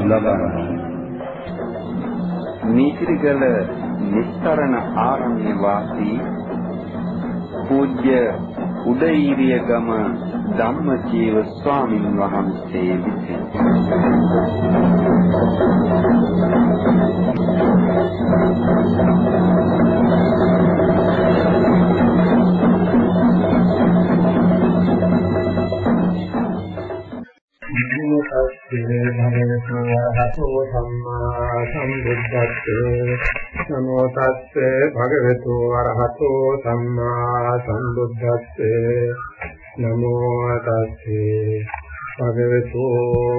ධර්ම දේශනාව පවත්වනු ලබන්නේ නීතිරිගල නිස්තරණ ආරණ්‍ය වාසී පූජ්‍ය උදේීරිය ගම ධම්මජීව ස්වාමින් වහන්සේ විසින්. තස්සේ වරහතෝ සම්මා සම්බුද්දස්සේ නමෝ තස්සේ භගවතු වරහතෝ සම්මා සම්බුද්දස්සේ නමෝ තස්සේ භගවතු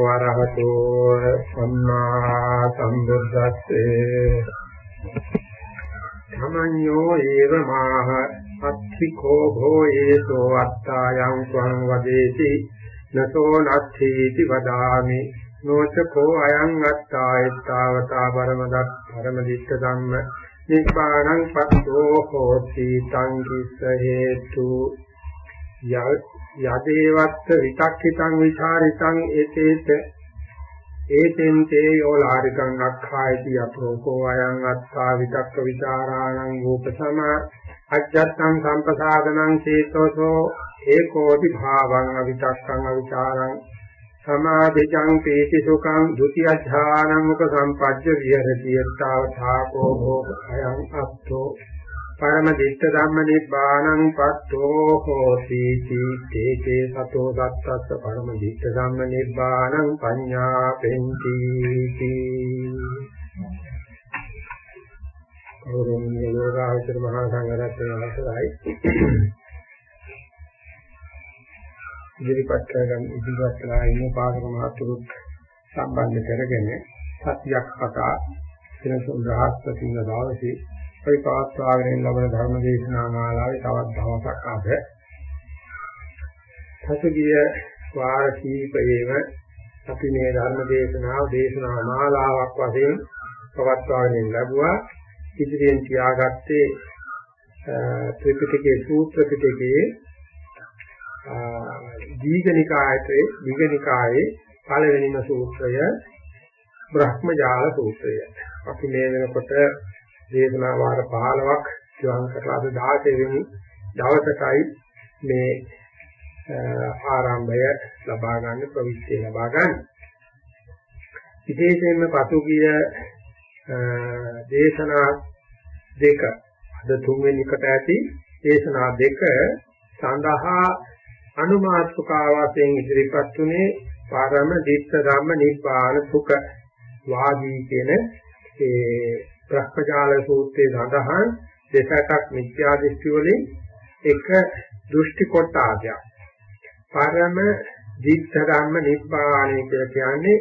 වරහතෝ සම්මා සම්බුද්දස්සේ තමඤ්ඤෝ ඒව මාහ අත්ථිකෝ භෝයේසෝ අත්තායං ත්වං වදේති නසෝ නත්ථීති වදාමි නොචකෝ අයං අත්තා ඊත්තාවතා පරමදත් පරමදිත්ත ධම්ම නිබ්බාණං පස්සෝ හෝති තං කිස්ස හේතු යදේවත්ත විතක්කිතං විචාරිතං ඒතේත. ඒතෙන් තේ යෝලාරිකං අක්ඛායති අතෝකෝ අයං අත්තා විතක්ක විචාරාණං රූපසම අජ්ජත්තං සම්පසාදනං චේතෝසෝ. ඒකෝටි භාවං අවිතක්කං අවිචාරං. සමාධිජං පීති සුඛං ဒ ුතිය ඥානං මුක සම්පජ්ජ විහෙරති යත්තාවථාකෝ භෝගයං අත්තෝ. පරම දිට්ඨ ධම්ම නිබ්බාණං පත්තෝ හෝති තීතේ සතෝ දත්තස්ස පරම දිට්ඨ ධම්ම නිබ්බාණං පඤ්ඤා පෙන්ති කෞරවණීය යෝගාචර මහා සංඝරත්නය අවසරයි ඉදිරිපත් කරගන්න ඉදිරිපත් කරලා ඉන්න පාදක මහතුරුත් සම්බන්ධ කරගෙන සත්‍යයක් කතා වෙනසුන් රහස්පතින දවසේ අපි පවත්වාගෙන ලබන ධර්ම දේශනා මාලාවේ තවත් දවසක් අද පසුගිය වාර කීපයේම අපි මේ ධර්ම දේශනාව දේශනා මාලාවක් වශයෙන් පවත්වාගෙන ලැබුවා. ඉදිරියෙන් තියාගත්තේ ත්‍රිපිටකයේ සූත්‍ර පිටකයේ දීඝනිකායේ දීඝනිකායේ පළවෙනිම සූත්‍රය බ්‍රහ්මජාල සූත්‍රය. අපි මේ වෙනකොට දේශනා වාර 15ක් ජීවම් කරලා 16 වෙනි දවසටයි මේ ආරම්භය ලබා ගන්න ප්‍රවිෂ්ඨය ලබා ගන්න. විශේෂයෙන්ම පසුගිය දේශනා දෙක අද තුන්වෙනි කොට ඇති දේශනා දෙක සඳහා අනුමාත්‍රකාවයෙන් ඉදිරිපත් උනේ පරම දිට්ඨ ධම්ම නිබ්බාන සුඛ වාදී කියන ඒ බ්‍රහ්මජාල සූත්‍රයේ සඳහන් දෙසටක් මිත්‍යා දෘෂ්ටි වලින් එක දෘෂ්ටි කොටාදයක් පරම දිට්ඨ ධම්ම නිබ්බාණය කියලා කියන්නේ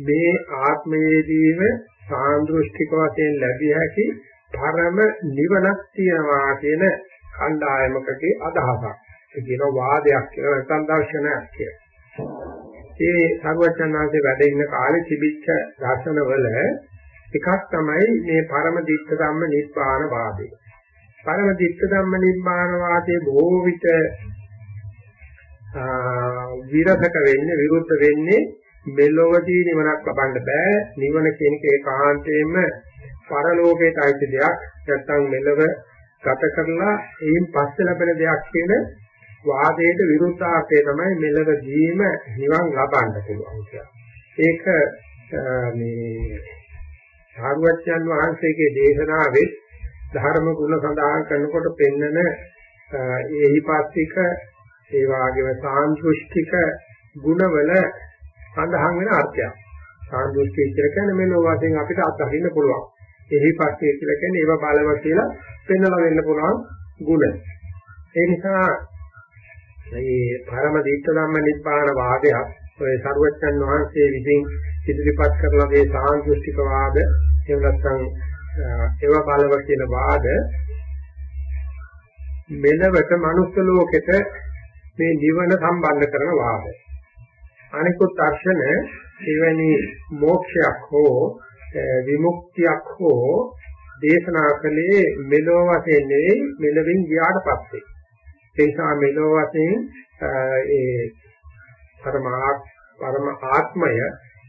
මේ ආත්මයේදීම සාන්දෘෂ්ටික වශයෙන් ලැබිය හැකි පරම නිවනක් තියනවා කියන කණ්ඩායමකගේ අදහසක්. ඒ කියන වාදයක් කියලා නැත්නම් දර්ශනයක් කියලා. ඒ සර්වඥාන්සේ වැඩ ඉන්න කාලේ තිබිච්ච දර්ශනවල එකක් තමයි මේ පරම දිට්ඨ ධම්ම නිබ්බාන වාදය. පරම දිට්ඨ ධම්ම නිබ්බාන වාදයේ බොහෝ විට විරසක වෙන්නේ විරුද්ධ වෙන්නේ මෙලොවදී නිවනක් ලබන්න බෑ නිවන කියන එක ඒකාන්තයෙන්ම පරලෝකයට අයිති දෙයක් නැත්නම් මෙලව ගත කරලා එයින් පස්සේ ලැබෙන දෙයක් කියන වාදයට විරුද්ධාර්ථය තමයි මෙලවදීම නිවන් ලබන්න පුළුවන් කියලා. ඒක මේ සාරවත්යන් වහන්සේගේ දේශනාවේ ධර්ම ගුණ සඳහන් කරනකොට පෙන්නන ඒහිපාස්තික ඒ වාගේම සාන්දෘෂ්ටික ගුණවල සඳහන් වෙන අර්ථයක්. සාන්දෘෂ්ටි කියලා කියන්නේ මෙලොව වශයෙන් අපිට අත්දකින්න පුළුවන්. ඒහිපාස්තික කියලා කියන්නේ ඒව බලව කියලා පෙන්වලා වෙන්න පුළුවන් ගුණ. ඒ නිසා මේ පරම දීත්ත ධම්ම නිබ්බාන වාදයක් ඔය සරුවච්චන් වහන්සේ විසින් ඉදිරිපත් කරන මේ සාන්දෘෂ්ටික වාද එහෙම නැත්නම් ඒව බලව කියන වාද මෙලවට මනුස්ස ලෝකෙට මේ නිවන සම්බන්ධ කරන වාද. අනිකුත් දර්ශන එවැනි මෝක්ෂයක් හෝ විමුක්තියක් හෝ දේශනා කළේ මෙලෝ වශයෙන් නෙවෙයි මෙලවින් ගියාට පස්සේ. ඒ නිසා මෙලෝ වශයෙන් ඒ පරමාර්ථ පරම ආත්මය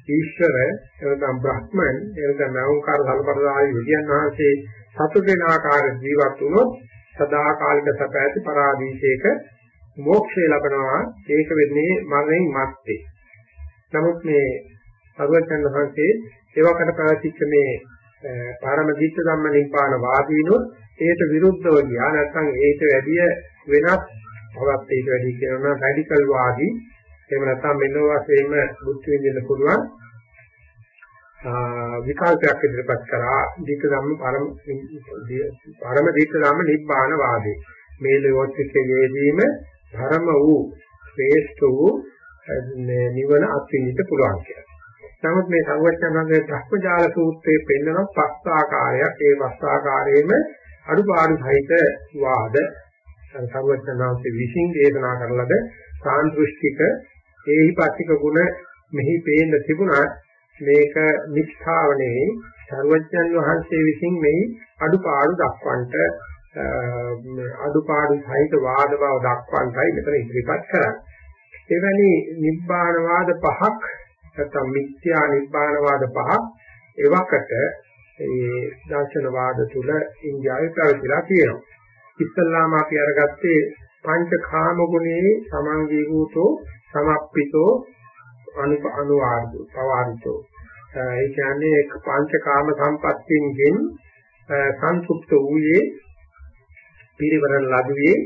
ඊශ්වර එනනම් බ්‍රහ්මන් එනනම් නවුකාර සල්පරදායි විද්‍යන් වහන්සේ සතු වෙන ආකාර ජීවත් වුණොත් සදාකාලික සැප ඇති පරාදීශයක මෝක්ෂය ලබනවා. ඒක වෙන්නේ මරණයෙන් මත්තේ. නමුත් මේ අරුවචන් වහන්සේ ඒවකට පැවතිච්ච මේ පාරම දිට්ඨ ධම්ම නිපාන වාදීනොත් ඒට විරුද්ධව ගියා. නැත්නම් ඒට වැඩිය වෙනස් තවත් ඒට වැඩි කියනවා. රැඩිකල් වාදී. එහෙම නැත්නම් මෙලොව වශයෙන්ම බුද්ධ විඳින්න පුළුවන් විකල්පයක් ඉදිරිපත් කරා. දිට්ඨ ධම්ම පරම පරම දිට්ඨ ධම්ම නිබ්බාන වාදී. මේ ලෝකයේදීම ධර්ම වූ ශ්‍රේෂ්ඨ වූ නිවන අත්විඳින්න පුළුවන් කියලා. නමුත් මේ සංවච්ඡන්දගේ භ්‍රමජාල සූත්‍රයේ පෙන්වන පස් ආකාරයක් ඒ පස් ආකාරයේම අනුපාඩු සහිත වාද සංවච්ඡන්දන්සේ විසින් දේශනා කරලද සාන්දෘෂ්ටික ඒහිපත්තික ගුණ මෙහි පේන්න තිබුණා මේක නිෂ්ඨාවනේ සර්වඥන් වහන්සේ විසින් මෙහි අඩුපාඩු දක්වන්නට අඩුපාඩු සහිත වාද බව දක්වන්නයි මෙතන ඉදිරිපත් කරන්නේ. එවැනි නිබ්බාන වාද පහක් නැත්නම් මිත්‍යා නිබ්බාන වාද පහක් එවකට ඒ දර්ශනවාද තුල ඉන්දියාවේ පැවතිලා තියෙනවා. ඉස්සල්ලාම අපි අරගත්තේ පංචකාම ගුණේ සමංගීභූතෝ සමප්පිතෝ අනු අනුවාදෝ පවාරිතෝ ඒ කියන්නේ පංචකාම සම්පත්තියෙන් සංසුප්ත වූයේ පිරිවරණ ලැබුවේ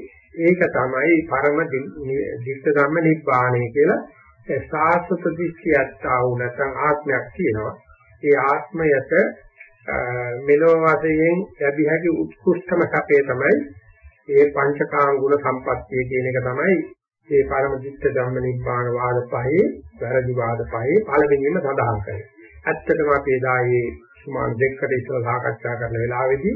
ඒක තමයි පරම දිට්ඨ ධම්ම නිබ්බාණය කියලා සාස්වත දිස්ත්‍යත්තා වූ නැත්නම් ආත්මයක් තියෙනවා. ඒ ආත්මයට මෙලොව වශයෙන් ලැබිය හැකි උත්කෘෂ්ඨම සැපේ තමයි ඒ පංචකාම ගුණ සම්පත්තිය කියන එක තමයි ඒ පරම දිට්ඨ ධම්ම නිබ්බාන වාද පහේ වැරදි වාද පහේ පළවෙනිම සඳහන් කරන්නේ. ඇත්තටම අපි එදායේ සුමාන දෙකකට ඉස්සර සාකච්ඡා කරන වෙලාවේදී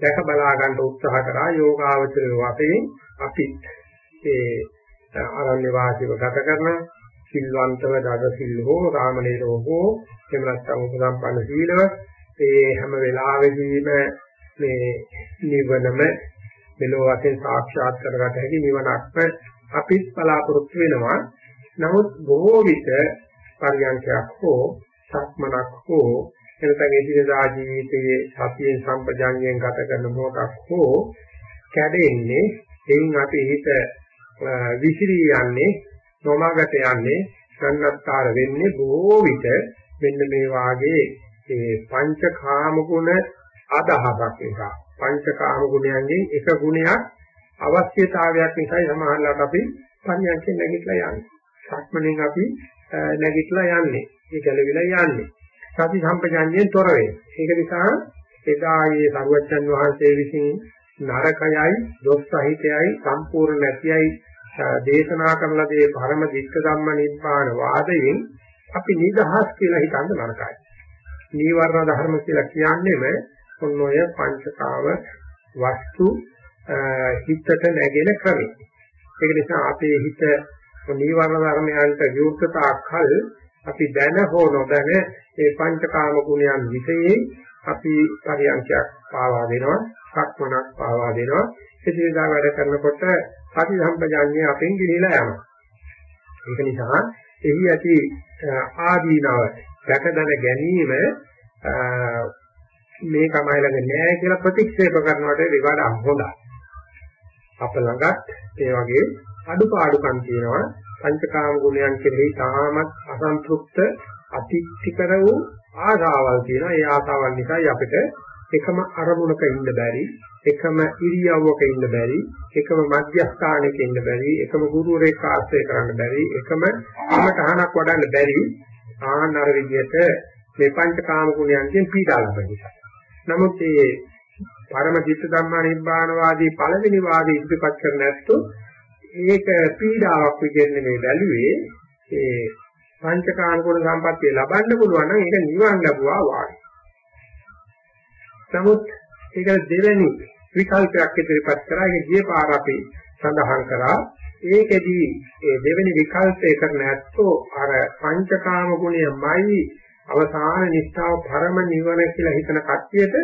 දැක බලා ගන්න උත්සාහ කරා යෝගාවචර වශයෙන් අපි ඒ ආරණ්‍ය වාසීව ගත කරන සිල්වන්තව දස සිල් හෝ රාමලේරෝ හෝ එහෙම නැත්නම් උපසම්පන්න සීලව ඒ හැම වෙලාවෙදීම මේ නිවනම මෙලෝ වශයෙන් සාක්ෂාත් කරගත හැකි නිවනක්ම අපිත් බලාපොරොත්තු වෙනවා. නමුත් බොහෝ විට පරියන්ඛයක් හෝ සක්මනක් හෝ එනතගේ එදිනදා ජීවිතයේ සතියෙන් සම්පජාඤ්ඤයෙන් ගත කරන මොහොතක් හෝ කැඩෙන්නේ එයින් අපි හිත විසිරී යන්නේ නොමගට යන්නේ සන්නත්තර වෙන්නේ බොහෝ විට මෙන්න මේ වාගේ ඒ පංචකාම ගුණ අදහසක් එක පංචකාම ගුණයන්ගෙන් එක ගුණයක් අවශ්‍යතාවයක් නිසායි සමහරවිට අපි පඤ්ඤාන්තයෙන් නැගිටලා යන්නේ. සක්මණෙන් අපි නැගිටලා යන්නේ. ඒ ගැලවිලා යන්නේ. සති සම්පජාඤ්ඤයෙන් තොර වේ. ඒක නිසා එදා මේ සරුවච්චන් වහන්සේ විසින් නරකයයි, දොස් සහිතයයි, සම්පූර්ණ නැතියයි දේශනා කරන දේ පරම දික්ක ධම්ම නිබ්බාන වාදයෙන් අපි නිදහස් කියලා හිතන්න නරකයි. නීවරණ ධර්ම කියලා කියන්නේම ඔන්න ඔය පංචකාම වස්තු හිතට නැගෙන ක්‍රමය. ඒක නිසා අපේ හිත නීවරණ ධර්මයන්ට විරුද්ධතාවකල් අපි දැන හෝ නොදැන ඒ පංචකාම ගුණයන් විශේෂයෙන් අපි පරියන්ඛයක් පාවා දෙනවා සක්මනක් පාවා දෙනවා. එදිනදා වැඩ කරනකොට සති සම්පජාඤ්ඤය අපෙන් ගිලිලා යනවා. ඒක නිසා එහි ඇති ආදීනව දැක දැන ගැනීම මේ කමයි ළඟ නෑ කියලා ප්‍රතික්ෂේප කරනවට වඩා හොඳයි. අප ළඟත් ඒ වගේ අඩුපාඩුකම් තියෙනවා. පංචකාම ගුණයන් කෙරෙහි තාමත් අසන්තුෂ්ත අතික්තිකර වූ ආශාවල් තියෙනවා. ඒ ආශාවල් නිසායි අපිට එකම අරමුණක ඉන්න බැරි, එකම ඉරියව්වක ඉන්න බැරි, එකම මධ්‍යස්ථානයක ඉන්න බැරි, එකම ගුරුවරයෙක් ආශ්‍රය කරන්න බැරි, එකම කමඨහනක් වඩන්න බැරි ආනර විදියට මේ පංචකාම ගුණයන්ගෙන් පීඩා ලබන නිසා. නමුත් මේ පරම චිත්ත ධම්මා නිබ්බාන වාදී පළවෙනි වාදී ඉදිරිපත් කර නැත්තු ඒක පීඩාවක් විදිහට මේ බැලුවේ ඒ පංචකාම ගුණ සම්පත්තිය ලබන්න පුළුවන් නම් ඒක නිවන් ලැබුවා වාගේ. නමුත් ඒක දෙවෙනි විකල්පයක් ඉදිරිපත් කරා ඒක ගිය පාර අපි සඳහන් කරා ඒකෙදී ඒ දෙවෙනි විකල්පය කරන ඇත්තෝ අර පංචකාම ගුණයමයි අවසාන නිස්සාව පරම නිවන කියලා හිතන කට්ටියට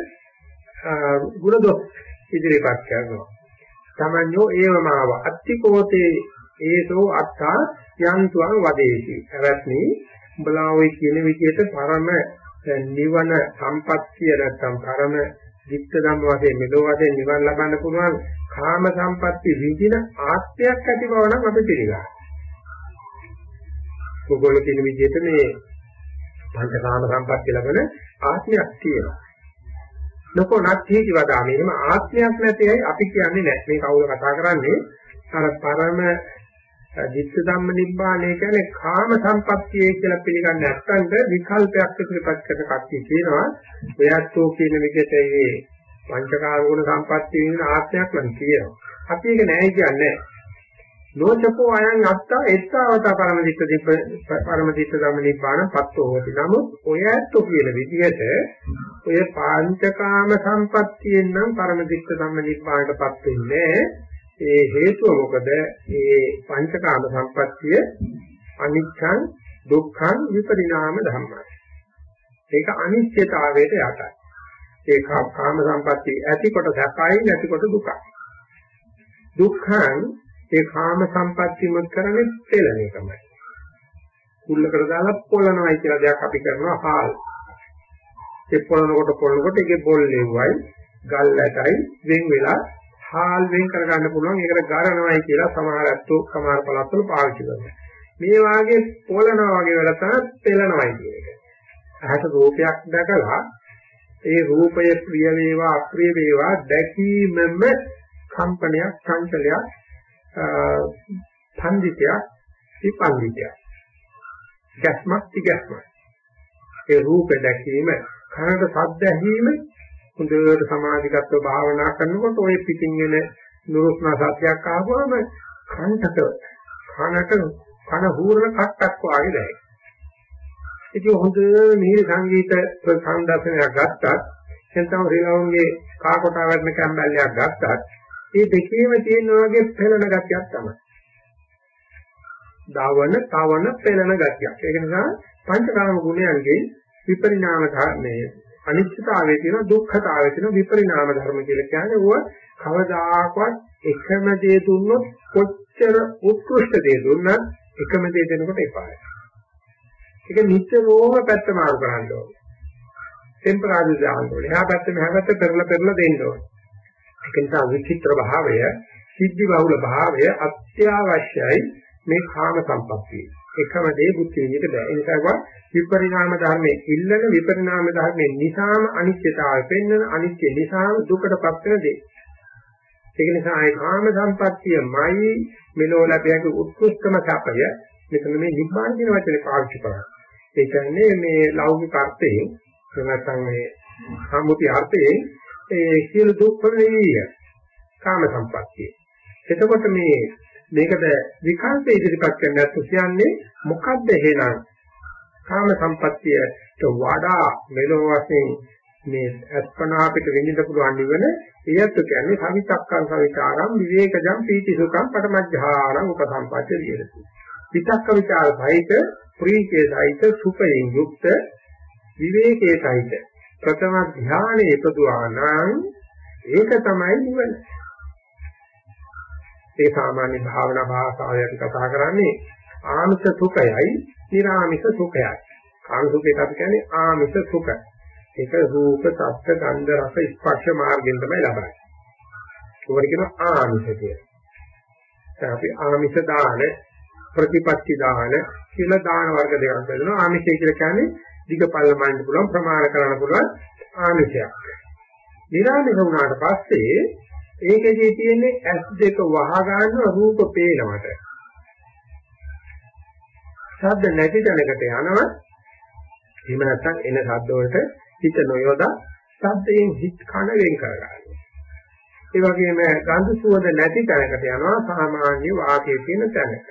ගුණ දොස් ඉදිරිපත් කරනවා. තමන්‍යෝ ඒවමාව අත්තිකෝතේ ඒසෝ අත්තා යන්තුං වදේසි. එවත්නි උඹලා ඔය කියන විදිහට පරම නිවන සම්පත්තිය නැත්තම් පරම විත්ත ධම්ම වශයෙන් මෙලෝ වශයෙන් නිවන් ලබන්න පුළුවන් කාම සම්පatti විදින ආත්මයක් ඇති බව නම් අපි පිළිගන්නවා. ඔයගොල්ලෝ කියන විදිහට මේ පංචකාම සම්පatti ලබන ආත්මයක් තියෙනවා. ලොකෝ නැති වදා මේම ආත්මයක් නැතියි අපි කියන්නේ නැහැ. මේ කවුරු කතා කරන්නේ අර පරම දිත්ත ධම්ම නිබ්බාණය කියන්නේ කාම සම්පත්තියේ කියලා පිළිගන්නේ නැත්නම් විකල්පයක් ඉදිරිපත් කරන කට්ටිය කියනවා ඔයත්ෝ කියන විදිහට මේ පංචකාම ගුණ සම්පත්තිය වෙන ආත්මයක් නම් කියනවා. අපි ඒක නැහැ කියන්නේ. ලෝචකෝ අයං අත්තා එත්තාවත පරමදිත්ත දීප පරමදිත්ත ධම්ම නිබ්බාණ පත්තෝ හොති. නමුත් ඔයත්ෝ කියන විදිහට ඔය පංචකාම සම්පත්තියෙන් නම් පරමදිත්ත ධම්ම නිබ්බාණයටපත් වෙන්නේ නැහැ. ඒ හේතුව මොකද? මේ පංචකාම සම්පත්තිය අනිච්චං දුක්ඛං විපරිණාම ධම්මයි. ඒක අනිත්‍යතාවයට යටයි. ඒ කාම සම්පත්තිය ඇතිකොට සැපයි නැතිකොට දුකයි. දුක්ඛං ඒ කාම සම්පත්තිය මුත් කරන්නේ පෙළන එකමයි. කුල්ලකට දාලා පොළනවායි කියලා දෙයක් අපි කරනවා හාල්. ඒ පොළනකොට පොළනකොට ඒකේ බොල් ලෙව්වයි ගල් ඇටයි වෙන් වෙලා හාල් වෙන් කරගන්න පුළුවන් ඒකට ගරනවායි කියලා සමහර අත්ෝ සමහර පළාත්වල පාවිච්චි කරනවා. මේ වාගේ පොළනවා වගේ වල තමයි පෙළනවායි කියන එක. අහස රූපයක් දැකලා ඒ රූපය ප්‍රිය වේවා අප්‍රිය වේවා දැකීමම කම්පනයක් චංචලයක් පන්දිතයක් විපන්දිතයක් ගැස්මක් තිගැස්මක් ඒ රූප දැකීම කනට ශබ්ද ඇහිීම හොඳට සමාධිගතව භාවනා කරනකොට ওই පිටින් එන නුරුස්නා සත්‍යයක් ආවම කන්ටක කනට කන හූරන කට්ටක් වාගේ දැනෙයි. ඉතින් හොඳ මිහිරි සංගීත සංදර්ශනයක් ගත්තත් එතන රිලවුන්ගේ කාකොටා වර්ණ කැම්බැල්ලයක් ගත්තත් මේ දෙකේම තියෙන වගේ පෙළෙන ගතියක් තමයි. දවන, තවන, පෙළෙන ගතියක්. ඒක නිසා පංචකාම ගුණයන්ගේ විපරිණාම ධර්මයේ අනිත්‍යතාවයේ තියෙන දුක්ඛතාවයේ තියෙන විපරිණාම ධර්ම කියලා කියන්නේ ඌව කවදාකවත් එකම දේ දුන්නොත් කොච්චර උත්කෘෂ්ඨ දේ දුන්නත් එකම දේ දෙනකොට එපායි. ඒක නිතරම පැත්ත මාරු කරන්න ඕනේ. ටෙම්පරරි දාන්න ඕනේ. එහා පැත්ත මෙහා පැත්ත පෙරලා පෙරලා දෙන්න ඕනේ. ඒක නිසා විචිත්‍ර භාවය, සිද්ධි බහුල භාවය අත්‍යවශ්‍යයි මේ කාම සම්පත්තිය. එකම දේ බුද්ධ විදිහට බෑ. ඒ නිසා විපරිණාම ධර්මයේ ඉල්ලන විපරිණාම ධර්මයේ නිසාම අනිත්‍යතාවය පෙන්වන අනිත්‍ය නිසාම දුකටපත් වෙන දේ. ඒක නිසා ඒ කාම සම්පත්තියමයි මෙලෝ ලැබෙන උත්කෘෂ්ඨම සැපය. මෙතන මේ නිබ්බාන කියන වචනේ පාවිච්චි කරා. ඒ කියන්නේ මේ ලෞකික අර්ථයෙන් නැත්නම් මේ සම්මුති අර්ථයෙන් ඒ සියලු දුක් වලදී කාම සම්පත්තිය. එතකොට මේ මේකට විකල්ප ඉදිරිපත් කරන්න කියන්නේ මොකද්ද එහෙනම් කාම සම්පත්තියට වඩා මෙලොව වශයෙන් මේ අස්පනා අපිට වෙන්න පුළුවන් නිවන එයත් කියන්නේ සවිතක්කං සවිචාරම් විවේකජම් පීති සුඛං පටමජ්ජානං උපසම්පච්ච විහෙරති. විතක්ක විචාර සහිත ප්‍රීතිය සහිත සුඛයෙන් යුක්ත විවේකයේ සහිත ප්‍රථම ධානයේ ප්‍රදුආනං ඒක තමයි නිවන. ඒ සාමාන්‍ය භාවනා භාෂාවෙන් කතා කරන්නේ ආමිෂ සුඛයයි නිර්ආමිෂ සුඛයයි. කාම සුඛයට අපි කියන්නේ ආමිෂ සුඛ. ඒක රූප, ශබ්ද, ගන්ධ, රස, ස්පර්ශ මාර්ගයෙන් තමයි ලබන්නේ. ඒකට කියනවා ආමිෂ කියලා. දැන් අපි ආමිෂ දාන, ප්‍රතිපත්ති දාන කියලා දාන වර්ග දෙකක් බෙදනවා. ආමිෂය කියලා කියන්නේ දිග පල්ලමන්න පුළුවන්, ප්‍රමාණ කරන්න පුළුවන් ආමිෂයක්. නිර්ආමිෂ වුණාට පස්සේ ඒකෙදී තියෙන්නේ ඇස් දෙක වහ ගන්න රූප පේනවට. ශබ්ද නැති තැනකට යනවා. එහෙම නැත්නම් එන ශබ්ද වලට හිත නොයොදා ශබ්දයෙන් හිත කන වෙන් කරගන්නවා. ඒ වගේම ගන්ධ සුවඳ නැති තැනකට යනවා සාමාන්‍ය වාතයේ තියෙන තැනක.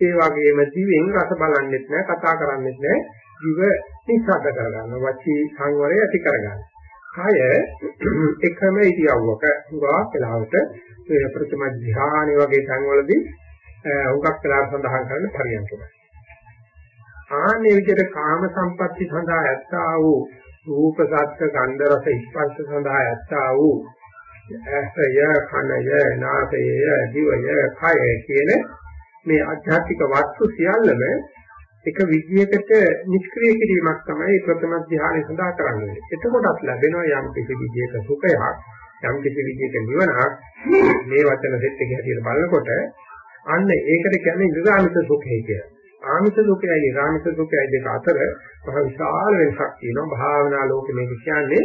ඒ වගේම දිවෙන් රස බලන්නෙත් නැහැ කතා කරන්නෙත් නැහැ ජීව නිස්සද්ද කරගන්නවා වචී සංවරය ඇති කරගන්නවා. කය එකම ඉතිවවක උගා වෙලාවට ප්‍රථම ධ්‍යානෙ වගේ තැන්වලදී උගක් වෙලා සඳහන් කරන පරියන්කමයි. ආන්නේ විදිහට කාම සම්පatti සඳහා ඇත්තා වූ රූප සත්ත්ව ගන්ධ රස ස්පර්ශ සඳහා ඇත්තා වූ ඇසය කනය නාසය දිවය කය කියන මේ ආධ්‍යාත්මික වස්තු සියල්ලම එක විදියකට නිෂ්ක්‍රිය කිරීමක් තමයි ප්‍රථම ධ්‍යානය සඳහා කරන්නේ. එතකොටත් ලැබෙනවා යම් කිසි විදියක සුඛයක්, යම් කිසි විදියක නිවනක් මේ වචන සෙට් එක හැටියට බලනකොට අන්න ඒකට කියන්නේ නිරාමිත සුඛය කියලා. ආමිත සුඛයයි නිරාමිත සුඛයයි දෙක අතර මහ විශාල වෙනසක් තියෙනවා. භාවනා ලෝකෙ මේක කියන්නේ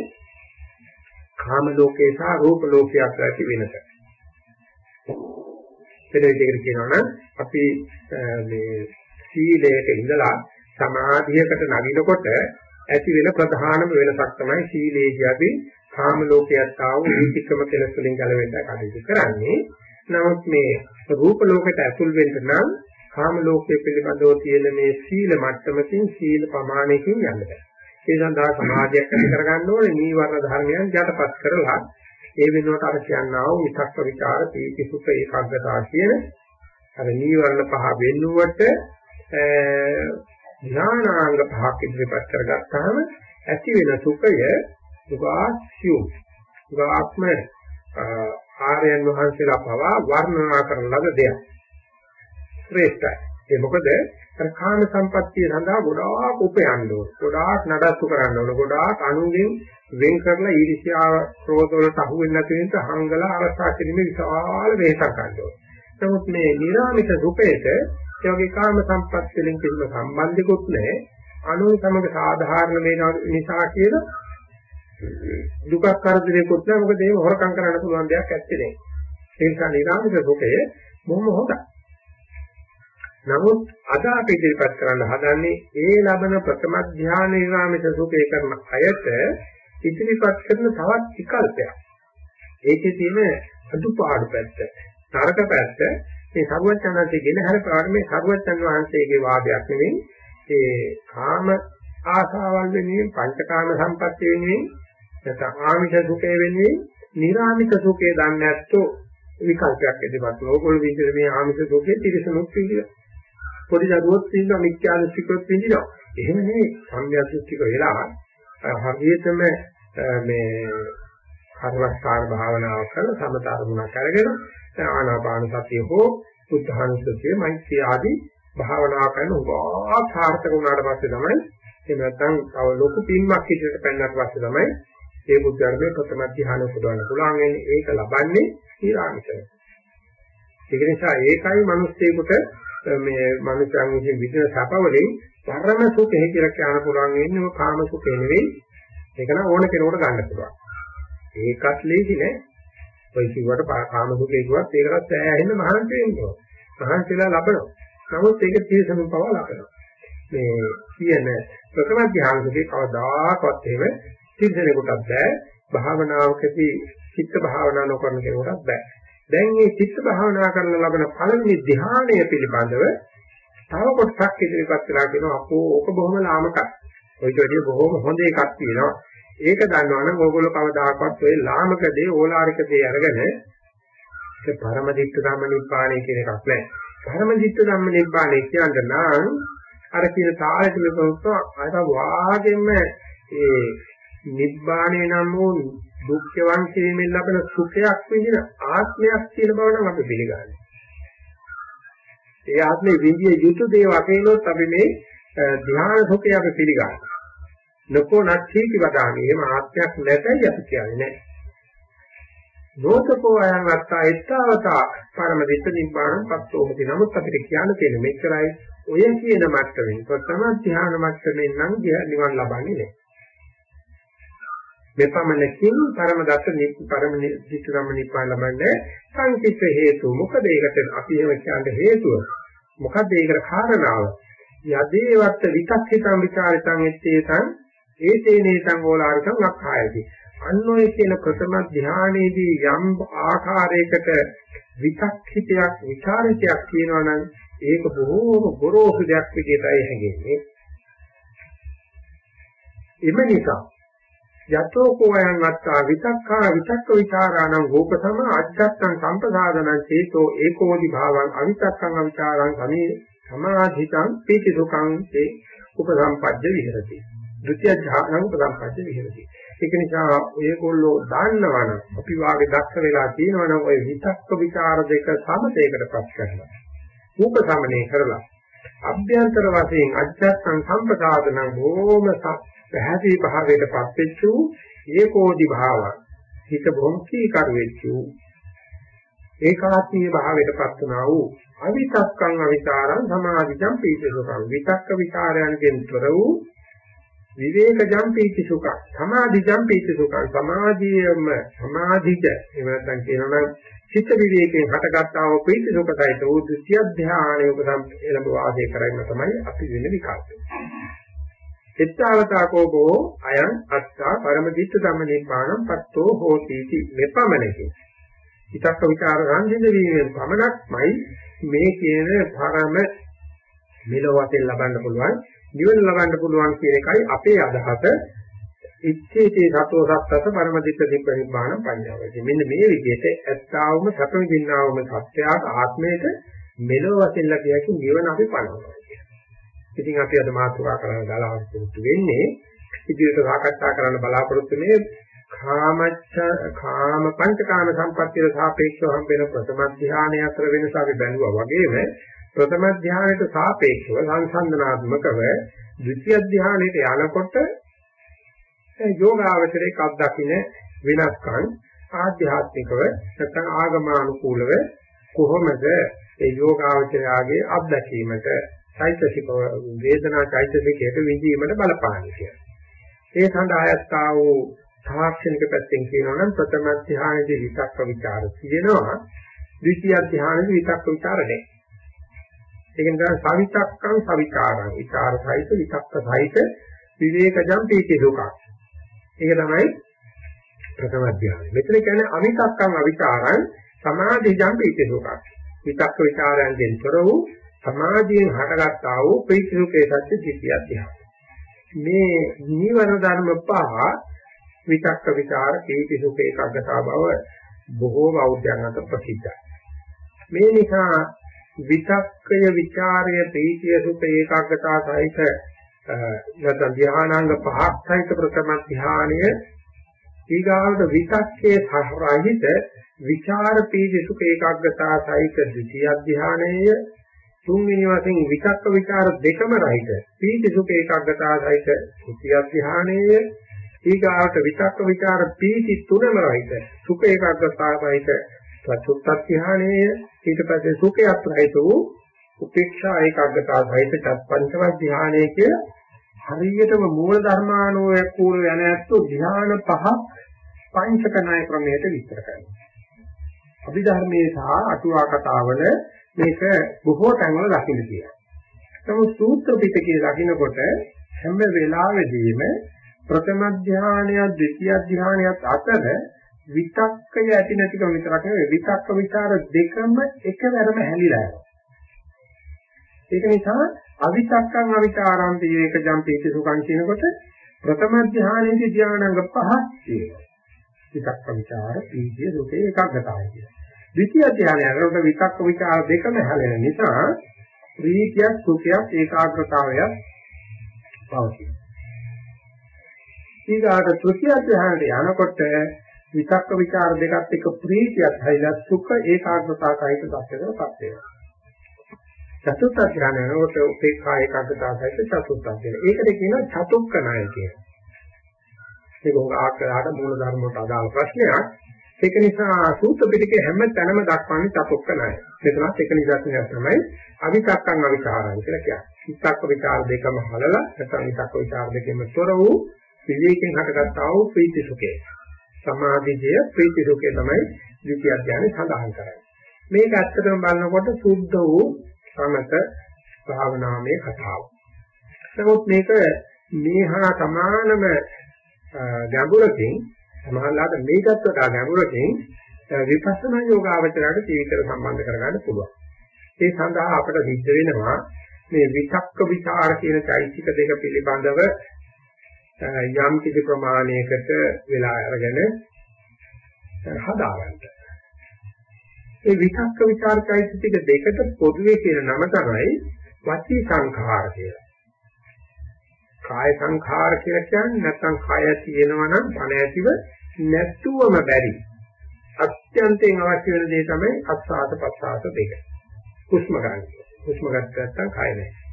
කාම ලෝකේ සහ රූප ලෝකයක් ඇති වෙනස. වෙන විදිහකට කියනවා නම් අපි මේ සීලයට ඉඳලා සමාධියකට නගිනකොට ඇති වෙන ප්‍රධානම වෙනසක් තමයි සීලේදී අපි කාම ලෝකයට ආව විචිකම කෙලස් වලින් ගැලවෙන්න කටයුතු කරන්නේ. නමුත් මේ රූප ලෝකයට ඇතුල් වෙන්න නම් කාම ලෝකයේ පිළිබඳව තියෙන මේ සීල මට්ටමකින් සීල ප්‍රමාණයකින් යන්න බෑ. ඒ සඳහා සමාධියක් ඇති කරගන්න ඕනේ නීවරණ ධර්මයන් යටපත් කරලා ඒ වෙනුවට අර කියනවා වූ විතක්ක විචාර පීති සුඛ ඒකාග්‍රතාව කියන අර නීවරණ පහ වෙනුවට ඥානාංග පහක් ඉදිරිපත් කරගත්තාම ඇති වෙන සුඛය උගාස්යු උගාත්ම ආර්යයන් වහන්සේලා පවා වර්ණනා කරන ලද දෙයක්. ශ්‍රේෂ්ඨයි. ඒ මොකද? අර කාම සම්පත්තිය සඳහා ගොඩාක් උපයන්න ඕන. ගොඩාක් නඩත්තු කරන්න ඕන. ගොඩාක් අනුගෙන් වෙන් කරලා ඊර්ෂ්‍යාව ක්‍රෝධ වලට අහු වෙන්නේ නැති වෙනස හංගලා අරසා කිරීමේ විශාල වෙහසක් ගන්න ඕන. නමුත් මේ නිර්ාමිත රූපේට ඒ වගේ කාම සම්පත් වලින් කිසිම සම්බන්ධිකුත් නැහැ. අනු සමග සාධාරණ වෙන නිසා කියලා දුකක් කරදරයක්වත් නැහැ. මොකද ඒක හොරකම් කරන්න පුළුවන් දෙයක් ඇත්තේ නැහැ. ඒ නිසා නිර්ාමිත රූපේ බොහොම හොඳයි. නමුත් අද අපි ඉදිරිපත් කරන්න හදන්නේ ඒ ලබන ප්‍රථම ධ්‍යාන නිර්ාමිත රූපේ කරන අයට ඉදිරිපත් කරන තවත් විකල්පයක්. ඒකේ තියෙන අදුපාඩු පැත්ත. නරක පැත්ත මේ සරුවචනන්සේ ගෙන හරපාන මේ සරුවචන් වහන්සේගේ වාදයක් නෙවෙයි ඒ කාම ආසාවල් වෙනුවෙන් පංචකාම සම්පත්තිය වෙනුවෙන් නැත්නම් ආමිෂ සුඛය වෙනුවෙන් නිර්ආමිෂ සුඛය දන්නේ නැත්තෝ විකල්පයක් ඉදපත් ඕගොල්ලෝ විදිහට මේ ආමිෂ සුඛය තිරසනුත් විදිහ පොඩි දරුවොත් ඉන්නවා මිත්‍යා දෘෂ්ටිකොත් විදිහට එහෙම නෙවෙයි. සම්‍යක් දෘෂ්ටික වෙලා හරියටම මේ කර්මස්කාර භාවනාව කරලා සමතරමුණක් අරගෙන ආනාපාන සතිය හෝ බුද්ධානුස්සතිය මෛත්‍රී ආදී භාවනා කරන උගා සාර්ථක වුණාට පස්සේ තමයි එහෙම නැත්නම් තව ලොකු පින්මක් ඉදිරියට පැනනට පස්සේ තමයි ඒ බුද්ධර්මයේ ප්‍රථම ධ්‍යාන උපදවන්න පුළුවන් වෙන්නේ ඒක ලබන්නේ ඊරාමිතය. ඒක නිසා ඒකයි මිනිස්සෙකුට මේ මනුෂ්‍යයන් විසින් විඳින සැපවලින් ධර්ම සුඛය කියලා කියන්න පුළුවන් වෙන්නේ ඔය කාම සුඛය නෙවෙයි. ඒක නම් ඕන කෙනෙකුට ගන්න පුළුවන්. ඒකත් ලේසි නෑ. ඔය කිව්වට කාම සුඛේ කිව්වත් ඒකටත් සෑහෙන්න මහන්සි වෙන්න ඕන. මහන්සිලා ලබනවා. නමුත් ඒක තීසමින් පව ලබනවා. මේ කියන ප්‍රථම ධ්‍යානකේ කවදාකවත් එහෙම සිද්ධෙනෙකුටත් බෑ. භාවනාවකදී චිත්ත භාවනා නොකරන කෙනෙකුටත් බෑ. දැන් මේ චිත්ත භාවනා කරන ලබන පළවෙනි ධ්‍යානය පිළිබඳව තව කොටසක් ඉදිරිපත් කරලා කියනවා අපෝ ඕක බොහොම ලාමකයි. ඔයිට වැඩිය බොහොම හොඳ එකක් තියෙනවා. ඒක දන්නවනම් ඕගොල්ලෝ කවදාකවත් ඔය ලාමක දේ ඕලාරික දේ අරගෙන ඒක පරම දිට්ඨ ධම්ම නිබ්බාණය කියන එකක් නෑ. පරම දිට්ඨ ධම්ම නිබ්බාණය කියන්න නම් අර කියන තාලෙට මෙතනත් අර වාගෙම ඒ නිබ්බාණය නම් වූ දුක්ඛවන් කිරීමෙන් ලබන සුඛයක් විඳින ආත්මයක් කියන බව නම් අපි පිළිගන්නේ. ඒ ආත්මේ විඳිය යුතු දේ වශයෙන්ොත් අපි මේ ධ්‍යාන සුඛය අපි පිළිගන්නවා. නකෝ නැතිති වදාමි. එහෙම ආත්මයක් නැතයි අපි කියන්නේ නැහැ. ලෝකකෝ අයං වත්තා එත්තවතා පරම දිට්ඨ නිබ්බාණං පස්සෝමති. නමුත් අපිට කියන්න තියෙන මෙච්චරයි ඔය කියන මට්ටමින් ප්‍රථම ධ්‍යාන මට්ටමින් නම් නිවන් ලබන්නේ නැහැ. මෙපමණකින් පරම දත්ත පරම දිට්ඨ ධම්ම නිබ්බාන ලබන්නේ සංකිට හේතු. මොකද ඒකට අපි එහෙම කියන්න හේතුව. මොකද ඒකට කාරණාව. යදේවත් විතක්කිතං විචාරිතං එත්තේතං ඒතේනේ සංගෝලාරිකං අක්ඛායති. අන්න ඔය කියන ප්‍රථම ධානයේදී යම් ආකාරයකට විචක්ෂිතයක් විචාරිතයක් කියනවා නම් ඒක බොහෝම ගොරෝසු දෙයක් විදිහටයි හැඟෙන්නේ. එම නිසා යතෝ කෝයන් වත්තා විතක්කා විතක්ක විචාරාණං රූපසම අජ්ජත්තං සම්පසාදනං චේතෝ ඒකෝදි භාවං අවිතක්කං අවිචාරං සමේ සමාධිතං පීති සුඛං ඒ උපසම්පජ්ජ විහෙරති. ද්විතිය ඥානං ප්‍රසම්පජ්ජ විහෙරති. ඒක නිසා ඔයගොල්ලෝ දන්නවා නම් අපි වාගේ දක්ෂ වෙලා තියෙනවා නම් ওই විතක්ක ਵਿਚාර දෙක සමතේකටපත් කරනවා. රූප සමනය කරලා අභ්‍යන්තර වශයෙන් අජ්ජත්සං සම්පදාතන බොහොම පැහැදිලි භාවයටපත් වෙච්චු ඒකෝදි භාව හිත බොම්කී කර වෙච්චු ඒකාත්මීය භාවයටපත් වුණා වූ අවිතක්කං අවිචාරං සමාධිජං පීතිසෝකං විතක්ක විචාරයන්ගෙන් තොර වූ විවේකජම් පීතිසුඛං සමාධිජම් පීතිසුඛං සමාධියම සමාධිජ එහෙම නැත්නම් කියනවා චිත්ත විවේකයෙන් හටගත්තා වූ පීතිසුඛයිත වූ ද්විතිය ධානය උපසම් එළඹ වාසය කරගෙන තමයි අපි වෙන විකල්පය. එත්තාවතාකෝබෝ අයං අත්තා පරමදිත්ත ධම්ම නිපාණං පත්තෝ හෝති මෙපමණකි. හිතක් විචාර සංසිඳ වීමෙන් පමණක්මයි මේ කියන පරම මෙලොව වශයෙන් ලබන්න පුළුවන් නිවන ලබන්න පුළුවන් කියන එකයි අපේ අදහස ඉච්ඡේතේ සතෝ සත්තස පරමදිත්ත දිබ්බ නිබ්බාන පඤ්ඤාවයි. මෙන්න මේ විදිහට ඇත්තාවම සතම දින්නාවම සත්‍යයට ආත්මයට මෙලොව වශයෙන් ලැබියකි නිවන අපි පණවනවා. ඉතින් අපි අද මාතෘකා කරන බලාපොරොත්තු වෙන්නේ ඉදිරියට සාකච්ඡා කරන්න බලාපොරොත්තු වෙන්නේ කාමච්ඡ කාම පංචකාම සම්පත්තියට සාපේක්ෂව හම්බෙන ප්‍රථම ධානය අතර වෙනස අපි බැලුවා වගේම ප්‍රථම ධානයට සාපේක්ෂව සංසන්දනාත්මකව ဒုတိ ය ධානයට යනකොට යෝගාවචරයක අත්දකින්න වෙනස්කම් ආධ්‍යාත්මිකව නැත්නම් ආගමානුකූලව කොහොමද ඒ යෝගාවචරයාගේ අත්දැකීමට චෛතසික වේදනා චෛතසිකයට විදීමට බලපාන්නේ කියලා. ඒ සඳහායස්තාව වූ තාක්ෂණික පැත්තෙන් කියනවා නම් ප්‍රථම ධානයේදී විතක්ක ਵਿਚාර තියෙනවා. ද්විතිය ධානයේදී විතක්ක ਵਿਚාර නැහැ. ඒක නිසා සවිතක්කං සවිචාරං විචාර සහිත විතක්ක සහිත විවේකජම් පීති දුක. ඒක තමයි ප්‍රථම ධ්‍යානය. මෙතන කියන්නේ අවිතක්කං අවිචාරං සමාධිජම් පීති දුක. විතක්ක ਵਿਚාරයන්ගෙන් තොර වූ සමාධියෙන් හටගත්තා වූ පීති දුකේ සත්‍ය ද්විතිය ධ්‍යානය. මේ නිවන ධර්ම පහ විතක්ක විචාර කීටි සුඛ ඒකග්ගතා බව බොහෝ බෞද්ධයන් අතර ප්‍රසිද්ධයි. මේ නිසා විතක්කය විචාරය ප්‍රීතිය සුඛ ඒකග්ගතා සහිත නැත්නම් ධානාංග පහක් සහිත ප්‍රථම ධානය ඊගාවට විතක්කේ සහරහිත විචාර පීති සුඛ ඒකග්ගතා සහිත ද්විතිය ධානයය තුන්වෙනි වශයෙන් විතක්ක විචාර දෙකම රහිත පීති සුඛ ඒකග්ගතා සහිත තෘතිය ධානයය ඊගාවට විතක්ක ਵਿਚාර පීති තුනම රහිත සුඛ ඒකාග්‍රතාවයිත චතුත්ථ ධානයේය ඊට පස්සේ සුඛයත් රහිත වූ උපේක්ෂා ඒකාග්‍රතාව සහිත චත්පංචම ධානයේ කියලා හරියටම මූල ධර්මානුව කූල යන ඇත්තෝ ධ්‍යාන පහ පංචක ණය ක්‍රමයට විස්තර කරනවා. අභිධර්මයේ සහ අටුවා කතාවල මේක බොහෝ තැන්වල දකින්න තියෙනවා. නමුත් සූත්‍ර පිටකයේ දකින්නකොට හැම වෙලාවෙදීම ප්‍රථම ධානයත් ද්විතිය ධානයත් අතර විතක්කය ඇති නැතිකම විතරක් නෙවෙයි විතක්ක ਵਿਚාර දෙකම එකවරම හැලිලා යනවා. ඒක නිසා අවිතක්කං අවිචාරං තීවේක ජම්පීති සුඛං කියනකොට ප්‍රථම ධානයේදී ධානාංග පහක් තියෙනවා. විතක්ක ਵਿਚාර පීතිය සුඛේ එකග්ගතාවය කියලා. ද්විතිය ධානයකට විතක්ක ਵਿਚාර දෙකම හැලෙන නිසා ප්‍රීතියක් සුඛයක් ඒකාග්‍රතාවයක් පවතිනවා. ඊගාට තෘතිය ධානයට යනකොට විතක්ක ਵਿਚාර දෙකත් එක ප්‍රීතියත් හැයිලා සුඛ ඒකාග්‍රතාවසහිත දැක්කකටපත් වෙනවා. චතුත්ථ ඥානනෝට උපේක්ඛා ඒකාග්‍රතාවසහිත චතුත්ථ කියලා. ඒකට කියනවා චතුක්ක ණය කියලා. ඒක උග ආකාරයට මූල ධර්ම වලට අදාළ ප්‍රශ්නයක්. ඒක නිසා සූත්‍ර පිටකේ හැම තැනම දක්වන්නේ චතුක්ක ණය. මෙතනත් එක නිදර්ශනයක් තමයි අවිතක්කං අවිචාරං කියලා කියන්නේ. විතක්ක ਵਿਚාර දෙකම හලලා නැත්නම් විතක්ක ਵਿਚාර දෙකෙම තොර වූ විවේකයෙන් හටගත්තා වූ ප්‍රීති සුඛය. සමාධිය ප්‍රීති සුඛය තමයි ද්විතිය ඥානෙ සඳහන් කරන්නේ. මේක ඇත්තටම බලනකොට සුද්ධ වූ සමත භාවනාමය කතාව. නමුත් මේක මේහා සමානම ගැඹුරකින් සමහරලාට මේකත් වඩා ගැඹුරකින් විපස්සනා යෝගාවචරයට ජීවිතය සම්බන්ධ කරගන්න පුළුවන්. ඒ සඳහා අපට සිද්ධ වෙනවා මේ විචක්ක විචාර කියන চৈতසික දෙක පිළිබඳව යම් කිසි ප්‍රමාණයකට වෙලා අරගෙන හදාගන්න. ඒ විතක්ක ਵਿਚාරයිතික දෙකට පොදුවේ කියන නම තමයි වචී සංඛාර කියලා. කාය සංඛාර කියලා කියන්නේ නැත්නම් කය තියෙනවා නම් පණ ඇතිව නැත්තුවම බැරි. අත්‍යන්තයෙන් අවශ්‍ය වෙන දේ තමයි අස්වාද පස්සාස දෙක. හුස්ම ගන්න. හුස්ම ගන්න නැත්නම් කය නැහැ.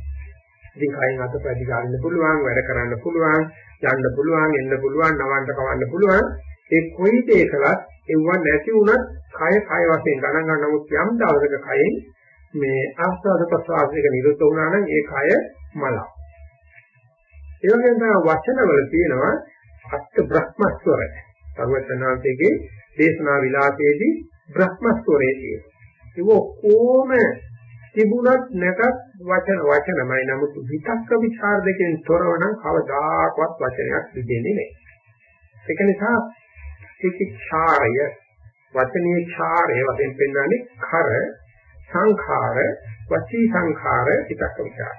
ඉතින් කයෙන් අතපැදි ගන්න පුළුවන්, වැඩ කරන්න පුළුවන්, යන්න පුළුවන්, එන්න පුළුවන්, නවන්න කවන්න පුළුවන්. ඒ කොයි දෙයකවත් ඒව නැති වුණත් කය කය වශයෙන් ගණන් ගන්න නමුත් යම් දවසක කයෙන් මේ ආස්වාද ප්‍රසආසික නිරුද්ධ වුණා නම් ඒ කය මල. ඒ වගේම තමයි වචනවල තියෙනවා අත්ත බ්‍රහ්මස්වරය. සර්වචනාන්තයේ දේශනා විලාසයේදී බ්‍රහ්මස්වරයේ තියෙනවා. ඒක කොහොම තිබුණත් නැතත් වචන වචනමයි නමුත් විතක්ක ਵਿਚාර දෙකෙන් තොරව නම් කවදාකවත් වචනයක් පිළිදෙන්නේ නැහැ. ඒක නිසා ත්‍රිචාරය වචනේ ඡාරය වශයෙන් පෙන්වන්නේ කර සංඛාර වචී සංඛාර විතක්ක ਵਿਚාර.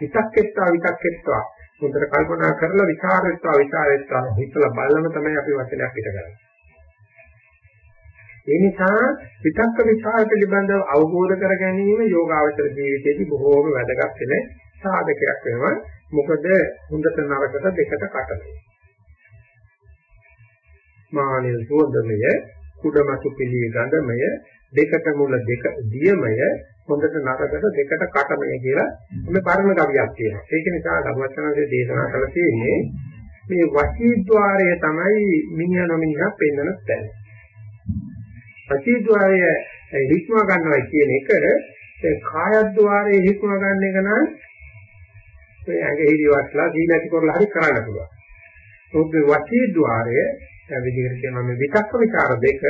විතක්කේත්වා විතක්කේත්වා මුතර කල්පනා කරලා විචාරේත්වා විචාරේත්වා හිතලා බලන්න තමයි අපි වචනයක් පිට කරන්නේ. ඒ නිසා විතක්ක විචාර පිළිබඳව අවබෝධ කර ගැනීම යෝගාවචර ජීවිතයේදී බොහෝම වැදගත් වෙන සාධකයක් වෙනවා. මොකද හොඳට නරකට දෙකට කටනවා. මානෙල් සෝදමය කුඩමසු පිළිය ගඳමය දෙකට මුල දෙක දියමය හොඳට නරකට දෙකට කටමය කියලා මේ පරණ කවියක් තියෙනවා. ඒක නිසා ධර්මචර්යයේ දේශනා කරලා තියෙන්නේ මේ වචීද්්වාරය තමයි මිනිහා නොමිනිහා පෙන්වන තැන. ප්‍රතිද්වාරය හික්ම ගන්නවා කියන එක ඒ කායද්්වාරයේ හික්ම ගන්න එක නම් මේ ඇඟ හිරිවටලා සීලති කරලා හරි කරන්න පුළුවන්. ඔබේ වචීද්්වාරය විදිහට කියනවා මේ විතක්ක විචාර දෙක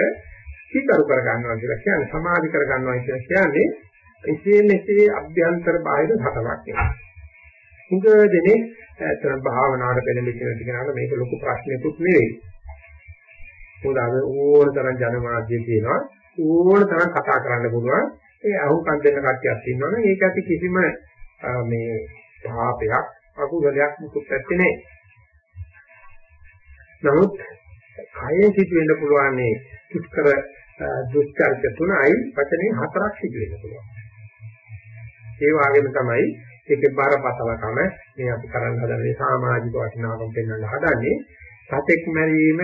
සීකරු කර ගන්නවා කියලා කියන්නේ සමාධි කර ගන්නවා කියලා කියන්නේ එසේ මෙසේ අභ්‍යන්තර බාහිර හතවක් වෙනවා. උග දෙනේ අතන භාවනාවට පෙළඹෙච්ච කෙනාට මේක ලොකු ප්‍රශ්නයක්ුත් නෙවෙයි. මොකද අද ඕන තරම් ජනමාධ්‍ය තියෙනවා. ඕන තරම් කතා කරන්න පුළුවන්. ඒ අහුම්කම් දෙන්න කට්ටියක් ඉන්නවනේ ඒක ඇති කිසිම මේ පාපයක් අකුසලයක් මුකුත් නැත්තේ නේ. නමුත් කයෙන් සිදු වෙන්න පුළුවන් මේ දුෂ්කර දුෂ්චර්ක තුනයි වචනේ හතරක් සිදු වෙන්න පුළුවන්. ඒ වගේම තමයි ඒකේ බරපතලකම මේ අපි කරන්න හදන මේ සමාජික වටිනාකම් පෙන්වන්න හදන්නේ සතෙක් මැරීම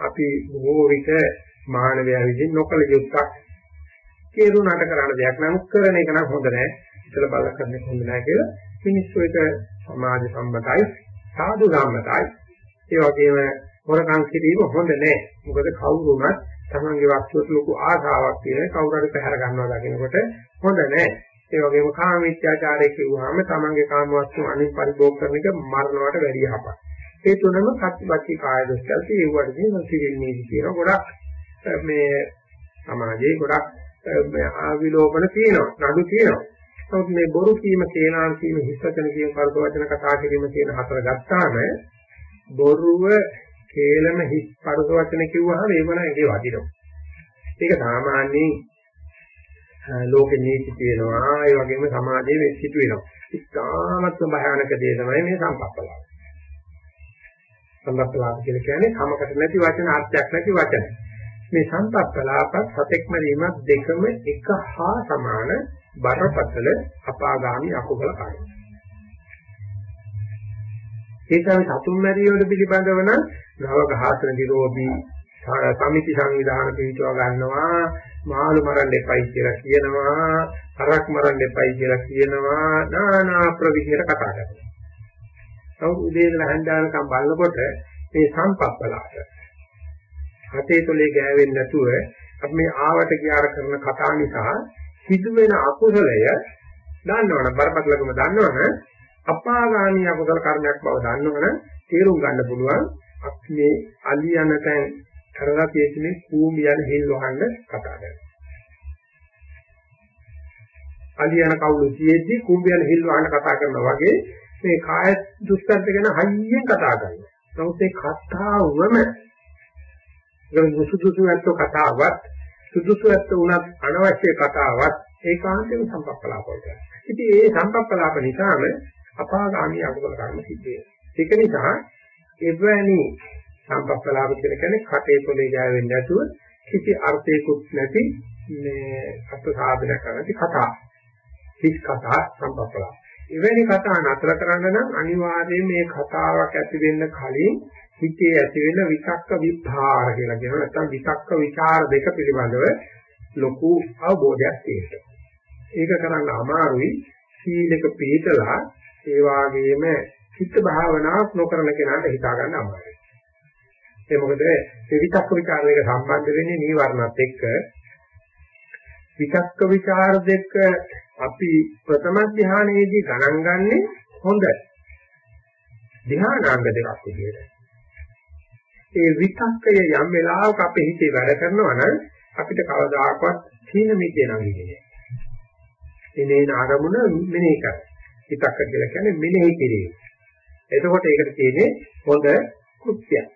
අපි බොහෝ විට මානවයා විසින් නොකල යුත්තක් කේරුණාට කරන දෙයක් නම් කරන එක නම් හොඳ නැහැ. ඉතල බල කරන එක හොඳ නැහැ කියලා මිනිස්සු එක සමාජ සම්මතයි සාදු සම්මතයි. ඒ වගේම හොරකම් කිරීම හොඳ නැහැ. මොකද කවුරු වුණත් තමන්ගේ වස්තුවට ලොකු ආශාවක් තියෙන කවුරු හරි පැහැර ගන්නවා දකිනකොට හොඳ නැහැ. ඒ වගේම කාම මිත්‍යාචාරය කියුවාම තමන්ගේ කාම වස්තු අනිත් පරිභෝග කරන එක මරණයට වැඩි යහපත්. ඒ තුනම සත්‍යපත්ති කාය දොස්තල් කියුවට මේ සිවිල්නේදි කියන ගොඩක් මේ සමාජයේ ගොඩක් ආවිලෝපන තියෙනවා නඩු තියෙනවා. නමුත් මේ බොරු කීම කේනාන් කීම හිස්සතන කීම පරද වචන කතා කිරීම කියන හතර ගත්තාම බොරුව කේලම හිස් පරද වචන කිව්වහම ඒවන ඇගේ වදිනවා. ඒක සාමාන්‍යයෙන් ලෝකෙ නීති තියෙනවා ඒ වගේම සමාජයේ වෙස් සිට වෙනවා ඉතාමත්ම භයානක දේ තමයි මේ සම්පත්තලාව සම්පත්තලාප කියලා කියන්නේ කමකට නැති වචන අර්ථයක් නැති වචන. මේ සම්පත්තලාපත් සතෙක් මරීමත් දෙකම එක හා සමාන බරපතල අපාගාමි අකුසල කාර්යය. ඒ තමයි සතුන් මැරීම පිළිබඳව නම් නව ඝාතන නිරෝධී සමිති සංවිධාන පිළිතුර ගන්නවා මාළු මරන්න එපයි කියලා කියනවා හරක් මරන්න එපයි කියලා කියනවා নানা ප්‍රවිහිර කතා කරනවා නමුත් උදේ ඉඳලා හැන්දානකම් බලනකොට මේ සම්පප්පලාට. හතේ තොලේ ගෑවෙන්නේ නැතුව අපි මේ ආවට ගියාර කරන කතා නිසා සිදුවෙන අකුසලය දන්නවනේ බරපතලකම දන්නවනේ අපාගාමී අකුසල කර්මයක් බව දන්නවනේ තේරුම් ගන්න පුළුවන් අපි මේ අලියන තැන් කරලා තියෙන්නේ කූඹියන හිල් වහන්න කතා කරනවා. අලියන කවුරු තියෙද්දි කූඹියන හිල් වහන්න කතා කරනවා වගේ මේ කාය දුස්තරත ගැන හයියෙන් කතා කරනවා. නමුත් මේ කතාවම ඒක සුදුසු නැත්නම් කතාවක් සුදුසු නැත්නම් උනත් අනවශ්‍ය කතාවක් ඒකාන්තයෙන් සම්පප්පලාප වලට. ඉතින් ඒ සම්පප්පලාප නිසාම අපාගාමී අකුසල කර්ම සිද්ධ වෙනවා. ඒක නිසා එවැනි සම්පප්පලාප කියලා කියන්නේ කටේ පොලේ ගෑවෙන්නේ නැතුව කිසි අර්ථයකුත් නැති මේ අත් සාධනයක් කරන කතා. හිස් කතා සම්පප්පලාප. එවැනි කතා නතර කරන්න නම් අනිවාර්යයෙන් මේ කතාවක් ඇති වෙන්න කලින් හිතේ ඇති වෙන විචක්ක විභාර කියලා කියනවා නැත්නම් විචක්ක විචාර දෙක පිළිබඳව ලොකු අවබෝධයක් තියෙනවා. ඒක කරන්න අමාරුයි සීලක පිළිතලා ඒ වගේම චිත්ත භාවනාවක් නොකරන කෙනාට හිතා ගන්න අමාරුයි. ඒ මොකද මේ විචක්ක විචාර දෙක සම්බන්ධ වෙන්නේ නීවරණත් එක්ක විචක්ක විචාර දෙක අපි ප්‍රථම ධානයේදී ගණන් ගන්නෙ හොඳ ධානාංග දෙකක් විදියට. ඒ විතක්කය යම් වෙලාවක අපේ හිතේ වැඩ කරනවා නම් අපිට කවදාකවත් සීන මිදේ නැගින්නේ. එනේන අරමුණ මෙනෙහි කර. විතක්ක කියලා කියන්නේ මෙනෙහි කිරීම. එතකොට ඒකට කියන්නේ හොඳ කෘත්‍යයක්.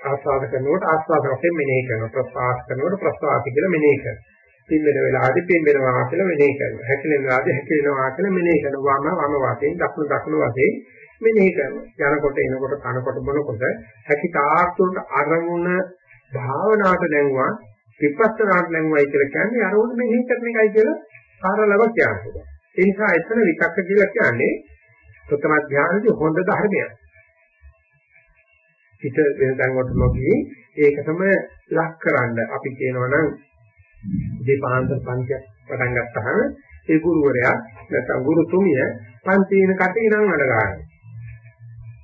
ආස්වාද කරනකොට ආස්වාද වශයෙන් මෙනෙහි කරනවා. ප්‍රසවාස කරනකොට ප්‍රසවාස කියලා මෙනෙහි කරනවා. පින්වෙන වෙලාවදී පින්වෙනවා කියලා මෙනෙහි කරනවා. හැකිලෙන වෙලාවදී හැකිලෙනවා කියලා මෙනෙහි කරනවා. වම වම වශයෙන් දක්න දක්න වශයෙන් මෙනෙහි කරනවා. යනකොට එනකොට කනකොට බොනකොට හැකි තාක්තුන්ට අරමුණ භාවනාවට දැන්වා විපස්සනාට දැන්වයි කියලා කියන්නේ අරමුණ මෙනෙහි කරන එකයි කියලා සාරලව කියනවා. ඒ නිසා එතන විතක්ක කියලා කියන්නේ ප්‍රථම ධානයේදී හොඳ ධර්මයක්. හිත වෙන තැන් වලට නොගියේ ඒක තමයි ලක් කරන්න අපි කියනවා නම් දෙපාන්තර පන්තියක් පටන් ගත්තාම ඒ ගුරුවරයා නැත්නම් ගුරුතුමිය පන්තින කටේ ඉරන් අඩ ගන්නවා.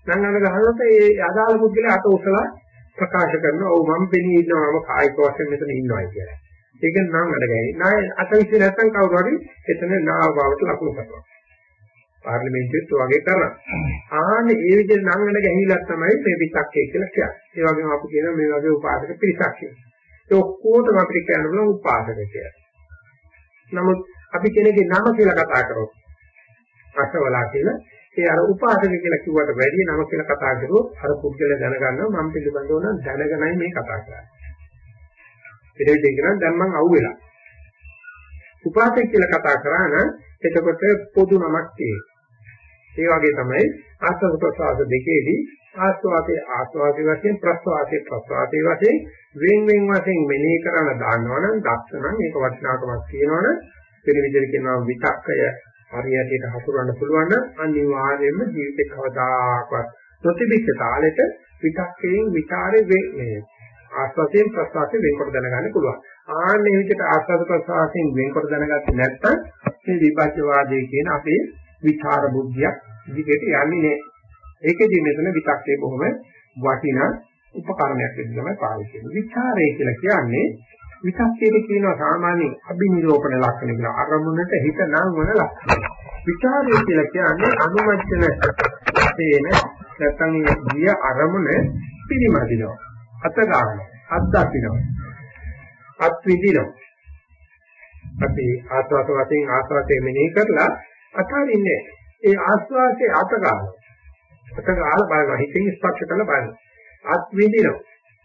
නම් අඩ ගහනකොට ඒ අදාළ පුද්ගලයා අත උසලා ප්‍රකාශ කරනවා ඔව් මම පෙනී ඉන්නවා මම කායික වශයෙන් මෙතන ඉන්නවා කියලා. ඒක නම් අඩ ගන්නේ. නාය අත විශ්ේ නැත්නම් කවුරු හරි එතන නාව බවට ලකුණු කරනවා. පාර්ලිමේන්තුවෙත් වගේ කරනවා. ආන්නේ ඒ විදිහට නංගන ගැහිලා තමයි මේ පිටක්කේ කියලා කියන්නේ. ඒ වගේම අපි කියනවා මේ වගේ උපාසක පිරිසක් කියලා. ඒ ඔක්කොටම අපිට කියන්න පුළුවන් උපාසක කියලා. නමුත් අපි කෙනෙක්ගේ නම කියලා කතා කරොත් අසවලා කියලා ඒ අර උපාසක කියලා කිව්වට වැඩිය නම කියලා කතා කරුවොත් අර පුද්ගලයා දැනගන්නවා මම පිළිබඳව නම් දැනගෙනයි මේ කතා කරන්නේ. ඒ දෙයක් නම් දැන් මං අහුවෙලා. උපාසක කියලා කතා කරා නම් එතකොට පොදු නමක් තියෙනවා. ඒ වගේ තමයි ආස්වාද ප්‍රසවාස දෙකේදී ආස්වාදයේ ආස්වාදයේ වශයෙන් ප්‍රසවාසයේ ප්‍රසවාසයේ වශයෙන් වෙන් වෙන් වශයෙන් මෙනෙහි කරන දාන්නවනම් දක්ෂණම් ඒක වටිනාකමක් තියෙනවනම් වෙන විදිහට කියනවා විතක්කය හරියට හසුරවන්න පුළුවන් නම් අනිවාර්යයෙන්ම ජීවිතේ කවදාකවත් ප්‍රතිවිච්ඡ තාලෙට විතක්කයෙන් විචාරේ මේ ආස්වාදයෙන් ප්‍රසවාසයෙන් වෙන්කොට දැනගන්න පුළුවන්. ආන්නේ විදිහට ආස්වාද ප්‍රසවාසයෙන් වෙන්කොට දැනගත්තේ නැත්නම් මේ විපස්සවාදයේ කියන අපේ විචාර බුද්ධියක් දිගට යන්නේ නැහැ. ඒකෙදි මෙතන විතක්කේ බොහොම වටිනා උපකරණයක් විදිහට තමයි පාවිච්චි කරන්නේ. විචාරය කියලා කියන්නේ විතක්කේට කියනවා සාමාන්‍ය අභිනිරෝපණ ලක්ෂණ කියලා අරමුණට හිත නම් වන ලක්ෂණ. විචාරය කියලා කියන්නේ අනුමච්චන තේන නැත්නම් ගිය අරමුණ පිළිමදිනවා. අත ගන්නවා. අත් දකින්නවා. අත් විඳිනවා. අපි ආස්වාද වශයෙන් ආස්වාදයේ මෙනෙහි කරලා අතාරින්නේ ඒ ආස්වාදයේ අත ගන්නවා. අත ගාලා බලනවා. හිතින් ස්පර්ශ කරලා බලනවා. අත් විඳිනවා.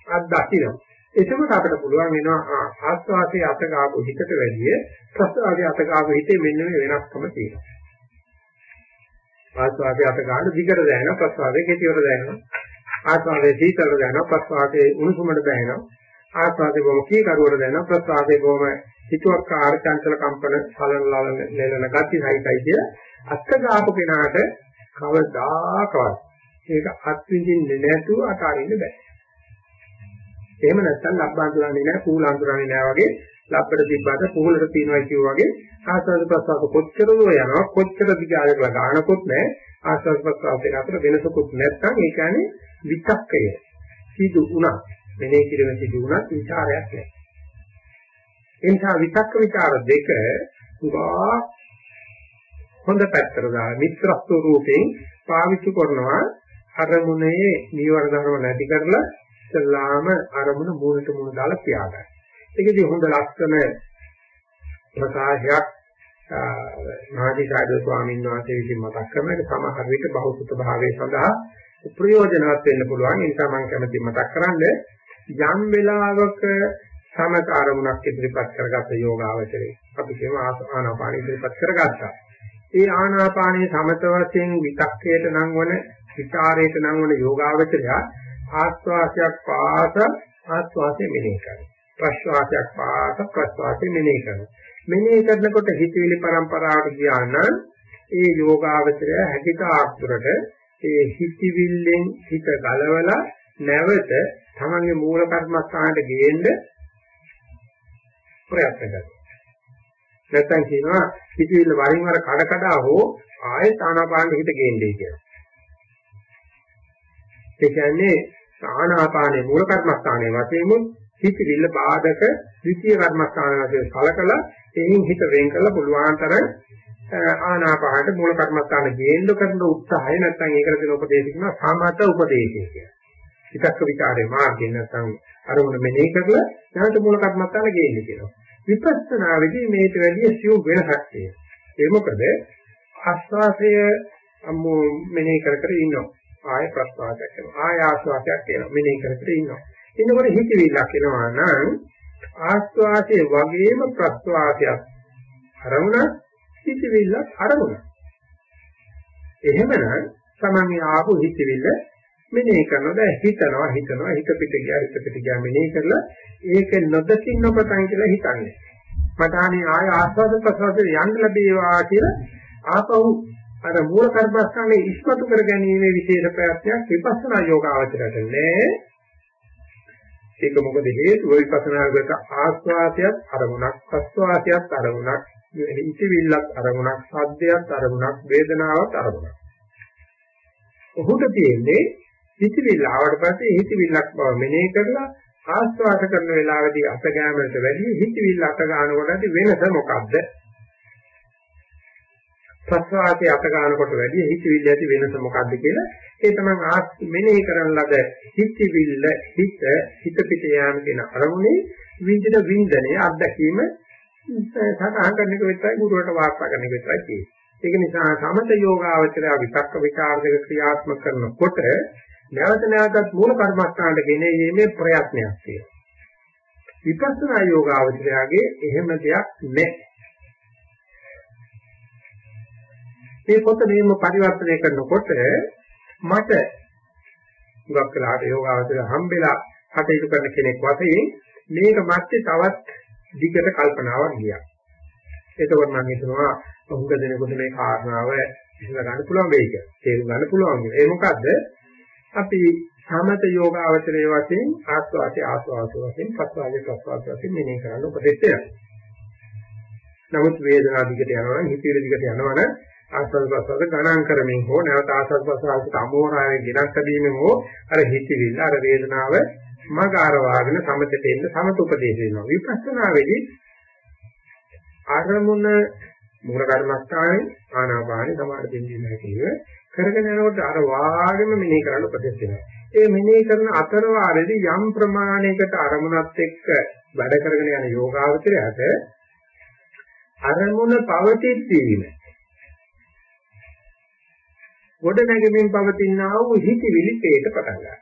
අත් දකින්නවා. එතකොට අපිට පුළුවන් වෙනවා ආස්වාදයේ අත ගාපු හිතට වැඩිය ප්‍රසආදයේ අත ගාපු හිතේ මෙන්න මේ වෙනස්කම තියෙනවා. ආස්වාදයේ අත ගන්න දිගට දැනෙනවා ප්‍රසආදයේ කෙටිවට දැනෙනවා. ආස්වාදයේ සීතලට දැනෙනවා ප්‍රසආදයේ උණුසුමට දැනෙනවා. ආස්වාදයේ බොම කී කරුවට දැනෙනවා ප්‍රසආදයේ බොම හිතුවක් ආර චංචල කම්පන සලන ලලන නෙලන ගති සහිතයි කිය අත්ත ගාපු කෙනාට කවදාකවත්. ඒක අත්විඳින්නේ නැතුව අතාරින්න බෑ. එහෙම නැත්නම් ලබ්බාඳුරන්නේ නැහැ, පූල අඳුරන්නේ නැහැ වගේ ලබ්බට තිබ්බට පූලට තියනවා කියෝ වගේ ආස්වාද ප්‍රසවාස කොච්චර දෝ යනවා කොච්චර දිගාරක ගානකොත් නැහැ ආස්වාද ප්‍රසවාසයෙන් අතර වෙනසකුත් නැත්නම් ඒ කියන්නේ විතක්කය. සිදු වුණා. මෙනේ කිරෙන සිදු වුණා. විචාරයක් නැහැ ඒ නිසා විතක්ක විචාර දෙක උගා හොඳ පැත්තට දාලා මිත්‍රත්ව රූපයෙන් පාවිච්චි කරනවා අරමුණේ නීවර ධර්ම නැති කරලා ඉස්සල්ලාම අරමුණ මූලට මූල දාලා තියාගන්න. ඒකදී හොඳ ලක්ෂණ ප්‍රකාශයක් මහදීසාරද ස්වාමීන් වහන්සේ විසින් මතක් කරන එක සමහර විට බහුසුත භාවයේ සඳහා ප්‍රයෝජනවත් වෙන්න පුළුවන්. ඒ නිසා මම කැමති මතක් කරන්නේ යම් වෙලාවක සමත අරමුණක් ඉදිරිපත් කරගත්ත යෝගාවචරේ අපි කියමු ආනාපාන ඉදිරිපත් කරගත්තා. ඒ ආනාපානයේ සමත වශයෙන් විතක්කයට නම් වන විචාරයට නම් වන යෝගාවචරය ආස්වාසයක් පාස ආස්වාසය මෙනෙහි කරනවා. ප්‍රශ්වාසයක් පාස ප්‍රශ්වාසය මෙනෙහි කරනවා. මෙනෙහි කරනකොට හිතවිලි પરම්පරාවට ගියා නම් ඒ යෝගාවචරය හැකිත ආස්තුරට ඒ හිතවිල්ලෙන් හිත ගලවලා නැවත තමන්ගේ මූල කර්මස්ථානට ගේන්න ප්‍රයත්න කරනවා. නැත්නම් කියනවා හිතවිල්ල වරින් වර කඩ කඩ හෝ ආයෙත් ආනාපාන හිත ගේන්නේ කියලා. ඒ කියන්නේ ආනාපානයේ මූල කර්මස්ථානයේ වශයෙන් හිතවිල්ල බාධක ද්විතීය කර්මස්ථාන වශයෙන් කලකලා එයින් හිත වෙන් කරලා පුළුවන් තරම් ආනාපානට මූල කර්මස්ථාන ගේන්න කරන උත්සාහය නැත්නම් ඒකට දෙන උපදේශ කියනවා සමත උපදේශය කියලා. හිතක් විචාරේ මාර්ගයෙන් නැත්නම් අරමුණ මෙනෙහි කරලා නැවත මූල කර්මස්ථාන ගේන්න කියනවා. විපස්සනාවේදී මේට වැඩිය සියුම් වෙනසක් තියෙනවා. ඒ මොකද ආස්වාසය අම්මෝ මෙනෙහි කර කර ඉන්නවා. ආය ප්‍රස්වාසයක් කරනවා. ආය ආස්වාසයක් කරනවා. මෙනෙහි කර කර ඉන්නවා. එතකොට හිතවිල්ලක් එනවා නම් ආස්වාසයේ වගේම ප්‍රස්වාසයක් අරමුණ හිතවිල්ලක් අරමුණ. එහෙමනම් සමන්ගේ ආපු හිතවිල්ල මෙනෙහි කරනවා. දැන් හිතනවා හිතනවා හිත පිට ගියා හිත පිට ගියා මෙනෙහි කරලා ඒක නොදකින් නොපතන් කියලා හිතන්නේ. මට අනේ ආය ආස්වාද ප්‍රසවාසයෙන් යන්න ලැබේවා කියලා ආපහු අර මූල කර්මස්ථානේ ඉස්මතු කර ගැනීමේ විශේෂ ප්‍රයත්නයක් විපස්සනා යෝගාවචරයට නෑ. ඒක මොකද හේතුව? විපස්සනාගත ආස්වාදයක් අරමුණක් ප්‍රස්වාසයක් අරමුණක් ඉතිවිල්ලක් අරමුණක් සද්දයක් අරමුණක් වේදනාවක් අරමුණක්. ඔහුට තියෙන්නේ හිතවිල්ල ආවට පස්සේ හිතවිල්ලක් බව මෙනෙහි කරලා ආස්වාද කරන වෙලාවේදී අත ගෑමකට වැඩි හිතවිල්ල අත ගන්නකොට වෙනස මොකද්ද? ප්‍රස්වාදයේ අත ගන්නකොට වැඩි හිතවිල්ල ඇති වෙනස මොකද්ද කියලා ඒ තමයි මෙනෙහි කරන ලද හිතවිල්ල හිත හිත පිට යාම කියන අරමුණේ විඳින වින්දනයේ අත්දැකීම සටහන් කරන එක විතරයි ගුරුවරට වාර්තා කරන එක විතරයි තියෙන්නේ. ඒක නිසා සමත යෝගාවචරය විතක්ක විචාර දෙක ක්‍රියාත්මක කරනකොට නැවත නැවතත් මූල කර්මස්ථානට ගෙනෙීමේ ප්‍රයත්නයක් තියෙනවා. විපස්සනා යෝගාවචරයගේ එහෙම දෙයක් නැහැ. මේ පොත මෙහෙම පරිවර්තනය කරනකොට මට ගොඩක් වෙලාට යෝගාවචරය හම්බෙලා කටයුතු කරන කෙනෙක් වශයෙන් මේක මැත්තේ තවත් දිගට කල්පනාවක් ගියා. එතකොට මම හිතනවා උංග දෙනකොට මේ කාරණාව ඉස්සර ගන්න පුළුවන් වෙයි කියලා. තේරුම් ගන්න පුළුවන්. ඒ මොකද්ද? අපි සමත යෝගාවචරයේ වශයෙන් ආස්වාදයේ ආස්වාද වශයෙන් ප්‍රස්වාදයේ ප්‍රස්වාද වශයෙන් මෙනෙහි කරන්න උපදෙස් දෙනවා. නමුත් වේදනා දිගට යනවා නම් හිතේ දිගට යනවා නම් ආස්වාද ප්‍රස්වාද ගණන් කරමින් හෝ නැවත ආස්වාද ප්‍රස්වාදයට අමෝරාවේ ගෙනත් බැලීමෙන් හෝ අර හිතවිල්ල අර වේදනාව මග ආරවාගෙන සමතට එන්න සමත උපදේශ වෙනවා. විපස්සනාවේදී අරමුණ මූල කර්මස්ථානේ ආනාපානේ සමාධි දෙන්නේ නැහැ කියුවේ කරගෙන යනකොට අර වාගෙම මෙනෙහි කරන්න උපදෙස් දෙනවා. ඒ මෙනෙහි කරන අතර වාරේදී යම් ප්‍රමාණයකට අරමුණත් එක්ක වැඩ කරගෙන යන යෝගාවචරයට අරමුණ පවතිද්දීම ගොඩ නැගෙමින් පවතිනා වූ හිතවිලි තේට පටන් ගන්නවා.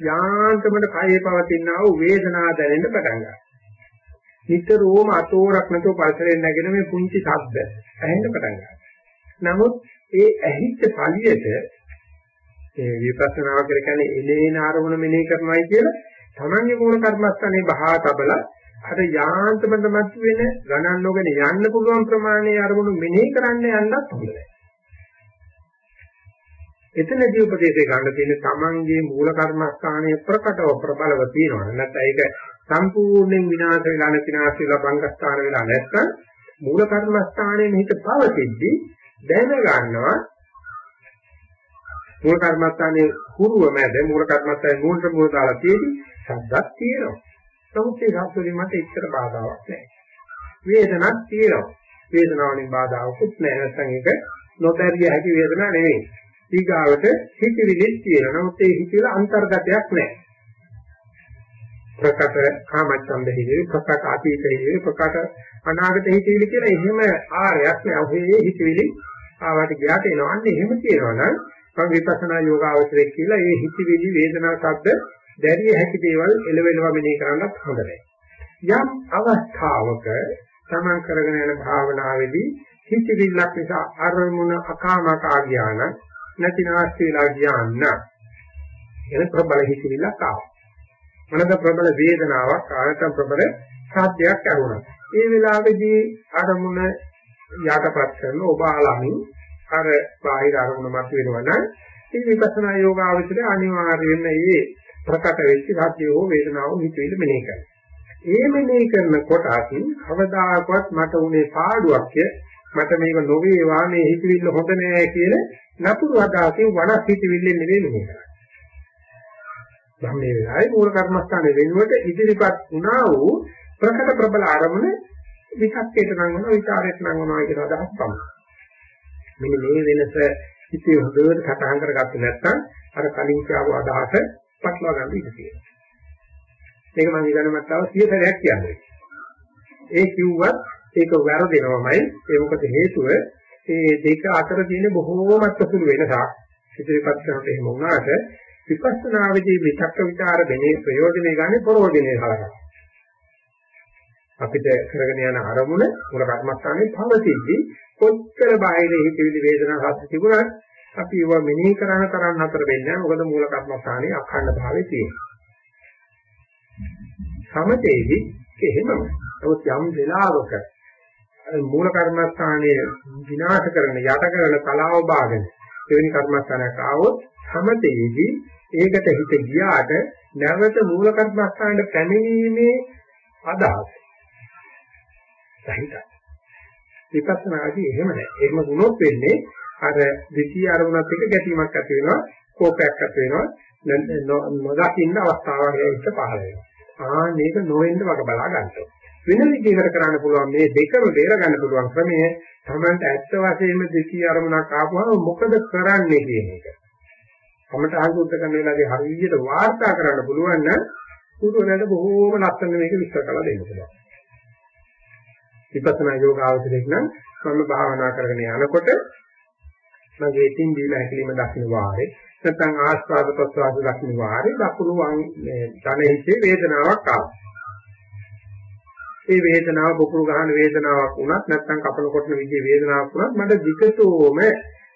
යාන්තමට කයේ පවතිනා වූ වේදනා දැනෙන්න පටන් ගන්නවා. නිතරම අතෝරක් නැතුව පරිසරයෙන් නැගෙන මේ පුංචි ශබ්ද ඇහෙන්න පටන් ගන්නවා. නමුත් ඒ ඇහිච්ච පළියට ඒ විපස්සනා කියලා කියන්නේ එලේන ආරමුණ මෙනෙහි කරනවායි කියලා තමන්ගේ මූල කර්මස්ථානේ බහා තබලා අර යාන්තම තමත් වෙන ගණන් නොගෙන යන්න පුළුවන් ප්‍රමාණයේ අරමුණු මෙනෙහි කරන්න යන්නත් හොඳ නැහැ. එතනදී උපදේශය ගන්න තියෙන තමන්ගේ මූල කර්මස්ථානයේ ප්‍රකටව ප්‍රබලව තියෙනවා. නැත්නම් ඒක සම්පූර්ණයෙන් විනාශ වෙලා නැති නැති වෙලා බංගස්ථාන වෙලා නැත්නම් මූල කර්මස්ථානයේ හිත පවතිද්දී දැන ගන්නවා මූල කර්මස්ථානයේ හුරුව මැද මූල කර්මස්ථානයේ මූලට මූල දාලා තියෙදි ශබ්දක් තියෙනවා. නමුත් ඒ ශබ්ද වලින් මට එච්චර බාධාවක් නැහැ. වේදනක් තියෙනවා. වේදනාවලින් බාධාවකුත් නැහැ. නැත්නම් ඒක නොතැරිය හැකි වේදනාවක් නෙවෙයි. ඊගාවට හිතවිලිත් තියෙනවා. නමුත් ඒ හිතවිල අන්තර්ගතයක් නැහැ. ප්‍රකට කාමච්ඡන්ද හිතේ ප්‍රකට අතීත හිතේ ප්‍රකට අනාගත හිතවිලි කියලා එහෙම ආරයක් නෑ. ඔහේ හිතවිලි ආවට ගියාට එනවා. අන්න එහෙම කියනවා නම් මම විපස්සනා යෝගාවචරය කියලා ඒ හිතවිලි වේදනා ශබ්ද දැරිය හැකි දේවල් එළවෙලව මෙනෙහි කරන්නත් හොඳ නැහැ. යම් අවස්ථාවක තමන් කරගෙන යන භාවනාවේදී හිතවිල්ලක් නිසා අරමුණ අකාමකා ඥාන නැතිනාස් වෙලා ඥාන එන ප්‍රබල හිතවිල්ලක් ආවා. මොනද ප්‍රබල වේදනාවක් ආයතන ප්‍රබල සාධ්‍යයක් ඇරුණා. ඒ වෙලාවේදී අරමුණ යටපත් කරන ඔබ ආලමින් අර බාහිර අරමුණ මත වෙනවා නම් මේ විපස්සනා යෝගාවචරය අනිවාර්යයෙන්ම මේ ප්‍රකට වෙච්ච සත්‍ය හෝ වේදනාව හිතෙන්න මෙනෙහි කරනවා. ඒ මෙනෙහි කරන කොටස් කවදාකවත් මට උනේ පාඩුවක්ය මට මේක නොවේවා මේ හිතවිල්ල හොඳ නෑ කියන නපුරු අදහසින් වඩා හිතවිල්ලෙන් නෙවෙයි මෙහෙ කරන්නේ. මම මේ වෙලාවේ මූල කර්මස්ථානයේ වෙනුවට ඉදිරිපත් වුණා වූ ප්‍රකට ප්‍රබල ආරමුණ විචක්කේට නම් වෙනවා විචාරයට නම් වෙනවා කියන අදහස් තමයි. මෙන්න මේ වෙනස හිතේ හොඳට සටහන් කරගත්තේ නැත්නම් අර කලින් කියපු අදහස පටලවා ගන්න ඉඩ තියෙනවා. මේක මම ඊළඟ මතාව 100 සැරයක් කියන්නේ. ඒ කිව්වත් ඒක වැරදෙනවමයි. ඒ මොකද හේතුව මේ දෙක අතර තියෙන බොහෝමත් සුළු වෙනසක්. ඉදිරිපත් කරනකොට එහෙම වුණාට විපස්සනාවේදී විචක්ක විචාර දෙනේ ප්‍රයෝජනේ ගන්න ප්‍රයෝජනේ හලකනවා. අපිට කරගෙන යන අරමුණ මුල කර්මස්ථානයේ පවතිද්දී කොච්චර බාහිර හිතවිලි වේදනා හත් තිබුණත් අපි ඒවා මෙනෙහි කරන තරම් අතර වෙන්නේ නැහැ. මොකද මූල කර්මස්ථානයේ අඛණ්ඩ භාවයේ තියෙනවා. සමතේදී එහෙමම. නමුත් යම් වෙලාවක මූල කර්මස්ථානයේ විනාශ කරන යට කරන කලාව භාගන එවැනි කර්මස්ථානයක් ආවොත් සමතේදී ඒකට හිත ගියාට නැවත මූල කර්මස්ථානට පැමිණීමේ අදහස සහිතයි. විපස්සනාදී එහෙම නැහැ. එහෙම වුණොත් වෙන්නේ අර දෙතිය අරමුණත් එක්ක ගැටීමක් ඇති වෙනවා, කෝපයක් ඇති වෙනවා, නොදකින්න අවස්ථාවක් ඇවිත් පහළ වෙනවා. ආ මේක නොවෙන්න වගේ බලා ගන්නවා. වෙන විදිහකට කරන්න පුළුවන් මේ දෙකම බේර ගන්න පුළුවන් ක්‍රමය තමන්ට ඇත්ත වශයෙන්ම දෙකී අරමුණක් ආපුවම මොකද කරන්නේ කියන එක. අපිට අහුුද්ද කරන වෙලාවේ හරියට වාර්තා කරන්න පුළුවන් නම් පුදුරනට බොහෝම ලස්සන මේක විස්තර කරලා දෙන්න පුළුවන්. විපස්සනා යෝග අවශ්‍යයක් නම් මම භාවනා කරගෙන යනකොට මගේ තින් දීලා හැකීම දක්ින වාරේ නැත්නම් ආස්වාද ප්‍රසවාස දක්ින වාරේ දකුණු මේ ධනෙහිසේ වේදනාවක් ආවා. ඒ වේදනාව බොකුරු ගහන වේදනාවක් වුණත් නැත්නම් කපල කොටන විදිහේ වේදනාවක් වුණත් මට විකතෝම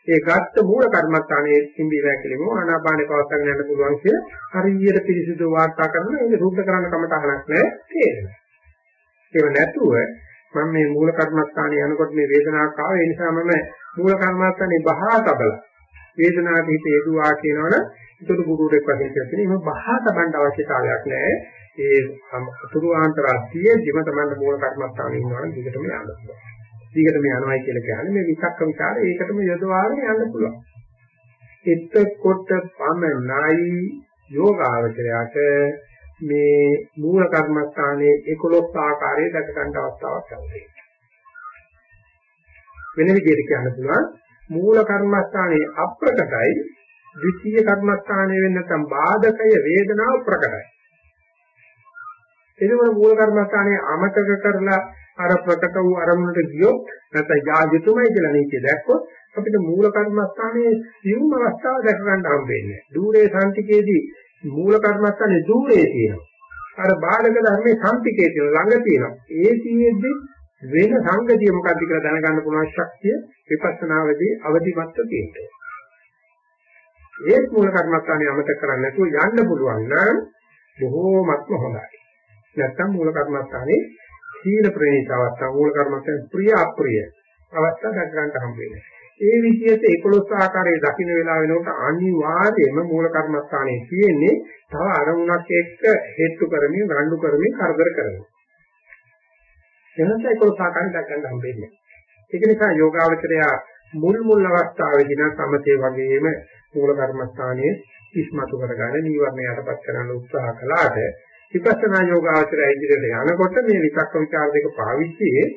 ඒ ගත්ත මූල කර්මස්ථානයේ සිඹී වැකලිම ආනාපානේ පවත්වාගෙන යන්න පුළුවන් කිය හරියට පිරිසිදු වාර්තා කරන ඒක සුද්ධ කරන්න කමට අහලක් නැහැ තේරෙනවා. ඒක නැතුව මම මේ මූල කර්මස්ථානයේ යනකොට මේ වේදනාවක් ආවා ඒ නිසා මම මූල කර්මස්ථානේ බහා තබලා වේදනාවට හිත යෙදුවා කියනවනේ ඒකට ගුරුරෙක් වශයෙන් කියන්නේ එහෙම බහා තබන්න අවශ්‍යතාවයක් නැහැ. ඒ අතුරු ආන්තරාතිය ජීව තමයි මූල කර්මස්ථානයේ ඉන්නවනම් දිගටම යන්න පුළුවන්. දිගටම යනවායි කියලා කියන්නේ මේ විචක්ක විචාර ඒකටම යොදවාගෙන යන්න පුළුවන්. එතකොට පමණයි යෝගාවචරයට මේ මූල කර්මස්ථානයේ 11 ආකාරයේ දැක ගන්න අවස්ථාවක් ලැබෙනවා. වෙන විදිහට කියන්න පුළුවන් මූල කර්මස්ථානයේ අප්‍රකටයි ද්විතීය කර්මස්ථානයේ වෙන්න නැත්නම් බාධකය වේදනාව ප්‍රකටයි. එනකොට මූල කර්මස්ථානයේ අමතක කරලා අර ප්‍රකට වූ අරමුණට ගියොත් නැත්නම් යාජිතුමයි කියලා නීතිය දැක්කොත් අපිට මූල කර්මස්ථානයේ සියුම් අවස්ථාව දැක ගන්න හම්බෙන්නේ. দূරේ සාන්තිකේදී මූල කර්මස්ථානේ দূරේ තියෙනවා. අර බාධක ධර්මයේ සම්පිකේ තියෙන ළඟ තියෙනවා. ඒ තියෙද්දි වෙන සංගතිය මොකක්ද කියලා දැනගන්න පුළුවන් ශක්තිය විපස්සනාවේදී අවදිමත්ව තියෙනවා. ඒ මූල කර්මස්ථානේ අමතක කරන්නේ නැතුව යන්න පුළුවන් නම් බොහෝමත්ම හොඳයි. නැත්තම් මූල කර්මස්ථානේ සීල ප්‍රේණිත අවස්ථා මූල කර්මස්ථානේ ප්‍රිය අප්‍රිය අවස්ථා දැක ගන්න හම්බ වෙනවා. ඒ විදිහට 11 ආකාරයේ දකින්න වෙලා වෙනකොට අනිවාර්යයෙන්ම මූල කර්මස්ථානයේ තියෙන්නේ තව අරමුණක් එක්ක හේතු කරමින් රණ්ඩු කරමින් කරදර කරනවා. එනස 11 ආකාරයෙන් දැක ගන්න හම්බෙන්නේ. ඒක නිසා යෝගාවචරය මුල් මුල් අවස්ථාවේදී නම් සමතේ වගේම මූල කර්මස්ථානයේ ඉස්මතු කරගන්න නීවරණ යටපත් කරන්න උත්සාහ කළාට විපස්සනා යෝගාචරය ඉදිරියට යනකොට මේ විචක්ක විචාර දෙක පාවිච්චියේ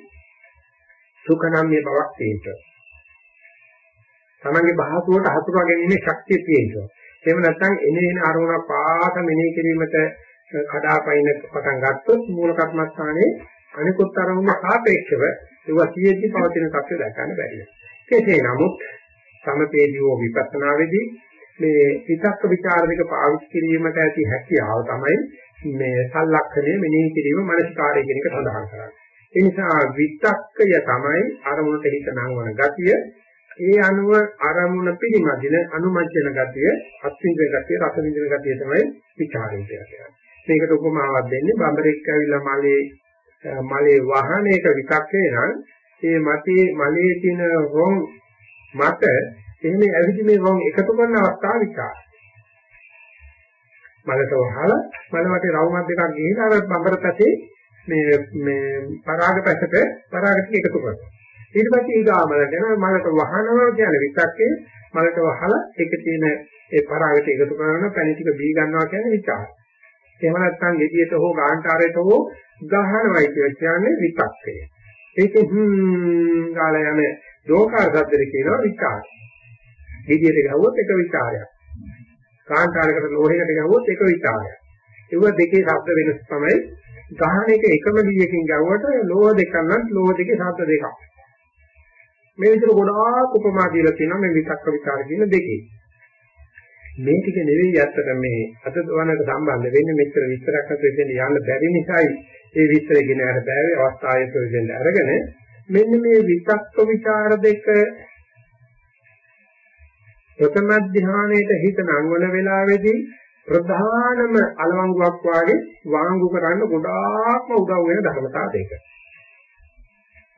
සුඛනම් මේ බවක් තියෙනවා. තමන්ගේ භාසුවට හසුරවා ගැනීමේ ශක්තිය තියෙනවා. එහෙම නැත්නම් එනේ එන අරමුණ පාත මෙනෙහි කිරීමට කඩාපයින් පටන් ගත්තොත් මූල කර්මස්ථානයේ අනිකුත් අරමුණ සාපේක්ෂව ඒවා සියෙද්දි පවතින තත්ත්වය දැක ගන්න බැහැ. කෙසේ නමුත් සමතේදී හෝ විපස්සනාවේදී මේ විතක්ක ਵਿਚාර දෙක පාවිච්චි කිරීමට ඇති හැකියාව තමයි මේ සල්ලක්ෂණය මෙනෙහි කිරීම මනස්කාරය කියන එක සඳහන් කරන්නේ. ඒ නිසා විතක්කය තමයි අරමුණට හිත නංවන ගතිය. ඒ අනුව අරමුණ පිළිමදින අනුමජ්ජන ගතිය, අත්විඳින ගතිය, රස විඳින ගතිය තමයි විචාරය කියන්නේ. මේකට උපමාවක් දෙන්නේ බඹරෙක් ඇවිල්ලා මලේ මලේ වාහනයක විතක්කේ නම් ඒ මතේ මලේ තියෙන රොන් මත එහෙම ඇවිදිමේ වම් එකතු කරන අවස්ථාව විකාරයි. මලට වහලා මල වටේ රවුමක් දෙකක් ගිහින් අර බඹර පැසේ මේ මේ පරාග පැසට පරාග ටික එකතු කරනවා. ඊට පස්සේ ඊගාමලට යන මලට වහනවා කියන විතක්කේ මලට වහලා ඒක තියෙන ඒ පරාගට එකතු කරන පැණි ටික බී ගන්නවා කියන්නේ විචාරය. එහෙම නැත්නම් ගෙඩියට හෝ ගාන්ටාරයට හෝ ගහනවයි කියන්නේ විතක්කය. ඒකේ හ්ම් ගාලා යන දෝකාර සද්දෙට කියනවා විචාරය. ගෙඩියට ගහුවොත් එක විචාරයක්. කාන්ටාරයකට ලෝහයකට ගහුවොත් එක විචාරයක්. ඒව දෙකේ ශබ්ද වෙනස් තමයි ගහන එක එකම දීයකින් ගවුවට ලෝහ දෙකක් නම් ලෝහ දෙකේ ශබ්ද දෙකක්. මේ විතර ගොඩාක් උපමා දීලා තියෙනවා මේ විතක්ක විචාර කියන දෙකේ. මේ ටික නෙවෙයි ඇත්තට මේ අද වනට සම්බන්ධ වෙන්නේ මෙච්චර විස්තරයක් අතර ඉතින් යන්න බැරි නිසායි ඒ විස්තරය ගෙන අර බෑවේ අවස්ථාවේ ප්‍රයෝජන අරගෙන මෙන්න මේ විතක්ක විචාර දෙක ප්‍රථම ධානයේට හිත නංවන වෙලාවේදී ප්‍රධානම අලවංගුවක් වාගේ වාංගු කරන්න ගොඩාක්ම උදව් වෙන ධර්මතා දෙක.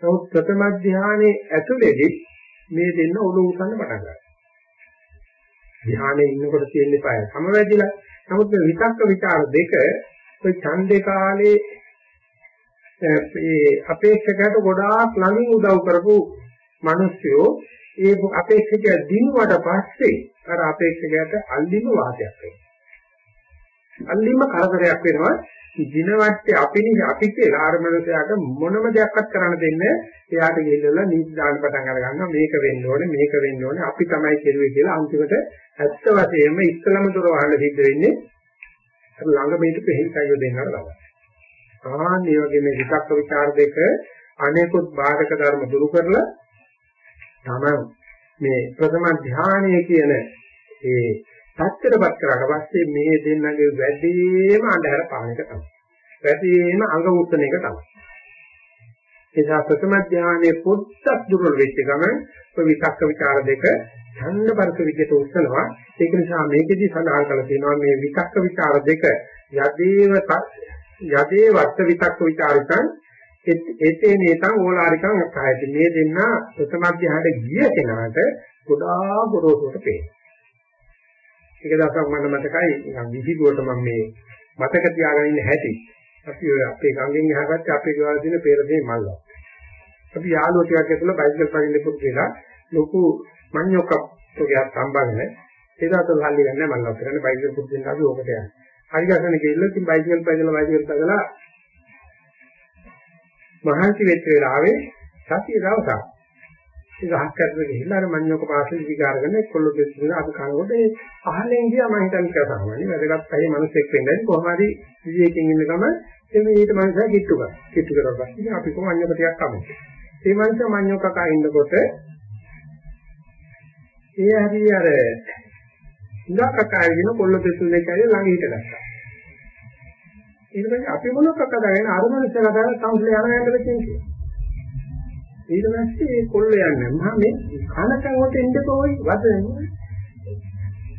නමුත් ප්‍රථම ධානයේ ඇතුළෙදි මේ දෙන්න ඔලුව උසන්න පටන් ගන්නවා. ධානයේ ඉන්නකොට තියෙන පාය සමවැදිලා. නමුත් මේ විතක්ක ਵਿਚාර දෙක ඔය ඡන්දේ කාලේ ඒ අපේක්ෂකයට ගොඩාක් ළඟින් උදව් කරපු මිනිස්සුયો ඒ අපේක්ෂකයා දිනුවට පස්සේ අර අපේක්ෂකයාට අල්ලින වාදයක් වෙනවා. අල්ලිම කරදරයක් වෙනවා. දිනවත්තේ අපි අපි කියලා අර මනුස්සයාට මොනම දෙයක්වත් කරන්න දෙන්නේ එයාට ගිහිල්ලා නීති දාන්න පටන් අර ගන්නවා මේක වෙන්න ඕනේ මේක වෙන්න ඕනේ. අපි තමයි කෙරුවේ කියලා අන්තිමට ඇත්ත වශයෙන්ම ඉස්සලම දොර වහන්න සිද්ධ වෙන්නේ අර ළඟ මේක පෙහෙල්කයිය දෙන්නට ළඟ. ආන්නේ වගේ මේ විතක්ක ਵਿਚාර දෙක අනේකුත් බාධක ධර්ම දුරු කරලා තමයි මේ ප්‍රථම ධානය කියන ඒ සත්‍යයටපත් කරාට පස්සේ මේ දෙන්නගේ වැඩිම අඳුර පාන එක තමයි. වැඩිම අංග මුත්තන එක තමයි. එදා ප්‍රථම ධානයේ පොඩ්ඩක් දුර්වල වෙච්ච ගමන් ඔය විතක්ක ਵਿਚාර දෙක ඡන්දපරක විදිහට උස්සනවා. ඒක නිසා මේකෙදි සඳහන් කරලා තියෙනවා මේ විතක්ක ਵਿਚාර දෙක යදේව යදේ වත්ත විතක්ක ਵਿਚාරිතං ඒතේ නේතං ඕලාරිකං අකායති මේ දෙන්න ප්‍රථම ධානයට ගිය කෙනාට ගොඩාක් ගොරෝසුට පේනවා. එක දවසක් මට මතකයි නිකන් විහිදුවට මම මේ මතක තියාගෙන ඉන්න හැටි. අපි ඔය අපේ ගංගෙන් එහාගත්ත අපේ ගෙවල් දින පෙරදේ මල්ලා. අපි යාළුවෝ ටිකක් ඇතුළේ බයිසිකල් පදින්න පුත් කියලා ලොකු මඤ්ඤොක්ක තෝගයක් සම්බන්ධනේ. ඒ දවස්වල හල්ලි ගන්න මල්ලා කරන්නේ බයිසිකල් පුත් දෙන්න අපි ඕකට යන්නේ. හරි ගන්න ගිහිල්ලා ඉතින් බයිසිකල් පදලා බයිසිකල් පදලා මහන්සි වෙච්ච වෙලාවේ සතිය දවසක් ඒක හක්කරට ගිහිල්ලා අර මඤ්ඤෝක පාසල විකාරගෙන කොල්ල දෙන්න අපි කනකොට ඒ අහලෙන් ගියා මම හිතන්නේ කියලා තමයි. වැදගත් අය මිනිස්සෙක් වෙන්නේ කොහොම හරි විවේකයෙන් ඉන්න ගම එමේ ඊට මනුස්සයා කිට්ටු කරා. කිට්ටු කරලා පස්සේ අපි කොහොම අඤ්ඤක ටිකක් අමු. ඒ මනුස්සයා මඤ්ඤෝක කකා ඉන්නකොට ඒ හරි අර ඉඳක් කකා ඉන්න කොල්ල දෙතුනේ කයි ළඟ හිටගත්තා. ඊට පස්සේ අපි මොනක් කකා දාගෙන අර මනුස්සයා කතා කරලා තවුස්ල යන යන්න දෙන්නේ කියලා. ඊට පස්සේ ඒ කොල්ල යන්නේ මම මේ කනට කොට එන්න කොයි වදන්නේ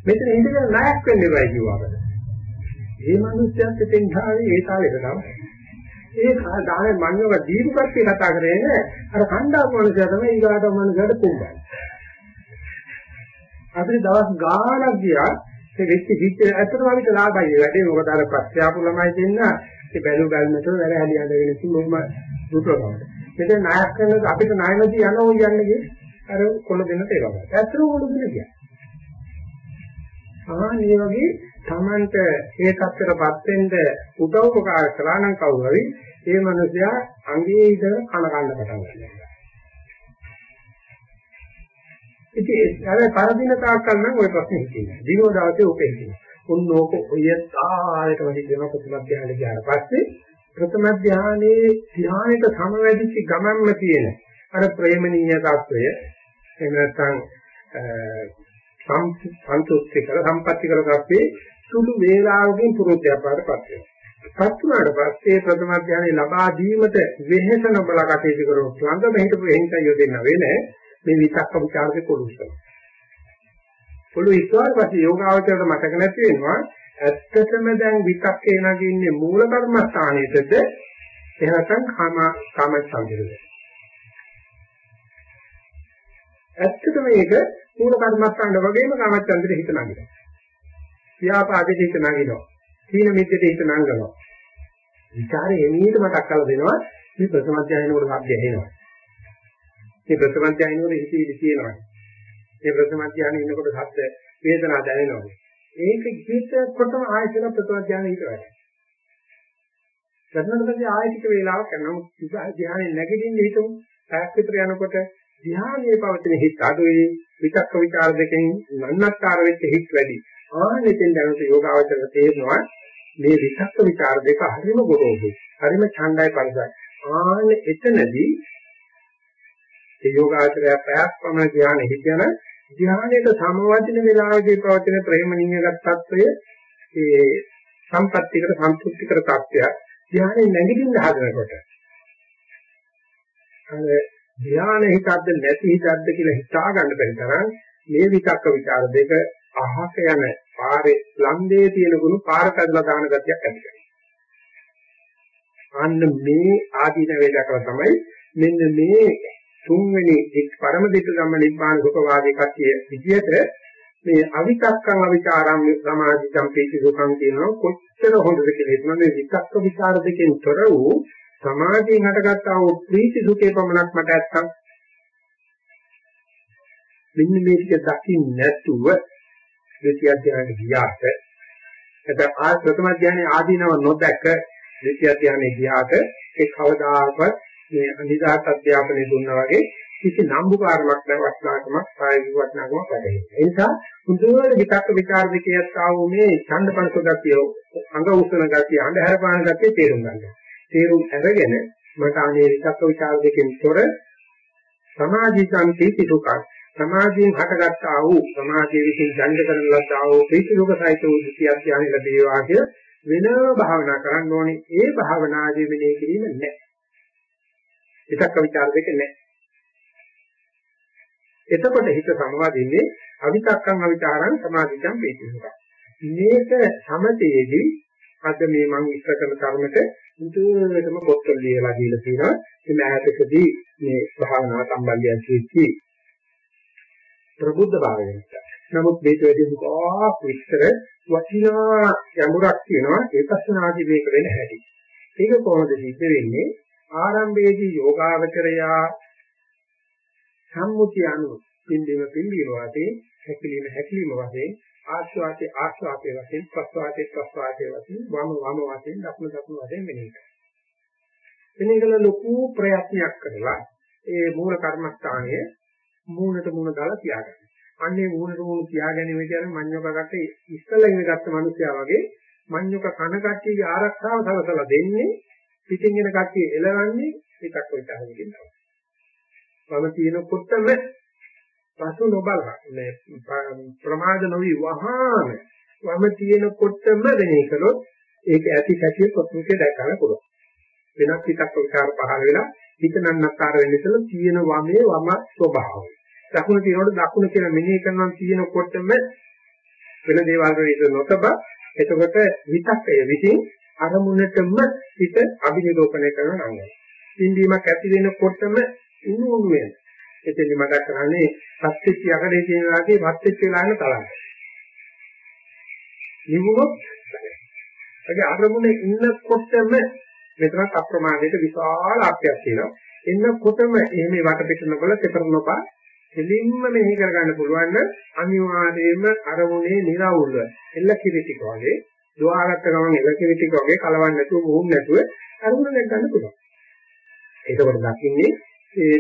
මෙතන ඉඳගෙන ණයක් වෙන්න එපා කිව්වා. මේ මිනිස්සුත් දෙතෙන් ගාවේ ඒ තාලෙට තමයි. ඒ ගානේ මන්නව දීපු කට්ටිය කතා කරේ අර කණ්ඩායම් මිනිස්සු තමයි ඊගාට මිනිස්සුන්ට කුඹයි. අපිට දවස් ගාණක් ගියා ඒ වෙච්ච හිත ඇත්තටම අපිට ලාභයි වැඩේ මොකද අර ප්‍රත්‍යාපු ළමයි දෙන්න ඒ බැලු බැලමට වැඩ හැලිය හදගෙන ඉතින් මොකම දුටනවා. මෙතන නායක කරන අපිට නායකදී යනවා කියන්නේ අර කොළ දෙන්න තේරුම් ගන්න. ඇත්තටම කොළ දෙන්න කියන්නේ. ආන්නේ වගේ Tamanට ඒ තත්ත්වයටපත් වෙන්න උදව් උපකාර කළා නම් කවුරු හරි ඒ මනුස්සයා අංගේ ඉඳන් කන කන්න පටන් ගන්නවා. ඉතින් අර පරදින තාක්කල් නම් ওই ප්‍රශ්නේ හිතෙන්නේ. දිනෝ දවසේ ඔක හිතෙනවා. උන් ඕක ඔය තාලයට වැඩි දෙන ප්‍රතිමත් ධ්‍යානෙ ගියාට පස්සේ ප්‍රථම ධානයේ ධානයට සමවැදිච්ච ගමන්ම තියෙන අර ප්‍රේමණීය tattwය එහෙම නැත්නම් සන්තුෂ්ටි කර සම්පatti කර tattවේ සුළු වේලාවකින් පුරුද්දයක් වඩපත් වෙනවා. පත් වුණාට පස්සේ ප්‍රථම ධානයේ ලබා දීමට වෙහෙස නොබල කටයුතු කරොත් ළඟම හිටපු එහෙන්ට යොදෙන්න වෙන මේ විතක්ක ਵਿਚාරක කොළුස්සන. පොළු ඉස්සුවාට පස්සේ යෝගාවචරයට මතක නැති වෙනවා ඇත්තටම දැන් විතක්කේ නගින්නේ මූල කර්මස්ථානෙටද එහෙම නැත්නම් කාම කාමච්ඡන්දෙද ඇත්තටම මේක මූල කර්මස්ථාන වගේම කාමච්ඡන්දෙට හිත නගිනවා ව්‍යාපාදෙට හිත නගිනවා තීන මිද්දෙට හිත නංගනවා විචාරය එමීට මතක් කරලා දෙනවා මේ ප්‍රථම ධ්‍යානෙ වල සබ්ද ඇහෙනවා. මේ ප්‍රථම ධ්‍යානෙ වල හිතවිලි තියෙනවා. මේ ප්‍රථම ධ්‍යානෙ ඉන්නකොට සද්ද වේදනා දැනෙනවා. ඒක ජීවිතයක් කොටම ආයතන ප්‍රථම ධ්‍යානෙ හිතවයි. ගන්නකොට ආයතික වේලාවක් කරනවා ධ්‍යානෙ නැගිටින්න හිතමු. පැයක් විතර යනකොට ධ්‍යානයේ පවතින හිත අඩුයි විචක්ක විචාර දෙකෙන් නන්නත්තර වෙච්ච හිත වැඩි. ආනෙතෙන් දැනුත් යෝගාවචර තේරෙනවා මේ විචක්ක විචාර දෙක හරිම ගොරෝසුයි. හරිම ඡණ්ඩයි පරිසයි. ආනේ එතනදී ඒ යෝගාචරය පැයක් පමණ ධ්‍යානෙ හිතන ධ්‍යානයක සමවදින වේලාවේදී පවතින ප්‍රේමණීය තත්ත්වය ඒ සම්පත්තිකට සම්පූර්ණ කර තත්ත්වයක් ධ්‍යානෙ නැගිටින්න හදනකොට අර ධ්‍යාන හිතක්ද නැති හිතක්ද කියලා හිතා ගන්න බැරි තරම් මේ විචක්ක ਵਿਚාර දෙක අහක යන පාරේ ලන්දේ තියෙන ගුණ පාර පැදලා දාන ගතියක් ඇති කරනවා. අන්න මේ ආදීන වේදකව තමයි මෙන්න මේ තුන්වෙනි පරම දිට ධම්ම නිබ්බාන සුඛවාදී කතිය විදියට මේ අවිතක්කං අවිචාරම් සමාධි සම්පීති සුඛං කියනවා. කොච්චර හොඳද කියලා හිතනවා. මේ විතක්ක විචාර දෙකෙන් තොර වූ සමාධියෙන් හටගත්තා වූ ප්‍රීති සුඛේ පමණක් මට නැත්තම් මෙන්න මේ ටික දකින්න නැතුව දෙති අධ්‍යයනයට ගියාට නැත්නම් ආ ප්‍රථම අධ්‍යයනයේ ආදීනව නොදැක දෙති අධ්‍යයනයේ ගියාට ඒ කවදාකවත් මේ අනිදාත් අධ්‍යාපනය දුන්නා වගේ කිසි නම්බුකාරමක් නැවත් නාකමක් සායවික වටනකමක් වැඩේ. ඒ නිසා මුදුවර විකක්ක විකාර දෙකේත් ආවෝ මේ ඡන්දපංස ගතිය අඟ උසන ගතිය අඳුර පාන ගතිය තේරුම් ගන්නවා. තේරුම් අරගෙන මට අනේ විකක්ක විකාර දෙකෙන් තොර සමාජී සම්පී පිටුකා සමාජයෙන් හටගත් ආ වූ සමාජයේ විසින් දඬ කරන ලද්ද ආ වූ ප්‍රීතිලෝක සහිත වූ ත්‍රිත්‍ය ඥාන ලැබේවා කිය වෙන භාවනා කරන්න ඕනේ ඒ භාවනාදී මෙනේ කිරීම නැහැ විතක්ක ਵਿਚාර දෙක නැහැ. එතකොට හිත සමවදින්නේ අවිතක්කං අවිචාරං සමාධිජම් වේදිනවා. මේක සමතේදී අද මේ මම ඉස්සර කරන කර්මක මුතුවේතම පොත්වල ලියලා දීලා තියෙනවා. මේ මෑතකදී මේ භාවනා සම්බන්ධයෙන් කිව්වි ප්‍රබුද්ධ භාවයෙන්. නමුත් මේක වැඩි දුකක් විස්තර වටිනා ගැඹුරක් තියෙනවා ඒකස්සනාදී මේක වෙන හැටි. ඒක කොහොමද සිද්ධ වෙන්නේ? ආරම්භයේදී යෝගාවචරයා සම්මුතිය අනුව පින්දීම පින්දීම වශයෙන් හැකිලිම හැකිලිම වශයෙන් ආස්වාදේ ආස්වාදේ වශයෙන් ප්‍රස්වාදේ ප්‍රස්වාදේ වශයෙන් වම වම වශයෙන් දක්න දක්න වශයෙන් මෙනෙහි කරනවා. මෙනෙහි කළ ලොකු ප්‍රයත්නයක් කරලා ඒ මූල කර්මස්ථානයේ මූණට මූණ දාලා තියාගන්න. අන්නේ මූණට මූණ තියාගැනීම කියන්නේ මඤ්ඤොකකට ඉස්සලා ඉඳ ගත්ත මිනිසයා වගේ මඤ්ඤොක කන කට්ටියගේ ආරක්ෂාව සලසලා දෙන්නේ පිටින් එන කට්ටිය එලවන්නේ ඒකක් ඔය තරමින් තමයි. මම තියෙනකොටම පසු නොබල මේ ප්‍රමාද නොවි වහාම වම තියෙනකොටම වෙනේ කළොත් ඒක ඇති සැටිය කොත්මුකේ දැකගන්න පුළුවන්. වෙනත් පිටක් විකාර පහළ වෙලා හිත නන්නතර වෙන්න ඉතල තියෙන වමේ වම ස්වභාවය. දකුණ තියෙනකොට දකුණ කියලා මෙනෙහි කරනවා තියෙනකොටම වෙන දේවල් වල නොතබ එතකොට විතක්කය විසින් අරමුණටම හිත අභිනිරෝපණය කරන අංගය. සින්දීමක් ඇති වෙනකොටම උණු උණු වෙන. එතෙන්දි මතක් කරන්නේ පත්‍ත්‍ච යකඩේ තියෙන වාගේ පත්‍ත්‍ච වෙලා යන තරම්. නිමුනොත් ඒකේ අරමුණේ ඉන්නකොටම මෙතනත් අප්‍රමාදයට විශාල අර්ථයක් තියෙනවා. එන්නකොටම එහෙම වටපිට නොකල තෙපර නොපා දෙලින්ම මෙහි කරගන්න පුළුවන් නම් අනිවාර්යයෙන්ම අරමුණේ निराවුල්ව එල්ල කිරිටික වගේ දුවාගත්ත ගමන් එල්ල කිරිටික වගේ කලවන්න නැතුව මොහොම් නැතුව අරමුණ නැග ගන්න පුළුවන්. ඒකවල දකින්නේ ඒ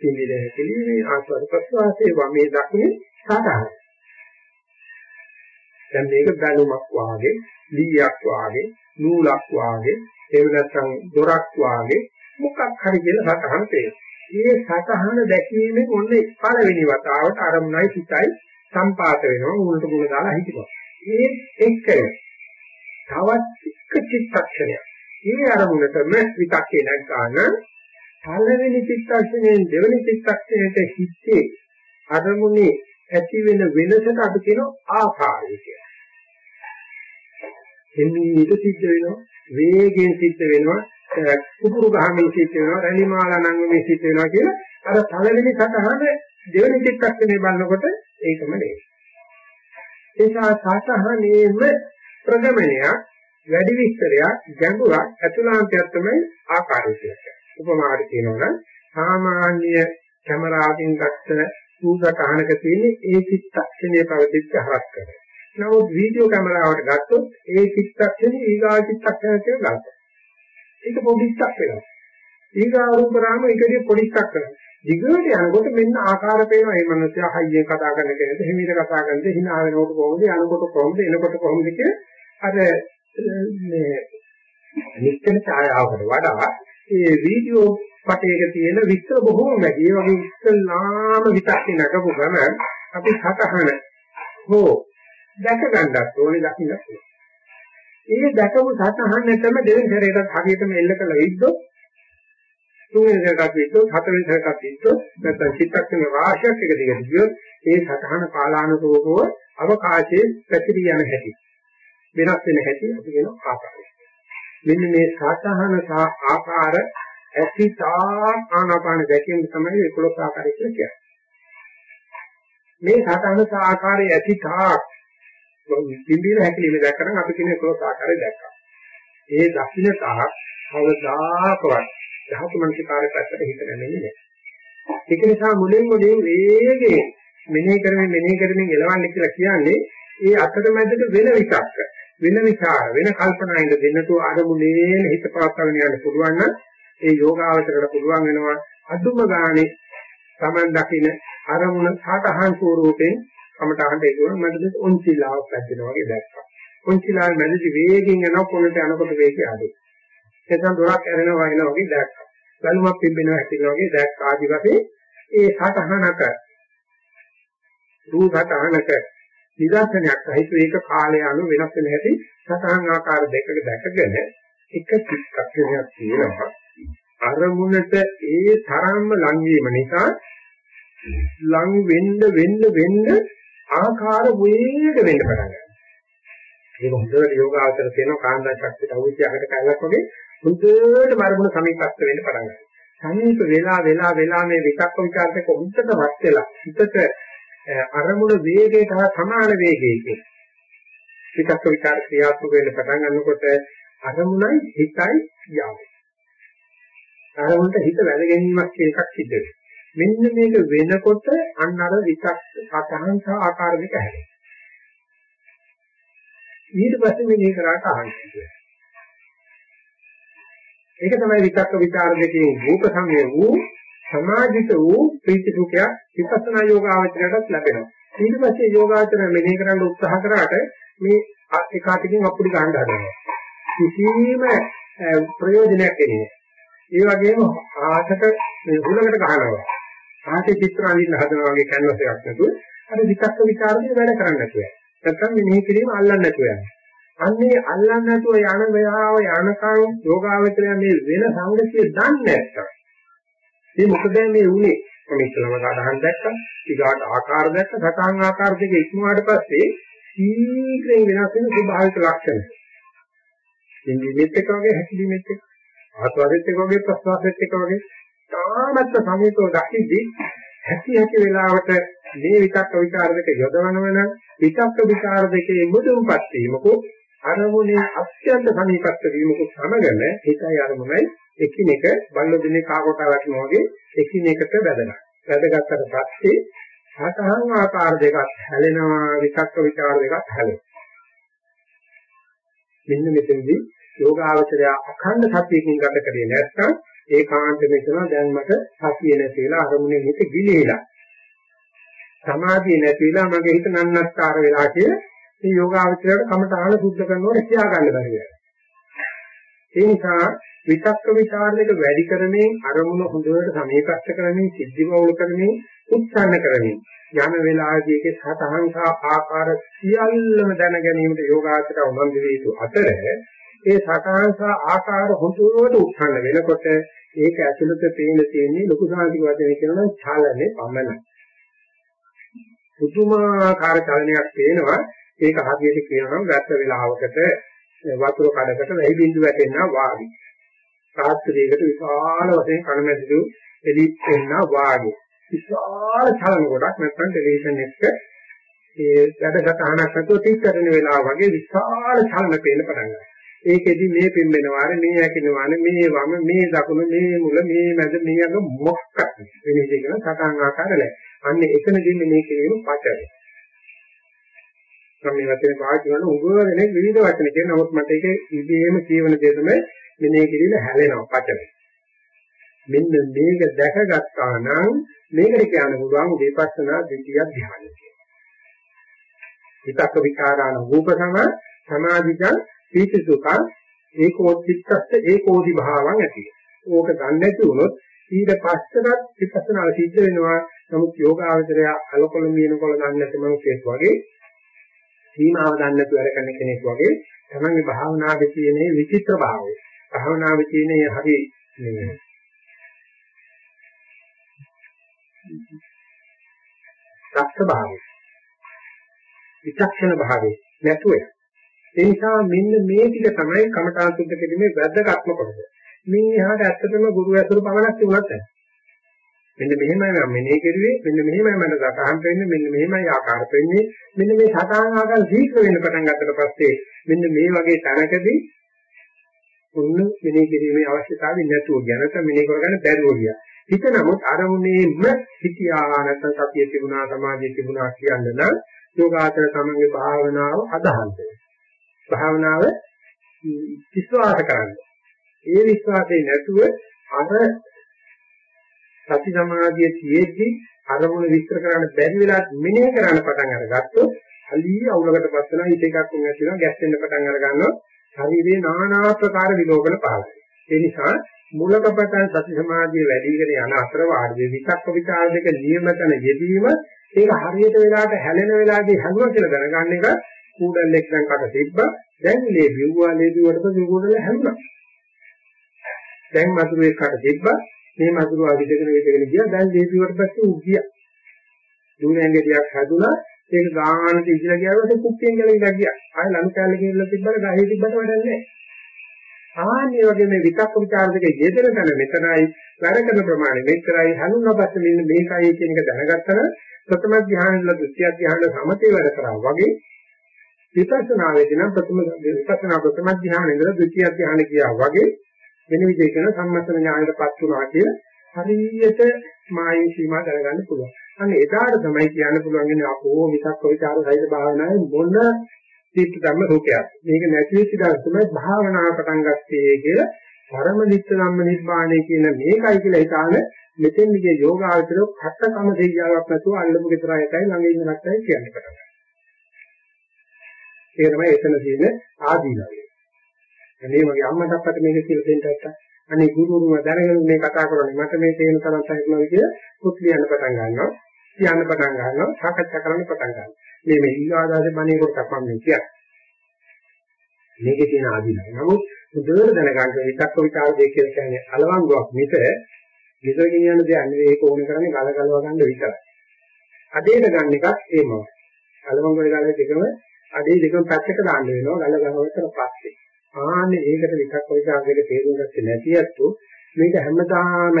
පිළිද හැකීමේ ආස්වාද ප්‍රසවාසයේ වමේ දකුණේ සාධාරණ. දැන් මේක බැලුමක් වාගේ, ලීයක් වාගේ, නූලක් වාගේ, එහෙම නැත්නම් දොරක් වාගේ මොකක් හරි කියලා සතහන තේරෙනවා. මේ සතහන දැකීමෙන් ඔන්නේ පළවෙනි වතාවට අරමුණයි සිතයි සම්පාත වෙනවා උන්ට මුල දාලා හිතනවා. මේ එක්ක තවත් එක චිත්තක්ෂණයක්. මේ අරමුණටම විතක්කේ නැගාන පළවෙනි චිත්තක්ෂණයෙන් දෙවෙනි චිත්තක්ෂණයට හිතේ අරමුණේ ඇති වෙන වෙනසට අපි කියන ආකාරය කියලා. එන්නේ සිද්ධ වෙනවා වේගයෙන් සිද්ධ වෙනවා කුපුරු ගහමින් සිද්ධ වෙනවා රැලි මාලා නංගමින් සිද්ධ වෙනවා කියලා අර පළවෙනි සතහන දෙවෙනි චිත්තක්ෂණය බලනකොට ඒකම නේ. ඒසා සතහනේම ප්‍රගමනයක් වැඩි විස්තරයක් ගැඹුරක් ඇතුළාන්තයක් තමයි ආකාරය කියන්නේ. උපමාවට කියනවනම් සාමාන්‍ය කැමරාවකින් ගත්ත රූපක අහනක තියෙන ඒ චිත්තක්ෂණයේ පවතිච්ච හරස් කර. නමුත් වීඩියෝ කැමරාවට ගත්තොත් ඒ චිත්තක්ෂණේ ඊගා චිත්තක්ෂණයට ගන්නවා. ඒක පොඩිස්සක් වෙනවා. ඊගා රූපරාම ඒකදී පොඩිස්සක් කරනවා. දිගට යනකොට මෙන්න ආකාර පේනවා. මේ මිනිස්සයා හයියෙන් කතා කරන කෙනෙක්ද, හිමීට කතා කරනද, hina වෙනකොට කොහොමද, යනකොට කොහොමද, එනකොට කොහොමද කිය අර මේ නිත්‍යන ඡායාවකට වඩා ඒ වීඩියෝ පටයක තියෙන විස්තර බොහෝම වැඩි. ඒ වගේ ඉස්සල්ලාම විතක්ේ නගපු ගමන් අපි සතහන හෝ දැක ගන්නත් ඕනේ දකින්න පුළුවන්. ඒ දැකපු සතහනටම දෙවෙනි සැරේටත් හරියටම එල්ල කළ විද්දොත් තුන්වෙනි සැරේටත් විද්දොත් හතරවෙනි සැරේටත් විද්දොත් නැත්නම් චිත්තක්ෂණ රාශියක් එක දිගට ගියොත් ඒ සතහන කාලානුරූපව අවකාශයේ පැතිරී යන හැටි වෙනස් වෙන හැටි අපි කියන ආකාරය. මෙන්න මේ සතහන සහ ආකාර ඇසිතා ආනාපාන දැකීම තමයි 11 ආකාරය කියලා කියන්නේ. මේ සතහන සහ ආකාරයේ ඇසිතා පිම්බීම හැකිලිම දැක්කම අපි කියන 11 ආකාරය දැක්කා. ඒ දකින්න තාක් කවදාකවත් ධාතු මනසිකාරය පැත්තට හිත නැමෙන්නේ නැහැ. ඒක නිසා මුලින් මුලින් වේගයෙන් මෙනෙහි කරමින් මෙනෙහි කරමින් එලවන්නේ කියලා කියන්නේ ඒ අතරමැදට වෙන විචක්ක වෙන විචාර වෙන කල්පනා ඉඳ දෙන්නතු අරමුණේ හිත පවත්වාගෙන යන්න පුළුවන් නම් ඒ යෝගාවචරයට පුළුවන් වෙනවා අදුම ගානේ Taman දකින්න අරමුණ සාතහන් ස්වරූපෙන් කමටහන් දෙකුණ මට ඔන්චිලාවක් පැද්දෙනවා වගේ දැක්කා. ඔන්චිලාව මැදදී වේගෙන් යනවා පොළට යනකොට වේගය අඩුයි. එතන දොරක් ඇරෙනවා වගේ වගේ දැක්කා. ගලුමක් පිම්බෙනවා ඇතිනවා වගේ දැක්කා. ආදි වශයෙන් ඒ සාතහනක රූප සාතහනක නිදර්ශනයක් සහිත ඒක කාලය අනුව වෙනස් වෙන හැටි සතහන් ආකාර දෙකක දැකගෙන එක චිත්තක්ෂණයක් තියෙනවා අරමුණට ඒ තරම්ම ලං වීම නිසා ලං වෙන්න වෙන්න වෙන්න ආකාර වේග වෙන්න පටන් ගන්නවා. ඒක හොඳට යෝගාචර තියෙන කාන්දා ශක්තියට අවුච්චයකට කැලක් වගේ හොඳට මරමුණ සමීපස්ත වෙන්න පටන් ගන්නවා. සමීප වෙලා වෙලා වෙලා මේ විචක්ක විචාරක හොඳට වත් වෙලා හිතට අරමුණ වේගයට හා සමාන වේගයකින් විචක්ක විචාර ක්‍රියාත්මක වෙන්න පටන් ගන්නකොට අරමුණයි හිතයි යාවේ. අරමුණට හිත වැළ ගැනීමක් කියන එකක් සිද්ධ වෙනවා. මෙන්න මේක වෙනකොට අන්න අර විචක්ක සතහන් සහ ආකාර දෙක හැදෙනවා. ඊට පස්සේ මේ කරාට ආන්නේ. ඒක තමයි විචක්ක විචාර දෙකේ රූප සංය වූ සමාධිත වූ ප්‍රීති සුඛයක් විපස්සනා යෝගාවචරයටත් ලැබෙනවා. ඊට පස්සේ යෝගාචරය මෙහෙය කරන්න උත්සාහ කරාට මේ එකාතකින් අපුඩි ගන්න හදනවා. කිසිම ප්‍රයෝජනයක් එන්නේ ඒ වගේම ආහතක හුලකට ගහනවා. ආහතේ චිත්‍ර අඳින්න හදනවා වගේ කැන්වස් එකක් නැතුව අර විචක්ක විචාරදී වැඩ කරන්න නැතුව. නැත්තම් මෙනෙහි කිරීම අල්ලන්න නැතුව යනවා. අන්නේ අල්ලන්න නැතුව යන වෙලාව යනකම් යෝගාවචරය මේ වෙන සංගතිය දන්නේ නැත්තම්. මේ මොකද මේ උනේ? මම ඉස්සලම සාධහන් දැක්කා. ඊගාට ආකාර දැක්ක. සතහන් ආකාර දෙක ඉක්මුවාට පස්සේ ශීඝ්‍රයෙන් වෙනස් වෙන ස්වභාවික ලක්ෂණ. ඉන්දියෙත් එක වගේ හැකිලිමෙත් එක ආස්වාදෙත් එක වගේ ප්‍රසවාසෙත් එක වගේ තාමත් සමීපව දකිද්දී හැකි හැකි වෙලාවට මේ විතක්ක විචාර දෙක යොදවනවන විතක්ක විචාර දෙකේ මුදුන්පත් වීමකෝ අරමුණේ අත්‍යන්ත සමීපස්ත වීමකෝ සමගම ඒකයි අරමුණයි එකිනෙක බල්ල දිනේ කාකොට වටනවා වගේ එකිනෙකට වැදෙනවා. වැදගත්තට පස්සේ සතහන් ආකාර දෙකක් හැලෙනවා විතක්ක විචාර දෙකක් හැලෙනවා. මෙන්න මෙතනදී යෝගාවචරය අඛණ්ඩ සතියකින් ගත කරේ නැත්නම් ඒකාන්ත මෙතන දැන් මට සතිය නැතිලා අරමුණේ හිත ගිලිහිලා. සමාධිය නැතිලා මගේ හිත නන්නත්තර වෙලා කිය මේ යෝගාවචරයට කමටහන සුද්ධ කරනකොට කියා ගන්න බැරි වෙනවා. ඒ නිසා විතක්ක ਵਿਚාර දෙක වැඩි කරමින් අරමුණ හොඳට සමීපස්ත කරමින් සිද්ධි බහුල කරමින් උත්සන්න කරමින් යන වෙලාවේදී ඒකේ සතහන් සහ ආකාර සියල්ලම දැන ගැනීමට යෝගාචර උනන්දු වේ යුතු අතර ඒ සතහන් සහ ආකාර හොඳට උත්සන්න වෙනකොට ඒක ඇතුළත පේන තියෙන්නේ ලොකු සාහිතික වචන කියනවා ඡාලනේ පමණයි. පුදුමාකාර චලනයක් පේනවා ඒක හදිසියේ කියනවා වැස්ස වෙලාවකට වතුර කඩකට වැහි බින්දු වැටෙනවා වාගේ. රාත්‍රියකට විශාල වශයෙන් කණමැදිදු එලි එන්නා වාගේ. විශාල චලන කොටක් නැත්නම් ටෙලිවිෂන් එක ඒ වැඩසටහනක් නැතුව ටික් කරන වෙලාව වගේ විශාල චලන පේන්න පටන් ගන්නවා. ඒකෙදි මේ පිම්බෙනවාර මේ ඇකිනවාර මේ වම මේ දකුණ මේ මුල මේ මැද මේ අග මොකක්ද වෙන විදිහ කරන සටහන් ආකාර නැහැ. අන්න එතනදී මේ කියන පචය. මම මේ වචනේ පාවිච්චි කරන උගවරනේ විවිධ වචන කියන නමුත් මට ඒක ඉබේම කියවන දේ තමයි මෙනේ කිරීම හැලෙනවා පචය. මෙන්න මේක දැකගත්තා නම් මේකට කියන්න පුළුවන් විපස්සනා දෙතිය ධ්‍යානය කියලා. විතක්ක විචාරාන රූප සම සමාධිජං සීතිසුඛ ඒකෝචිත්තස්ස ඒකෝදි භාවං ඇති. ඕක ගන්න නැති වුණොත් ඊට පස්සට විපස්සනා සිද්ධ වෙනවා. නමුත් යෝගාවචරය අලකොල මිනකොල දන්නේ නැති මිනිසෙක් වගේ සීමාව දන්නේ නැතුව වැඩ කරන කෙනෙක් වගේ තමන්ගේ භාවනාවේ තියෙන විචිත්‍ර භාවය. භාවනාවේ තියෙන හරි මේ දක්ෂ භාවය. විචක්ෂණ භාවය නැතුව ඒ නිසා මෙන්න මේ ටික තමයි කමඨාන් සුද්ධ කිරීමේ වැදගත්ම කොටස. මින් එහාට ඇත්තටම ගුරු ඇසුරු පමණක් තිබුණත් නැහැ. මෙන්න මෙහෙමයි මම මෙනේ කෙරුවේ මෙන්න මෙහෙමයි මට සතහන් වෙන්නේ මෙන්න මෙහෙමයි ආකාර වෙන්නේ මෙන්න මේ සතහන් ආකාර ශීඝ්‍ර වෙන්න පටන් ගත්තට පස්සේ මෙන්න මේ වගේ තැනකදී උන්න මෙනේ කිරීමේ අවශ්‍යතාවය නැතුව ගැනත මෙනේ කරගන්න බැරුව ගියා. හිත නමුත් අරමුණේම හිතියා නැත්නම් සතිය තිබුණා සමාධිය තිබුණා කියන්න නම් යෝගාචර තමන්ගේ භාවනාව අදහන්නේ. භාවනාව විශ්වාස කරන්න. ඒ විශ්වාසය නැතුව අර සති සමාධිය තියෙද්දි අරමුණ විස්තර කරන්න බැරි වෙලා මෙනෙහි කරන්න පටන් අරගත්තොත් අලී අවුලකට පස් වෙනවා ඊට එකක් වුණ නැතිනවා ගැස් වෙන්න පටන් අර ගන්නවා. ශරීරේ নানা ආකාර විලෝපන පහළයි. ඒ නිසා මූලකපතන් සති සමාධිය වැඩි වෙන යන අතර වාර්ධේ විචක්ක විචාර දෙක නියමතන යෙදීම ඒක හරියට වෙලාවට හැලෙන වෙලාවේදී හැදුවා කියලා දැනගන්න එක කූඩල්ලෙක් නම් කට තිබ්බා. දැන් ලේ බිව්වා ලේ බිව්වට පස්සේ කූඩල හැදුනා දැන් මතුරුවේ කට තිබ්බා. මේ මතුරුවා විදගෙන විදගෙන ගියා. දැන් ලේ බිව්වට පස්සේ උ ගියා. දුණැංගෙඩියක් හැදුනා. ඒක ගානට ඉඳලා ගියාම කුප්පියෙන් ගලවිලා ගියා. ආය ලනු කැලේ ගිහලා තිබ්බට ගහේ තිබ්බට වැඩක් නැහැ. ආන්නේ වගේ මේ විතක්ක ਵਿਚාර දෙක යෙදෙන තැන මෙතනයි වැඩ කරන ප්‍රමාණය. මෙච්චරයි හඳුන්වාගත්ත මෙන්න මේකයි කියන එක දැනගත්තම ප්‍රථම ධ්‍යානෙල ද්විතිය ධ්‍යානෙල සමතේ වැඩ කරා වගේ විපස්සනාවේදී නම් ප්‍රථම විපස්සනා ප්‍රථම ධ්‍යානෙ ඉඳලා ද්විතිය ධ්‍යානෙ ගියා වගේ වෙන විදිහකින් සම්මතන ඥානෙටපත් වුණා කියලා හරියට මායේ සීමා දැනගන්න පුළුවන්. අන්න එදාට තමයි කියන්න පුළුවන් ඉන්නේ අපෝ විතක්ක ਵਿਚාර සහිත භාවනාවේ මොන චිත්ත ධම්ම රූපයක්. මේක නැති වෙච්ච දවස් තමයි භාවනාව පටන් ගත්තේ කියලා පරම නිත්‍ය ධම්ම නිබ්බාණය කියන මේකයි කියලා හිතාන මෙතෙන් දිගේ යෝගාවචර කට්ටකම දෙයියාවක් නැතුව අල්ලමු ගෙදර යටයි ළඟ ඉන්න නැත්තයි කියන්න පටන් ගන්නවා. ඒක තමයි එතන තියෙන ආදීනවය. මේ වගේ අම්මට අප්පට මේක කියලා දෙන්න නැත්තම් අනේ ගුරුතුම දැනගෙන මේ කතා කරන්නේ මට මේ තේරෙන තරම් තේරෙනවා කියලා පුත් ලියන්න පටන් ගන්නවා. කියන්න පටන් ගන්නවා. සාකච්ඡා කරන්න පටන් ගන්නවා. මේ මේ ඊගාදාසේ මනේ කොටක් මම මේ කියන්නේ. මේකේ තියෙන ආදීනව. නමුත් මුදවල දැනගන්න විතක්ක විචාර දෙක කියලා කියන්නේ අලවංගුවක් මිස විසගෙන යන දෙයක් නෙවෙයි ඒක ඕන කරන්නේ ගල ගලව ගන්න විතරයි. අදේට ගන්න එකක් ඒමයි. අලවංගුවේ ගල දෙකම අදේ දෙකම පැත්තක දාන්න වෙනවා ගල ගලවට පස්සේ. ආන්නේ ඒකට විතක්ක විචාර දෙක තේරුම් ගත්තේ නැති අත්තු මේක හැමදාම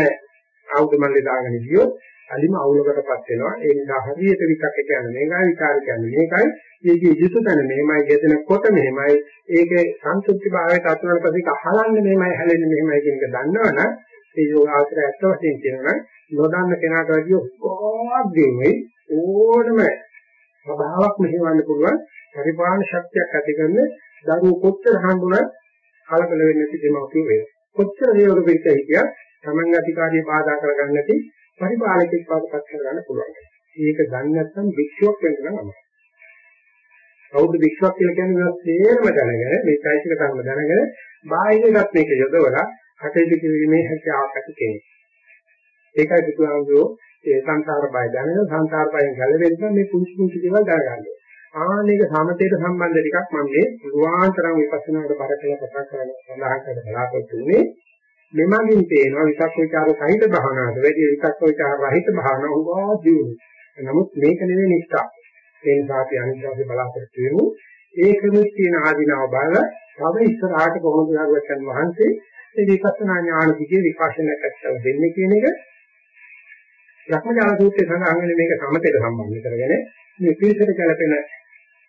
ආයුධ මල්ලේ දාගෙන ගියොත් අලිම අවුලකටපත් වෙනවා. ඒ නිසා හරියට විතක් කියන්නේ මේකයි විචාර කියන්නේ මේකයි. මේකේ යුතු තැන මෙහෙමයි යෙදෙනකොට මෙහෙමයි. ඒකේ සංසුද්ධි භාවයට අතුරන පස්සේ අහලන්නේ මෙහෙමයි හැලෙන්නේ මෙහෙමයි කියන එක දන්නවනම් ඒ යෝගාචරය ඇත්ත වශයෙන් කියනවා නොදන්න කෙනාට වැඩිය ඕග්ගෙමයි ඕනම ස්වභාවයක් මෙහෙවන්න පුළුවන් පරිපාලන ශක්තියක් ඇති කරන දරුවෝ කොච්චර හම්බුණත් කලබල වෙන්නේ නැති දෙමව්පිය වෙනවා. කොච්චර නියෝග පිට හිටියත් තමන් අධිකාරිය බාධා කරගන්න නැති පරිපාලකෙක් වඩපත් කරගන්න පුළුවන්. මේක ගන්න නැත්නම් වික්ෂෝප වෙන්න නම් අමාරුයි. කවුද වික්ෂෝප කියලා කියන්නේ මේ තේරම දැනගෙන මේ চৈতසික ධර්ම දැනගෙන බාහිරවත් මේක යොදවලා කටයුතු කිරීමේ හැකියාවක් ඇති කෙනෙක්. ඒකයි බුදුහාමුදුරෝ ඒ සංසාර බය දැනගෙන සංසාර බයෙන් ගැලවෙන්න මේ කුංචි කුංචි දේවල් දැනගන්න. ආනේක සමතේට සම්බන්ධ ටිකක් මම මේ පුරුවාන්තරම් විපස්සනාවට බර කියලා කතා කරන්න සඳහන් කරලා බලාපොරොත්තු වෙන්නේ. මෙමගින් පේනවා විතක් විචාර සහිත භාවනාවට වැඩි විතක් විචාර රහිත භාවනාව උගා දියුණු. නමුත් මේක නෙවෙයි නිෂ්ඨා. ඒ නිසා අපි අනිත්‍යයෙන් බලාපොරොත්තු වෙමු. ඒකෙත් තියෙන ආධිනව බලලා තව ඉස්සරහට කොහොමද හරුවචන් වහන්සේ මේ විපස්සනා ඥාන දිගේ විකාශනයක් ඇත්තව දෙන්නේ කියන එක භ්‍රමජාල සූත්‍රයේ සඳහන් වෙන මේක සමතේට සම්බන්ධ කරගෙන. මේ පිළිසෙට කැලපෙන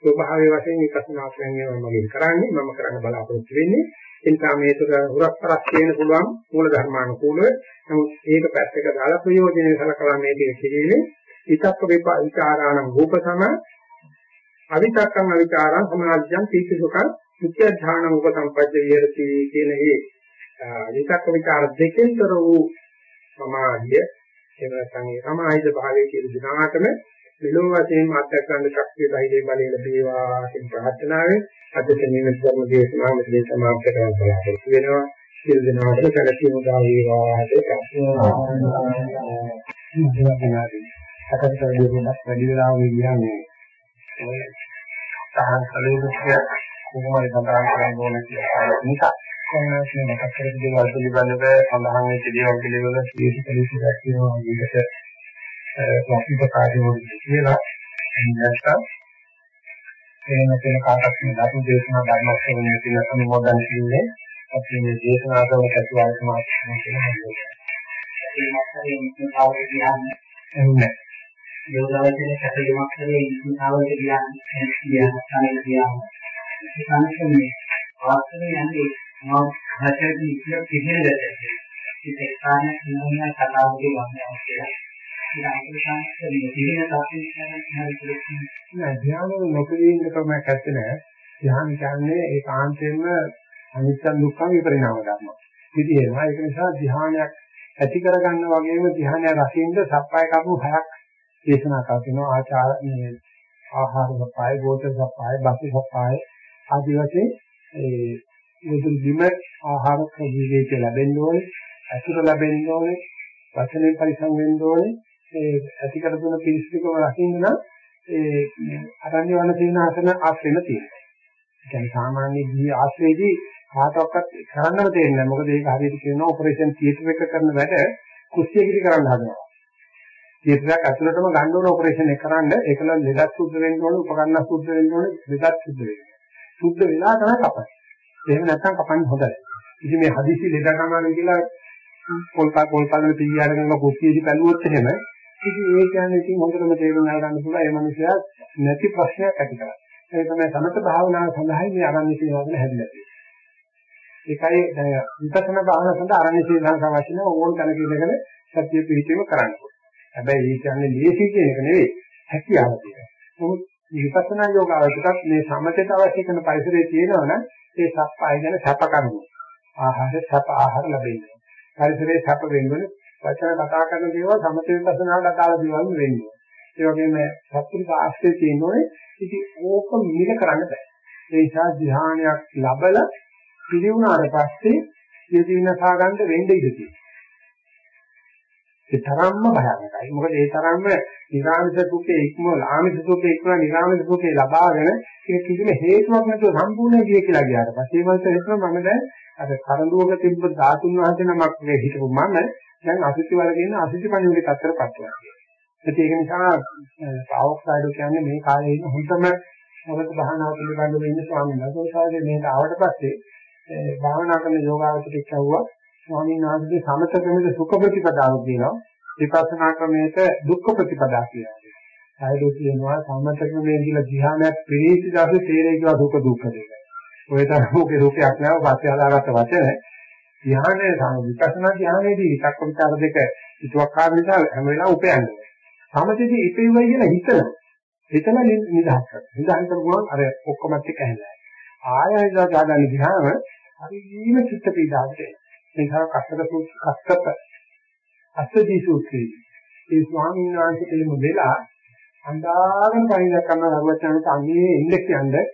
ස්වභාවයේ වශයෙන් විපස්සනා ක්‍රමයේ මම කරන්නේ. මම කරන්න බලාපොරොත්තු වෙන්නේ. ඒ නිසා මේතර හුරක්තරක් කියන පුළුවන් මූල ධර්මානුකූලව. නමුත් ඒක පැත්තක දාලා ප්‍රයෝජනෙ සලකලා මේ දෙක කිරීමේ විතක්ක විචාරාණං රූපසම අවිතක්කං අවිචාරං සමාධියං සීතිසුඛං විත්‍යාධාන උපසම්පජ්ජ විහෙරති කියන මේ විතක්ක විචාර දෙකෙන්තර වූ සමාධිය එහෙම නැත්නම් ඒ සමාහිත භාවයේ කියන දිනාටම මෙලොව වශයෙන් අත්දැකගන්න ශක්තිය ධෛර්යය බලය ලැබේවා කියන ප්‍රාර්ථනාවෙන් අද තේමෙන ධර්ම දේශනාව මෙතන සමාප්ත කරන්න බලාපොරොත්තු වෙනවා. සියලු දෙනාට සැලසීම උදා වේවා සකස් කරගෙන වැඩි වෙලාවක් කියන්නේ ඔය සහන් කලුරුසිය කොහොමද සඳහන් කරන්න ඕන කියලා නිසා කොහොමද මේ මතක කරගෙන දේවල් පිළිබඳව සඳහන් වෙච්ච දේවල් පිළිබඳව සියලු පිළිසියක් කියනවා විදිහට ලෞකික කාර්යවලදී කියලා නැත්නම් එහෙම කියන කාටත් මේ ධර්ම දේශනා ධර්ම ශ්‍රවණය කියන අනුමෝදන් කියන්නේ අපි මේ දේශනා කරන කටුවාල් සමාජය කියන හඳුන්වනවා. ඒ මාත්‍රේ ඉස්තාවල කියන්නේ එන්නේ. යෝගාවචරයේ කටයුමක් කරේ ඉස්තාවල කියන්නේ කියන ස්ථානයේ කියන්නේ. ඒ සංකේතයේ වාස්තවයේ යන්නේ මම හතරදී ඉස්සර පිළිහෙලට. ඒක ස්ථානයේ නියමන කතාවකේ වන්නේ කියලා. ධ්‍යාන නොකලින් ක්‍රමයක් ඇත්ත නෑ. ධ්‍යාන කියන්නේ ඒකාන්තයෙන්ම අනිත්‍ය දුක්ඛ විපරිණාම ධර්ම. ඉතින් එනවා ඒක නිසා ධ්‍යානයක් ඇති කරගන්න වගේම ධ්‍යානය රකින්න සප්පාය කරුණු හයක් දේශනා කරනවා ආචාර මේ ආහාර සප්පාය, ගෝචර සප්පාය, බසි සප්පාය ආදී වශයෙන් ඒ මුදුන් බිම ආහාර ප්‍රතිවේක ලැබෙන්න ඕනේ, අසුර ලැබෙන්න ඕනේ, වචනෙන් පරිසම් වෙන්න ඕනේ ඒ ඇති කර දුන්න පිළිස්තිකම රකින්න නම් ඒ අරණ්‍ය වන සීනාසන ආශ්‍රයම තියෙනවා. ඒ කියන්නේ සාමාන්‍ය ජී ආශ්‍රයේදී කාටවත් කරන්නම තේරෙන්නේ නැහැ. මොකද ඒක හරියට කියනවා ඔපරේෂන් තියටර් එක කරන වැඩ කුස්සියකිරි කරන්න හදනවා. තියටර් එක ඇතුළටම ගන්න ඕන ඔපරේෂන් එක කරන්න ඒකල ලෙඩක් සුද්ධ වෙන්න ඕන, උපකරණ සුද්ධ වෙන්න ඕන, ලෙඩක් සුද්ධ වෙන්න. සුද්ධ වෙලා තමයි කපන්නේ. එහෙම නැත්නම් කපන්නේ හොඳයි. ඉතින් මේ හදිසි ලෙඩ කනවා කියලා පොල් පොල් පල්ලේ පිළියරගෙන කුස්සියේදී බැලුවොත් එහෙම ඉතින් ඒ කියන්නේ ඉතින් හොඳටම තේරුම් ගන්න පුළුවන් ඒ මනුස්සයා නැති ප්‍රශ්නයක් ඇති කරා. ඒ තමයි සමත භාවනාව සඳහා මේ අරණ්‍ය සීනාසන හැදිලා තියෙන්නේ. ඒකයි විපස්සනා භාවනාව සඳහා අරණ්‍ය සීනාසන අවශ්‍ය නැහැ ඕන තැනක ඉඳගෙන සත්‍ය පිළිචීම කරන්න ඕනේ. හැබැයි ඒ කියන්නේ ලේසි කියන එක නෙවෙයි හැකියාව තියෙනවා. නමුත් විපස්සනා යෝගාවචකත් මේ සමතේට අවශ්‍ය කරන පරිසරයේ තියෙනවනම් ඒ සප්පාය ගැන සැප කරනවා. ආහාර සැප ආහාර ලැබෙන්නේ. පරිසරයේ සැප වෙන්නේ වචන කතා කරන දේවල් සමථ විපස්සනාවට අදාළ දේවල් වෙන්නේ. ඒ වගේම සත්‍වික ආශ්‍රය තියෙනෝනේ ඉතින් ඕක මිල කරන්න බෑ. ඒ නිසා ධ්‍යානයක් ලැබලා පිළිවුණාට පස්සේ යෙදීනසා ගන්න වෙන්න ඉඩ තියෙනවා. ඒ තරම්ම භයානකයි. මොකද ඒ තරම්ම නිරාමිෂ සුඛේ ඉක්මවල ආමිෂ සුඛේ ඉක්මවල නිරාමිෂ සුඛේ ලබාගෙන ඒක කිසිම හේතුවක් නැතුව සම්පූර්ණ ගිය කියලා ගියාට පස්සේ මම හිතනවා මම දැන් අර කරඬුවක තිබ්බ ධාතුන් වහන්සේ නමක් මේ හිටපු මම දැන් අසුචි වල කියන අසුචි පණිවිඩ තත්ත්වයටපත් වෙනවා. ඒක නිසා තාවොක්සයිඩෝ කියන්නේ මේ කාලේ ඉන්න හොඳම මොකද භාවනාව පිළිබඳව ඉන්න ස්වාමීන් වහන්සේ මේක ආවට පස්සේ භාවනා කරන යෝගාවචරය කියවුවා ස්වාමීන් වහන්සේ සමත ක්‍රමයේ සුඛ ප්‍රතිපදාව කියනවා විපස්සනා ක්‍රමයේ දුක්ඛ ප්‍රතිපදාව කියනවා. ආයතෝ කියනවා සමත ක්‍රමයේ කියලා ධ්‍යානයක් පිළිසි දාසේ තේරේ කියලා දුක දුක්ඛ දෙක. ඔය තරමෝගේ රූපයක් නෑ පස්සේ හදාගත්ත වචන ධ්‍යානයේ සම විපස්සනා ධ්‍යානයේදී විතක්ක විචාර දෙක හිතුවක්කාර නිසා හැම වෙලාවෙම උපයන්නේ. සමතේදී ඉපෙවයි කියලා හිතන. හිතන නිදහස් කරනවා. නිදහස් කරගුවන් අර ඔක්කොමත් එක්ක ඇහැලා. ආයෙත් ගාගන්න ගියාම හරිම චිත්ත පීඩාවට එනවා. මේ තව කස්සක සූත්‍ර කස්සප අස්සදී සූත්‍රයේ ඒ ස්වාමීන් වහන්සේට එමු වෙලා අන්දාගෙන පරිදක් කරන හරුවචනට අන්නේ ඉන්න කියන්නේ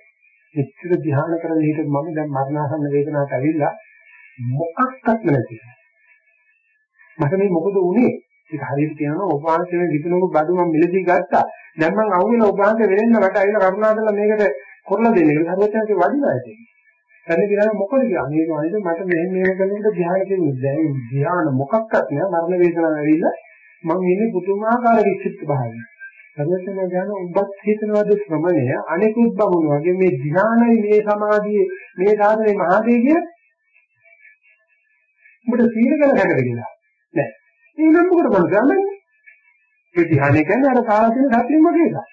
මෙච්චර ධ්‍යාන කරගෙන හිටු මම දැන් මරණාසන්න වේදනාවට ඇවිල්ලා මොකක්වත් නැති. මට මේ මොකද වුනේ? ඒක හරියට කියනවා ඔබ වහන්සේ විදුනක බඩු මම මිලදී ගත්තා. දැන් මම අහුවෙලා ඔබ වහන්සේ වෙරෙන්න මට ඇවිල්ලා කරුණාකරලා මේකට කරලා දෙන්න කියලා හරුවචනට වදිනවා ඒක. එතන කියනවා මොකද කියන්නේ? මේක වයිද මට මෙහෙම මෙහෙම කරනකොට ධ්‍යාන කියන්නේ දැන් ධ්‍යාන මොකක්වත් නෑ මරණ වේදනාව ඇවිල්ලා මම ඉන්නේ පුදුමාකාර විචිත්ත භාවය. සර්වඥ ඥාන උඹත් හිතනවාද ශ්‍රමණය අනිකුත් බමුණු වගේ මේ ධ්‍යානයි මේ සමාධියේ මේ සාධනේ මහදේවිය උඹට සීල ගැන හැදෙද කියලා. නෑ. ඒ නම් මොකද බලන්නේ? ඒ ධ්‍යානය කියන්නේ අර කාලසින සතියෙන් වගේ එකක්.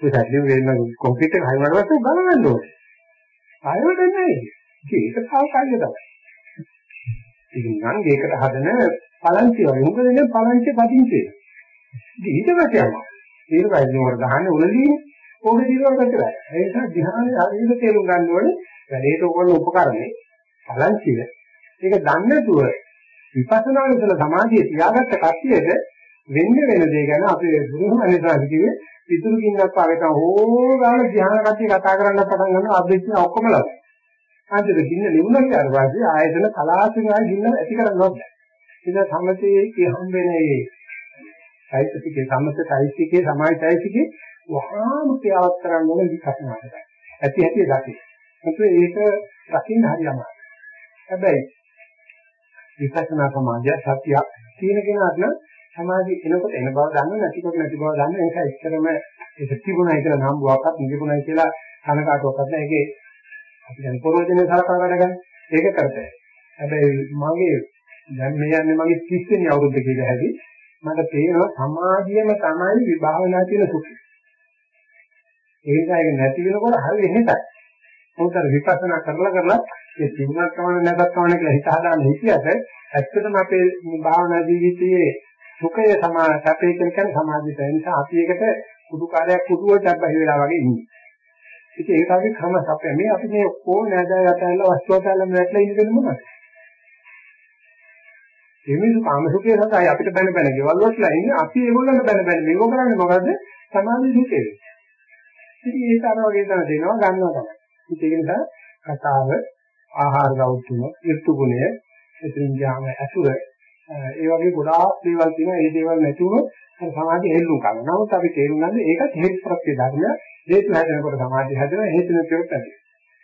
ඒ සැකේ වෙන කොන්ක්‍රීට් එක හයිවඩ වස්තු ගලවන්න ඕනේ. ආයෙත් නැහැ. ඒක සාකල්ය තමයි. ඉතින් නම් ඒකට හදන පලංචි වගේ. මොකද නේ පලංචි පදිංචි. ඉතින් ඊට පස්සේ යනවා. ඊට පස්සේ මොකද ගහන්නේ උලදී ඕක දිනවා කරලා. ඒ නිසා ධ්‍යානයේ හරියට තේරුම් ගන්න ඕනේ. වැඩේට ඕන උපකරණේ පලංචිද. ඒක දන්නේ නැතුව විපස්සනා විසල සමාධිය තියාගත්ත කට්ටියට වෙන්නේ වෙන දේ ගැන අපේ බුදුහමනේසාරි කිව්වේ පිටුරු කින්නක් වගේ තමයි ඕගාල ධ්‍යාන කට්ටිය කතා කරන්න පටන් ගන්නවා අද්විච්ච ඔක්කොම ලබන. අන්තිමට ගින්න නිවුණා කියන වාසිය ආයතන කලාතුරකින් ආයෙ ගින්න ඇති කරගන්නවා. ඉතින් සම්මතයේ කියහම් වෙන්නේ සාහිත්‍යයේ සම්මත සාහිත්‍යයේ සමාජ සාහිත්‍යයේ වහාම ක්‍රියාවත් කරන්න ඕන විකසනා කරයි. ඇති ඇති දකි. ඒකේ ඒක දකින්න හරි අමාරුයි. හැබැයි විපස්සනා සමාධිය සත්‍යයක් තියෙන කෙනාට නම් සමාධිය එනකොට එන බව දන්න නැතිකොට නැති බව දන්න ඒක එච්චරම ඒක තිබුණයි කියලා නම් බවක්වත් නිදිබුණයි කියලා කනකාටුවක්වත් නැහැ. ඒකේ අපි දැන් පරෝජනේ සලකා ගන්න ඒක කරතේ. හැබැයි මගේ දැන් මේ යන්නේ මගේ 30 වෙනි අවුරුද්ද කියලා හැදි මට තේරෙනවා සමාධියම තමයි විභාවනා කියන සුඛය. ඒ නිසා ඒක නැති වෙනකොට හරි එහෙටයි මොකද විපස්සනා කරලා කරලා ඒ තිබුණත් කමන නැතත් කමන කියලා හිත හදාන්න හිතියට ඇත්තටම අපේ භාවනා ජීවිතයේ සුඛය සමා සැපේ කියන සමාධිය ඒ නිසා අපි ඒකට කුඩු කාර්යයක් කුඩුව චබ්බහි වෙලා වගේ ඉන්නේ. ඉතින් ඒක අපි ක්‍රම සැපේ මේ අපි මේ කොහොම නෑදෑ යතල්ලා වස්තුවතල්ලා මෙట్లా ඉන්නේ මොනවද? එමිසු කාම සුඛය සඳහා අපිට බැන බැන ගෙවල් වලලා ඉන්නේ අපි ඒගොල්ලන්ට බැන බැන මේක කරන්නේ මොකද්ද? සමාධි සුඛය. ඉතින් ඒක අර වගේ තමයි දෙනවා ගන්නවා තමයි. ඉතින් ඒක නිසා කතාව ආහාර ගෞතුම, ඍතු ගුණය, එතරින් ඥාන අසුර ඒ වගේ ගොඩාක් දේවල් තියෙනවා. ඒ දේවල් නැති වුණොත් සමාධිය හෙල්ලුම් කරනවා. නමුත් අපි තේරුම් ගන්න ඒකත් හේතු ප්‍රත්‍ය ධර්ම. හේතු හැදෙනකොට සමාධිය හැදෙනවා. හේතු නැතිවෙත් නැති.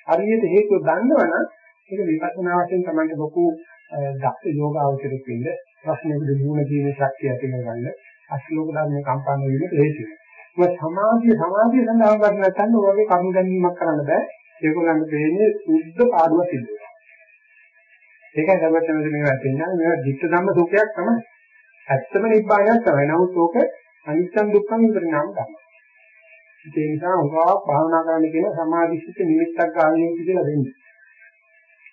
හරියට හේතුව දන්නවනම් ඒක විපස්සනා වශයෙන් තමයි ලොකු දක්ෂ යෝගාවචරයක් වෙන්න ප්‍රශ්නෙකට දුණ දීමේ ශක්තිය ඇති කරගන්න අශ්ලෝක ධර්මයේ කම්පන්න වීමට හේතු වෙනවා. සමාධිය සමාධිය සඳහා ගන්න නැත්නම් ඔයගේ කර්ම ගැනීමක් කරන්න බෑ. ඒගොල්ලන්ට දෙන්නේ සුද්ධ පාඩුව සිද්ධ වෙනවා. ඒකයි සර්වඥයන් මේවා පෙන්නන්නේ මේවා ධිට්ඨ ධම්ම සුඛයක් තමයි. ඇත්තම නිබ්බානයක් තමයි. නමුත් ඕක අනිත්‍යං දුක්ඛං විපරිණාම ධර්ම. ඒ නිසා උගාවක් භාවනා කරන්න කියන සමාධිසිත නිමිත්තක් ගන්න කියලා දෙන්නේ.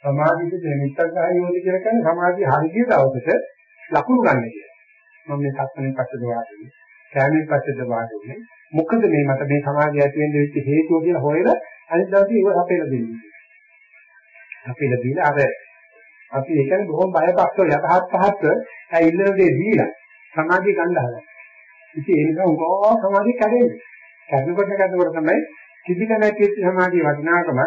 සමාධිසිත නිමිත්තක් ගන්නෝද කියලා කියන්නේ සමාධිය හරියට දවසට ලකුණු ගන්න කියලා. මම මේ සක්මණේ පස්සේද වාදෙන්නේ. කෑමෙන් පස්සේද වාදෙන්නේ. මොකද මේ මට මේ සමාධිය ඇති වෙන්න වෙච්ච හේතුව කියලා හොයලා අනිත් දවසේ ඒව අපේලා දෙන්නේ. අපේලා දීලා අර අපි ඒ කියන්නේ බොහොම බයපක්ෂව යටහත් පහත් ඉල්ලන දේ දීලා සමාධිය ගන්න හදලා. ඉතින් ඒ නිසා උගෝ සමාධිය කැඩෙන්නේ. කැඩෙනකොට කැඩෙනකොට තමයි කිසිම නැතිවෙච්ච සමාධිය වටිනාකම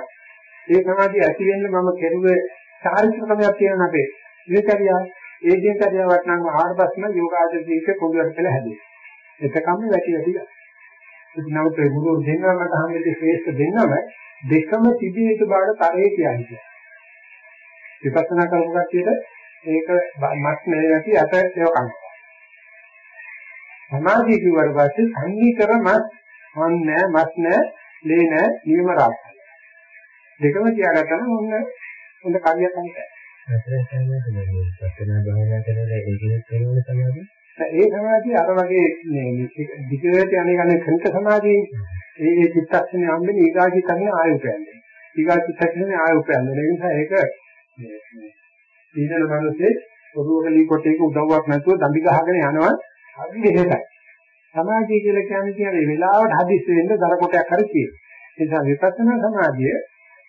ඒ සමාධිය ඇති වෙන්න මම කෙරුවේ චාරිත්‍රකමක් තියෙන අපේ ඉලක්කරියා ඒ දිනකරියා වටනම ආහාරපස්ම යෝගාචර ජීවිතේ පොදුවට කියලා හැදේ. එතකම වැටි වැටි ගන්න. ඉතින් නමුත් ඒ ගුරු දෙන්නම මට හම්බෙච්ච ශ්‍රේෂ්ඨ දෙන්නම දෙකම තිබිය යුතු බවට තරේ කියන්නේ. විපස්සනා කරපු කට්ටියට ඒක මත් නැහැ නැති අත ඒක කන. සමාධිය කිව්වට පස්සේ සංනීකර මත් මන් නැහැ මත් නැහැ ලේ නැහැ නියම රාගය. දෙකම තියාගත්තම ඔන්න හොඳ කාර්යයක් තමයි. ඒ සමාධිය අර වගේ මේ දිගට යන්නේ ගන්න කනික සමාධිය ඒ ඒ චිත්තක්ෂණය හම්බෙන්නේ ඊගාචි කරන ආයුපයන්නේ. ඊගාචි චිත්තක්ෂණේ ආයුපයන්නේ. ඒ නිසා ඒක සීනල මිනිස්සේ ඔරුවකලී කොටේක උදව්වක් නැතුව දඬි ගහගෙන යනවා හරි දෙහෙටයි. සමාධිය කියලා කියන්නේ කියන්නේ වෙලාවට හදිස්සි වෙන්න දර කොටයක් හරි කියන. ඒ නිසා විපස්සනා සමාධිය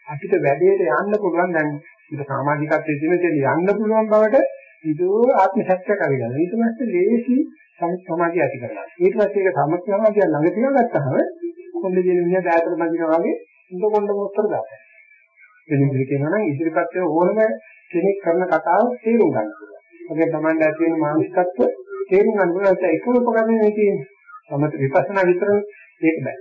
අපිට වැඩේට යන්න පුළුවන් දැන් ඉත සමාධිකත්වයේ තියෙන දෙය යන්න පුළුවන් බවට ඉදෝ ආත්ම ශක්තියක් අවිගන්න. ඊට පස්සේ ලේසි සමාධිය ඇති කරගන්න. ඊට පස්සේ ඒක සමථ සමාධිය ළඟ තියාගත්තාම කොණ්ඩේ දින මිනිහා දෑතට බඳිනවා වගේ උඹ කොණ්ඩ මොස්තර දානවා. වෙනින් කියනවා නම් ඉදිරිපත් වෙන ඕනම කෙනෙක් කරන කතාව තේරුම් ගන්න පුළුවන්. ඒකෙන් තමයි ඇති වෙන මානසිකත්ව තේරුම් ගන්න පුළුවන්. ඒක එකම උපකරණය මේ තියෙන්නේ. සමත විපස්සනා විතර ඒක බෑ.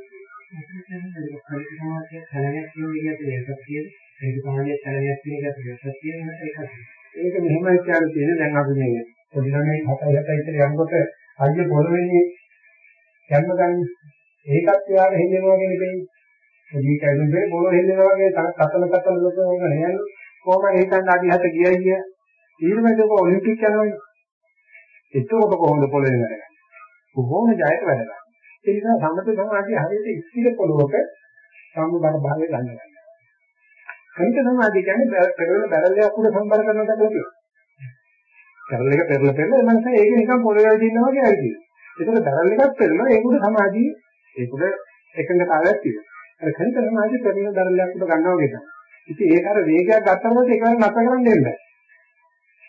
ඒක මෙහෙමයි කියන්න තියෙන්නේ දැන් අපි මේ පොඩි ළමයි හතයි හතයි ඉතල යනකොට අයිය පොළොවේ යන්න ගන්න ඒකත් එයාට හෙල්ලෙනවා කියන එකයි පොඩි කැඩුනේ පොළොව හෙල්ලෙනවා වගේ කතල කතල ලොකු එක නෑ කොහමද හිතන්න අඩි හත ගියයි කිය ඊළඟට ඔක ඔලිම්පික් යනවනේ එතකොට කොහොමද පොළොවේ වැඩ ගන්නේ කොහොම ජයට වැඩ ගන්නේ ඒ නිසා සමත සමාධිය හරියට ඉස්තිර පොළොවක සම්බර භාවය ගන්නවා. කනික සමාධිය කියන්නේ පෙරවල බැරල් එකක් උඩ සම්බර කරනවා කියලා කියනවා. බැරල් එක පෙරල පෙරල ඒ මනස ඒක නිකන් පොළොවේ දිනනවා වගේ හරි කියනවා. ඒකට බැරල් එකක් පෙරලා ඒක උඩ සමාධිය ඒක උඩ එකඟතාවයක් තියෙනවා. අර කනික සමාධිය පෙරල බැරල් එකක් උඩ ගන්නවා වගේ තමයි. ඉතින් ඒක අර වේගයක් ගත්තම ඒක නතර කරන්න දෙන්නේ නැහැ.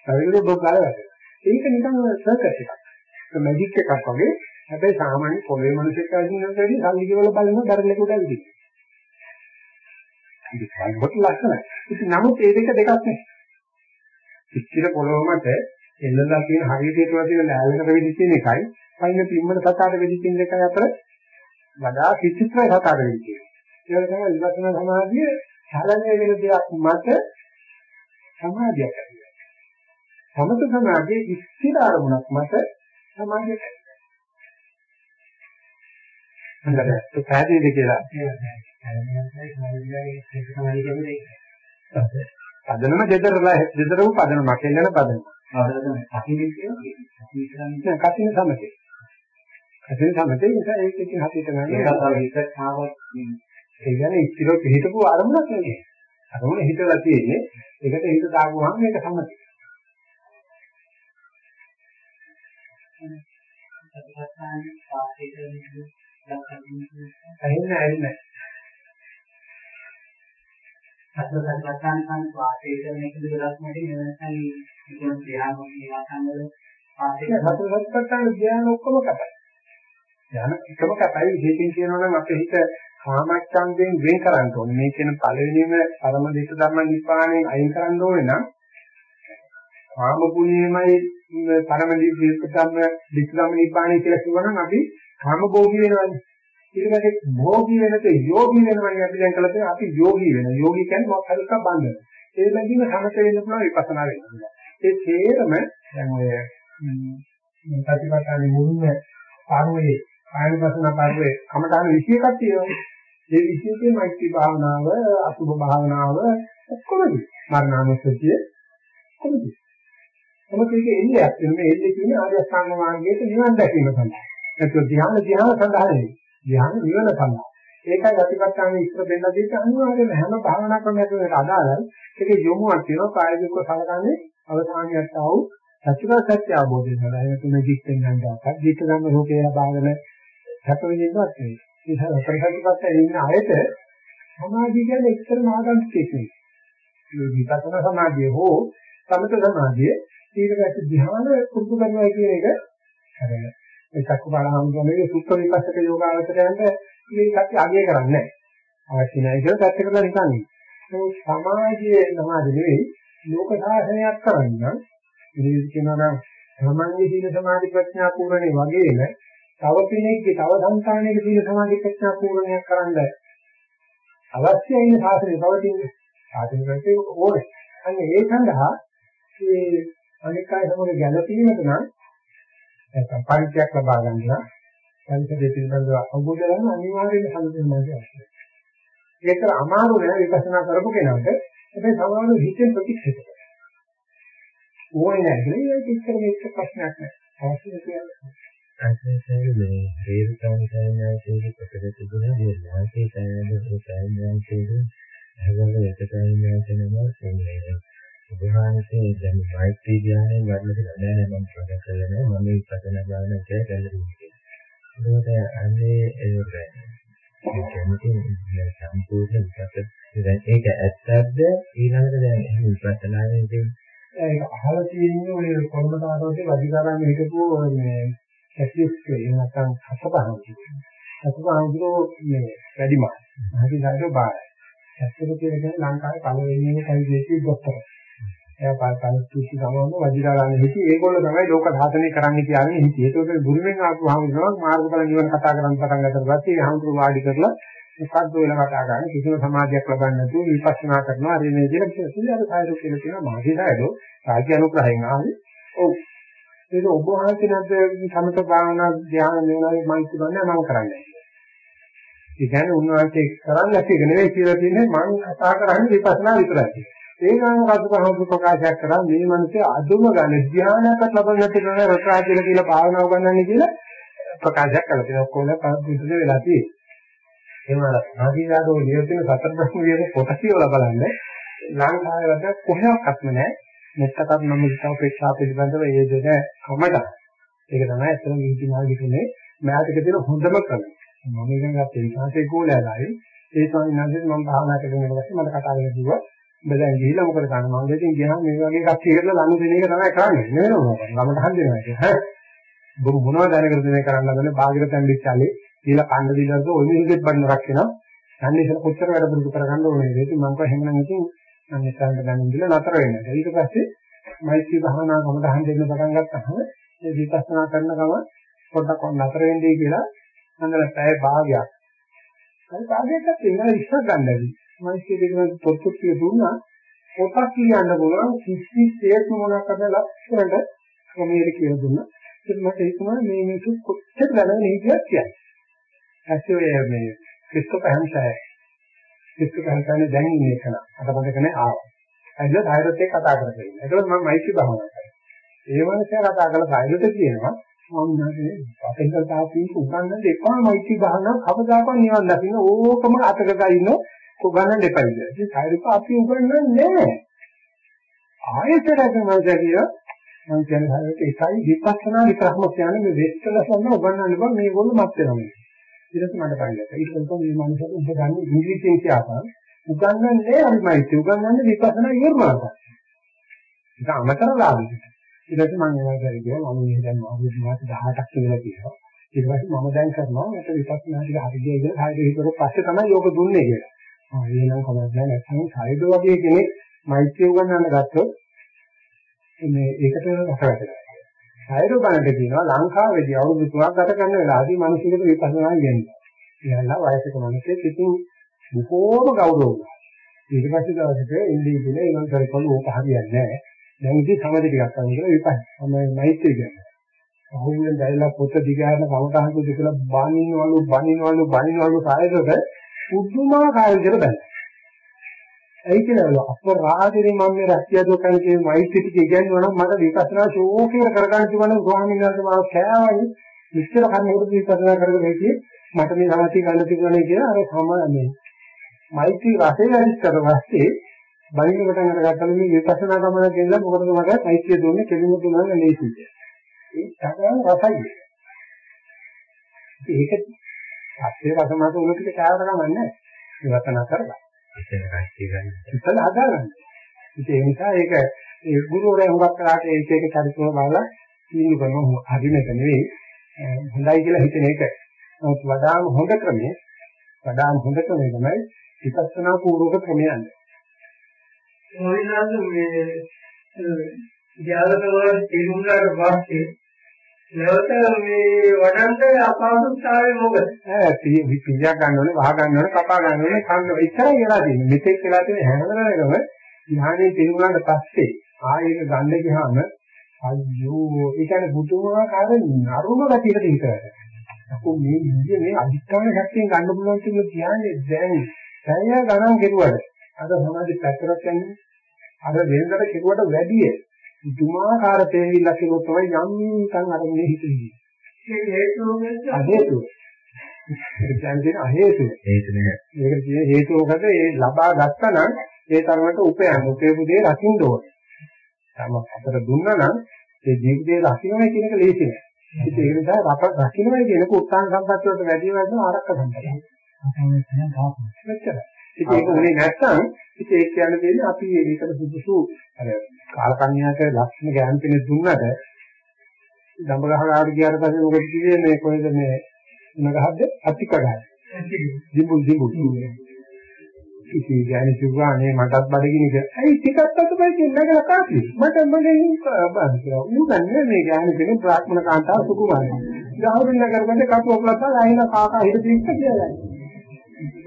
පරිවිද බොක් ගාලා වැඩ. ඒක නිකන් සර්කස් එකක්. ඒක මැජික් එකක් වගේ. හැබැයි සාමාන්‍ය පොළවේ මිනිස්සුත් අදිනකට වැඩි සල්ලි වල බලන බැරල් එක උඩ ඇවිදින්න. ඒක සම්පූර්ණ ලක්ෂණයි. ඉතින් නමුත් මේ දෙක දෙකක් නේ. ඉස්තිර පොළොව මත එල්ලලා තියෙන හරියට ඒකවා තියෙන ලෑල්ලකට වෙදිච්ච එකයි, පයින් පිම්මන සතාට වෙදිච්ච එකයි අතර වඩා විචිත්‍රයි සතාට වෙදිච්ච එක. ඒක තමයි විපස්සනා සමාධිය චලනය වෙන දෙයක් මත සමාධියක් ඇති සමත සමාධියේ ඉස්තිර අරමුණක් මත සමාධියක් ඇති වෙනවා. හොඳට පැහැදිලිද කියලා? පදනම දෙතරලා දෙතරම පදනම කෙල්ලන පදනම. කසින සමතේ. කසින සමතේ නිසා ඒක ඉතින් හතිට ගන්න. ඒකත් අර හිත ආවත් ඒ කියන්නේ ඉතිරෝ හිතපු අරමුණක් නෙවෙයි. අරමුණ හිතලා තියෙන්නේ. ඒකට හිත දාගුවාම මේක සමතේ. ඇහෙන්නේ ඇහෙන්නේ සත්‍යසත්‍යයන් කන් වාසය කරන එක දුරක් නැති වෙනසයි කියන ධ්‍යාන නිවාසන වල වාසය සත්‍යසත්‍යයන් ධ්‍යාන ඔක්කොම කපයි. ධ්‍යාන එකම කපයි විශේෂයෙන් කියනවා නම් අපේ හිත කාමච්ඡන්දයෙන් වෙන් කරන්න ඕනේ. මේ කියන පළවෙනිම පරම දිට ධර්ම නිපාණයෙන් අයින් කරන්න ඕනේ නම් කාම ගුණයමයි පරම දිට ධර්ම දිට ධර්ම නිපාණය කියලා කියවනම් අපි කාම භෝගී වෙනවානේ. ඊට පස්සේ භෝගී වෙනට යෝගී වෙනවනේ අපි දැන් කළා තියෙන අපි යෝගී වෙන. යෝගී කියන්නේ මොකක් හරි එකක් බඳින. ඒ බැඳීම සමත වෙන්න පුළුවන් විපස්සනා වෙන්න. ඒ තේරම දැන් ඔය ප්‍රතිපදාවේ මුලින්ම පාරුවේ ආයනපසන පාරුවේ කමඨාන 21ක් තියෙනවා. ඒ 21 මෛත්‍රී භාවනාව, අසුභ භාවනාව ඔක්කොම මරණානුස්සතිය කොහොමද? මොකද මේක එල්ලයක් නෙමෙයි එල්ලේ කියන්නේ ආර්ය අෂ්ටාංග මාර්ගයේ නිවන් දැකීම සඳහා. නැත්නම් ධ්‍යාන ධ්‍යාන සඳහා නෙවෙයි. ධ්‍යාන නිවන සඳහා. ඒකයි අතිපත්තානේ ඉස්සර දෙන්න දෙන්න අනිවාර්යයෙන්ම හැම භාවනා ක්‍රමයකම අදාළයි. ඒකේ යොමුවක් තියෙනවා කායිකව සලකන්නේ අවසානියට ආව චතුරාර්ය සත්‍ය අවබෝධය සඳහා. ඒක තුනේ දික්කෙන් ගන්නවක්. දික්ක ගන්න රූපේ ලබාගෙන සැප විඳින්නවත් නෙවෙයි. ඒ සතරපත්තා ඉන්න අයට සමාධිය කියන්නේ එක්තරම ආගන්තුකෙක් නෙවෙයි. මේ විපස්සනා සමාධිය හෝ සමත සමාධිය ඊට ධ්‍යාන කුරුදු කරනවා කියන එක අර ඒ චක්කු බලහම්දුනේ සුත්ත විපස්සක යෝගාවචරයන්ට මේ සත්‍ය අගය කරන්නේ නැහැ. අවශ්‍ය නැහැ කියලා පැත්ත කරලා නිකන් ඉන්නේ. ඒ සමාජයේ සමාජ නෙවෙයි ලෝක සාසනයක් කරන්න ඉතින් කියනවා නම් සමාන්‍ය සීල සමාධි ප්‍රඥා පූර්ණේ වගේම තව කෙනෙක්ගේ තව සංස්කාරයක සීල සමාධි ප්‍රඥා පූර්ණයක් කරන්න අවශ්‍යයි ඉන්න සාසනය පවතින්නේ. සාසනය කරේ ඕනේ. අන්න ඒ සඳහා මේ අනිකාය සමග ගැළපීමට නම් නැත්නම් පරිචයක් ලබා ගන්නවා. පරිචය පිළිබඳව අවබෝධ කරගන්න අනිවාර්යයෙන් සම්පූර්ණයි අවශ්‍යයි. ඒක අමාරු නෑ විපස්සනා කරපු කෙනාට. හැබැයි සමහරව හිතෙන් ප්‍රතික්ෂේප කරනවා. ඕනේ නෑ කියලා ඒක ඉස්සර මේක ප්‍රශ්නයක් නෑ. අවශ්‍ය කියන්නේ. අන්තිමට මේ හේතුන් සංඥාවේ කොටද තිබුණා මේ වාසේ සංඥාවේ සංඥාවේ හැවල එකතනින් යනවා කියන්නේ උභාන්සේ දැන් මෛත්‍රී ධ්‍යානයෙන් වඩලට නෑ නෑ මම ප්‍රකාශ කරලා නෑ මම මේ පදන ගන්න එක ගැලපෙන්නේ. ඒකට අන්නේ ඒ කියන්නේ සම්පූර්ණ විපස්සන දැන් ඒක ඇත්තද ඊළඟට දැන් එහෙම විපස්සනාවේදී ඒක අහලා තියෙන්නේ ඔය කොළඹ තාරෝසේ වදිකාරම් හිටපු මේ කැසියස් කියන නැත්නම් හසපහන් කියන්නේ. හසපහන්ගේ මේ වැඩිමහල්. හරි හරියට බාරයි. ඇත්තට කියන්නේ ලංකාවේ පළවෙනිම කයිදේශී ડોක්ටර්. එයා පාස්තුති සමවම වදිලා ගන්න හිටි ඒගොල්ලෝ තමයි ලෝක සාසනය කරන්න කියන්නේ හිටි. ඒකෝට ගුරුමෙන් ආපු හාමුදුරුවෝ මාර්ගඵල නිවන කතා කරන්න පටන් ගත්තට පස්සේ ඒ හාමුදුරුවෝ වාඩි කරලා මොකද්ද වෙලා කතා කරන්නේ කිසිම සමාධියක් ලබන්නේ නැතුව විපස්සනා කරනවා හරි මේ කියලා කියලා අර සායරු කියලා කියනවා මාගේ සායරු රාජ්‍ය අනුග්‍රහයෙන් ආවේ. ඔව්. ඒක ඔබ වහන්සේ නැද්ද සමත භාවනා ධ්‍යාන නිවනයි මම කියන්නේ මම කරන්නේ. ඒ කියන්නේ උන්වහන්සේ කරන්නේ නැති එක නෙවෙයි කියලා කියන්නේ මම කතා කරන්නේ විපස්සනා විතරයි. ඒකම කතුකහමු ප්‍රකාශයක් කරා මේ මිනිස්සේ අදුම ගන්න ධ්‍යානයක්වත් ලබන්නේ නැති කෙනා රසාය කියලා කියලා භාවනාව ගන්නන්නේ කියලා ප්‍රකාශයක් කරලා තියෙනවා ඔක්කොම පරිපූර්ණ වෙලා තියෙන්නේ. එහෙම අර ආදීනාදෝ නියතින සතර බ්‍රහ්ම වියක පොත කියලා බලන්න ලංකාවේ වද කොහෙවත්ම නැහැ. මෙත්තකත් නම් විස්තාව ප්‍රේක්ෂා පිළිබඳව ඒ දෙන කමඩ. ඒක තමයි ඇත්තම නීතිමාල් විකුනේ මෑතක තියෙන හොඳම ක්‍රමය. මම ඉගෙන ගත්තේ විශ්වාසයේ ගෝලයලායි ඒ ස්වාමීන් වහන්සේ මම භාවනා කරගෙන ඉන්නකොට මට කතා කරලා කිව්වා ඔබ දැන් ගිහිල්ලා මොකද කරන්නේ? මම දෙතින් ගියාම මේ වගේ එකක් කියලා ලනු දෙන එක තමයි කරන්නේ. නෙවෙයි නේද ළමට හම්බෙනවා ඒක හරි ඔබ මොනවද දැනගෙන මේ කරන්න හදන්නේ? බාහිර තැන්දිච්චාලේ කියලා කන්න දීලාද ඔය මිනිහෙක් බන්න රක්කනවා යන්නේ ඉතල කොච්චර වැඩ පුරුදු කරගන්න ඕනේ? ඒක මම කව එහෙමනම් ඉතින් මම ඉස්සරහට ගන්න ඉඳලා නතර වෙනවා. ඊට පස්සේ මෛත්‍රී භාවනා කම දහන් දෙන්න පටන් ගත්තාම ඒ විපස්සනා කරන ගම පොඩ්ඩක් නතර වෙන්නේ කියලා මම පැය භාගයක්. හරි කාර්යයක්වත් ඉන්න ඉස්සක් ගන්න ඇති මෛත්‍රී පිළිබඳ පොත්තු කිය දුන්නා. පොතක් කියන්න පුළුවන් කිසි තේත් මොනක් කරන ලක්ෂණයට ක්‍රමයට කියලා දුන්නා. ඒක මට හිතුණා මේ මිනිස්සු කොච්චර දැනගෙන හිටියත් කියන්නේ. ඇත්තේ මේ ක්‍රිස්තෝප හැම්ෂයර් ක්‍රිස්තෝප හැම්ෂයර් දැන් ඉන්නේ කන. අතපොතක නේ ආවා. ඇයිද? ධෛර්යත් එක්ක කතා කරගෙන ඒකවල මම මෛත්‍රී භාවනා කරා ඒ වගේ කතා කරලා ධෛර්යත කියනවා මොනවානේ අපෙන් තාපී උගන්නන්න එපා මෛත්‍රී භාවනා කවදාකවත් නිවන් දකින්න ඕකම අතකක ඉන්න උගන්නන්න එපා කියලා. ඒ ධෛර්යක අපි උගන්නන්නේ නැහැ. ආයතරක මම කියනවා මම කියන්නේ හරියට ඒකයි විපස්සනා විතරක්ම කියන්නේ මේ වෙස්කල සම්ම උගන්නන්න බෑ. මේගොල්ලෝ මත් වෙනවා. ඊට පස්සේ මට පයිලට. ඊට පස්සේ මේ මනුස්සයා උගන්නේ ඉංග්‍රීසියෙන් කියපන්. උගන්නන්නේ අපි මෛත්‍රී උගන්නන්නේ විපස්සනා ඉවරනවා. ඒක අමතර ලාභයකට. ඊට පස්සේ මම ඒවා කරේ කියලා මම මේ දැන් අවුරුදු මාස 18ක් ඉඳලා තියෙනවා. ඊට පස්සේ මම දැන් කරනවා මට විපස්සනා ටික හරි ගියයි කියලා හරි හිතලා පස්සේ තමයි යෝග දුන්නේ කියලා. ආ එහෙනම් කමක් නැහැ නැත්නම් සයිඩ් වගේ කෙනෙක් මෛත්‍රිය උගන්වන්න ගත්තොත් මේ ඒකට රසවැටෙනවා. සයිඩ් බලන්න කියනවා ලංකාවේදී අවුරුදු 3ක් ගත කරන වෙලාවදී මිනිස්සුන්ට විපස්සනා කියන්නේ. ඉතින්ලා වයසක මිනිස්සෙක් ඉතින් බොහෝම ගෞරව වුණා. ඊට පස්සේ දවසක ඉන්දී ඉන්නේ ඊළඟ කරකවල ඕක හරියන්නේ නැහැ. දැන් ඉතින් සමද ටිකක් අරන් කියලා විපස්සනා මම මෛත්‍රිය කියන්නේ. අහුවෙන් දැයිලා පොත දිගාරන කමටහන් කුද කියලා බනිනවලු බනිනවලු බනිනවලු සායසක පුදුමාකාර විදිහට බැලුවා. ඒ කියලාලු අපරාධනේ මම මේ රැකියාව කරන කේ මෛත්‍රී ටික ඉගෙනනවා නම් මට විපස්සනා ශෝකේ කරගන්න තිබුණා ස්වාමීන් වහන්සේ මාව කෑවයි. විස්තර කරනකොට විපස්සනා කරගෙන හිටියේ. මට මේ සමාධිය ගන්න තිබුණේ කියලා අර සමානේ මෛත්‍රී රසය වැඩි කරවස්සේ බණින පටන් අරගත්තම මේ විපස්සනා ගමන ගෙනලා මොකටද මට මෛත්‍රිය දුන්නේ? කෙලිම දුන්නා නෙලීසි ඒ තරම් රසයි. ඒක අත්ේ රසමත උණු ටික කෑවට කමන්නේ විපස්සනා කරලා. ඉතින් රැස්ටි ගන්න. ඉතල හදාගන්න. ඉතින් ඒ නිසා ඒක ඒ ගුරුවරයා හුඟක් කරාට ඒක ඒක චරිතව බලලා තීන්දුව කරනවා හදිනක නෙවෙයි හොඳයි කියලා හිතන එක. නමුත් වඩාම හොඳ ක්‍රමය වඩාම හොඳ ක්‍රමය තමයි විපස්සනා පූර්වක ක්‍රමයන්නේ. මොනිනාද මේ ඥානතවල තේරුම්ලාට පස්සේ නැවත මේ වඩන්න අපහසුතාවය මොකද? ඈ පිළියක් ගන්න ඕනේ, වහ ගන්න ඕනේ, කපා ගන්න ඕනේ, කන්න ඕනේ. ඉතරයි වෙලා තියෙන්නේ. මෙතෙක් වෙලා තියෙන හැමදෙරේම ධ්‍යානයේ තේරුම්ලාට පස්සේ ආයෙක ගන්න ගියාම අයියෝ ඒ කියන්නේ බුදුමාකාර නරුම ගැටියට හිතවල. අපෝ මේ ඉන්නේ මේ අධිෂ්ඨාන ශක්තියෙන් ගන්න පුළුවන් කියන ධ්‍යානෙ දැන් පැය ගණන් කෙරුවද අද සමාධි පැත්තට යන්නේ අර වෙනදට කෙරුවට වැඩිය පුදුමාකාර තේවිල්ලක් කෙරුවොත් තමයි යම් තන් අර මේ හිතෙන්නේ. ඒ හේතුව අහේතු. ඒ කියන්නේ අහේතු. ඒක නේ. ඒකට කියන හේතුව මොකද? ඒ ලබා ගත්තා නම් ඒ තරමට උපයන්න. උපයපු දේ රකින්න ඕනේ. තම අපට දුන්නා නම් ඒ ජීවිතේ රකින්නයි කියන එක ලේසි නෑ. ඉතින් ඒ නිසා රක රකින්නයි කියනක උත්සාහ සම්පත් වලට වැඩි වෙන ආරක්ෂක සම්පතයි. අපේ තියෙන කාපු. මෙච්චරයි. ඉතින් ඒක උනේ නැත්නම් ඉතින් ඒක කියන්න අපි මේකට සුදුසු අර කාලකන්‍යාක ලක්ෂණ ගෑන් කෙනෙක් දුන්නට දඹ ගහ ගාවට ගියාට පස්සේ මොකද කිව්වේ මේ කොහෙද මේ මොන ගහද අතික ගහ. දිඹුල් දිඹුල්. ඉතින් ගෑණි කිව්වා නේ මටත් බඩගිනිද. ඇයි ටිකක් අතපයි කියන්නකලා කාපි. මට මගේ බාද කියලා. ඌ දන්නේ මේ ගෑණි කෙනෙක් බ්‍රාහ්මණ කාන්තාව සුකුමාරයි. ගහුරුන්න කරගන්න කටුව ප්ලස්ලා අයින කාකා හිට දික්ක කියලා.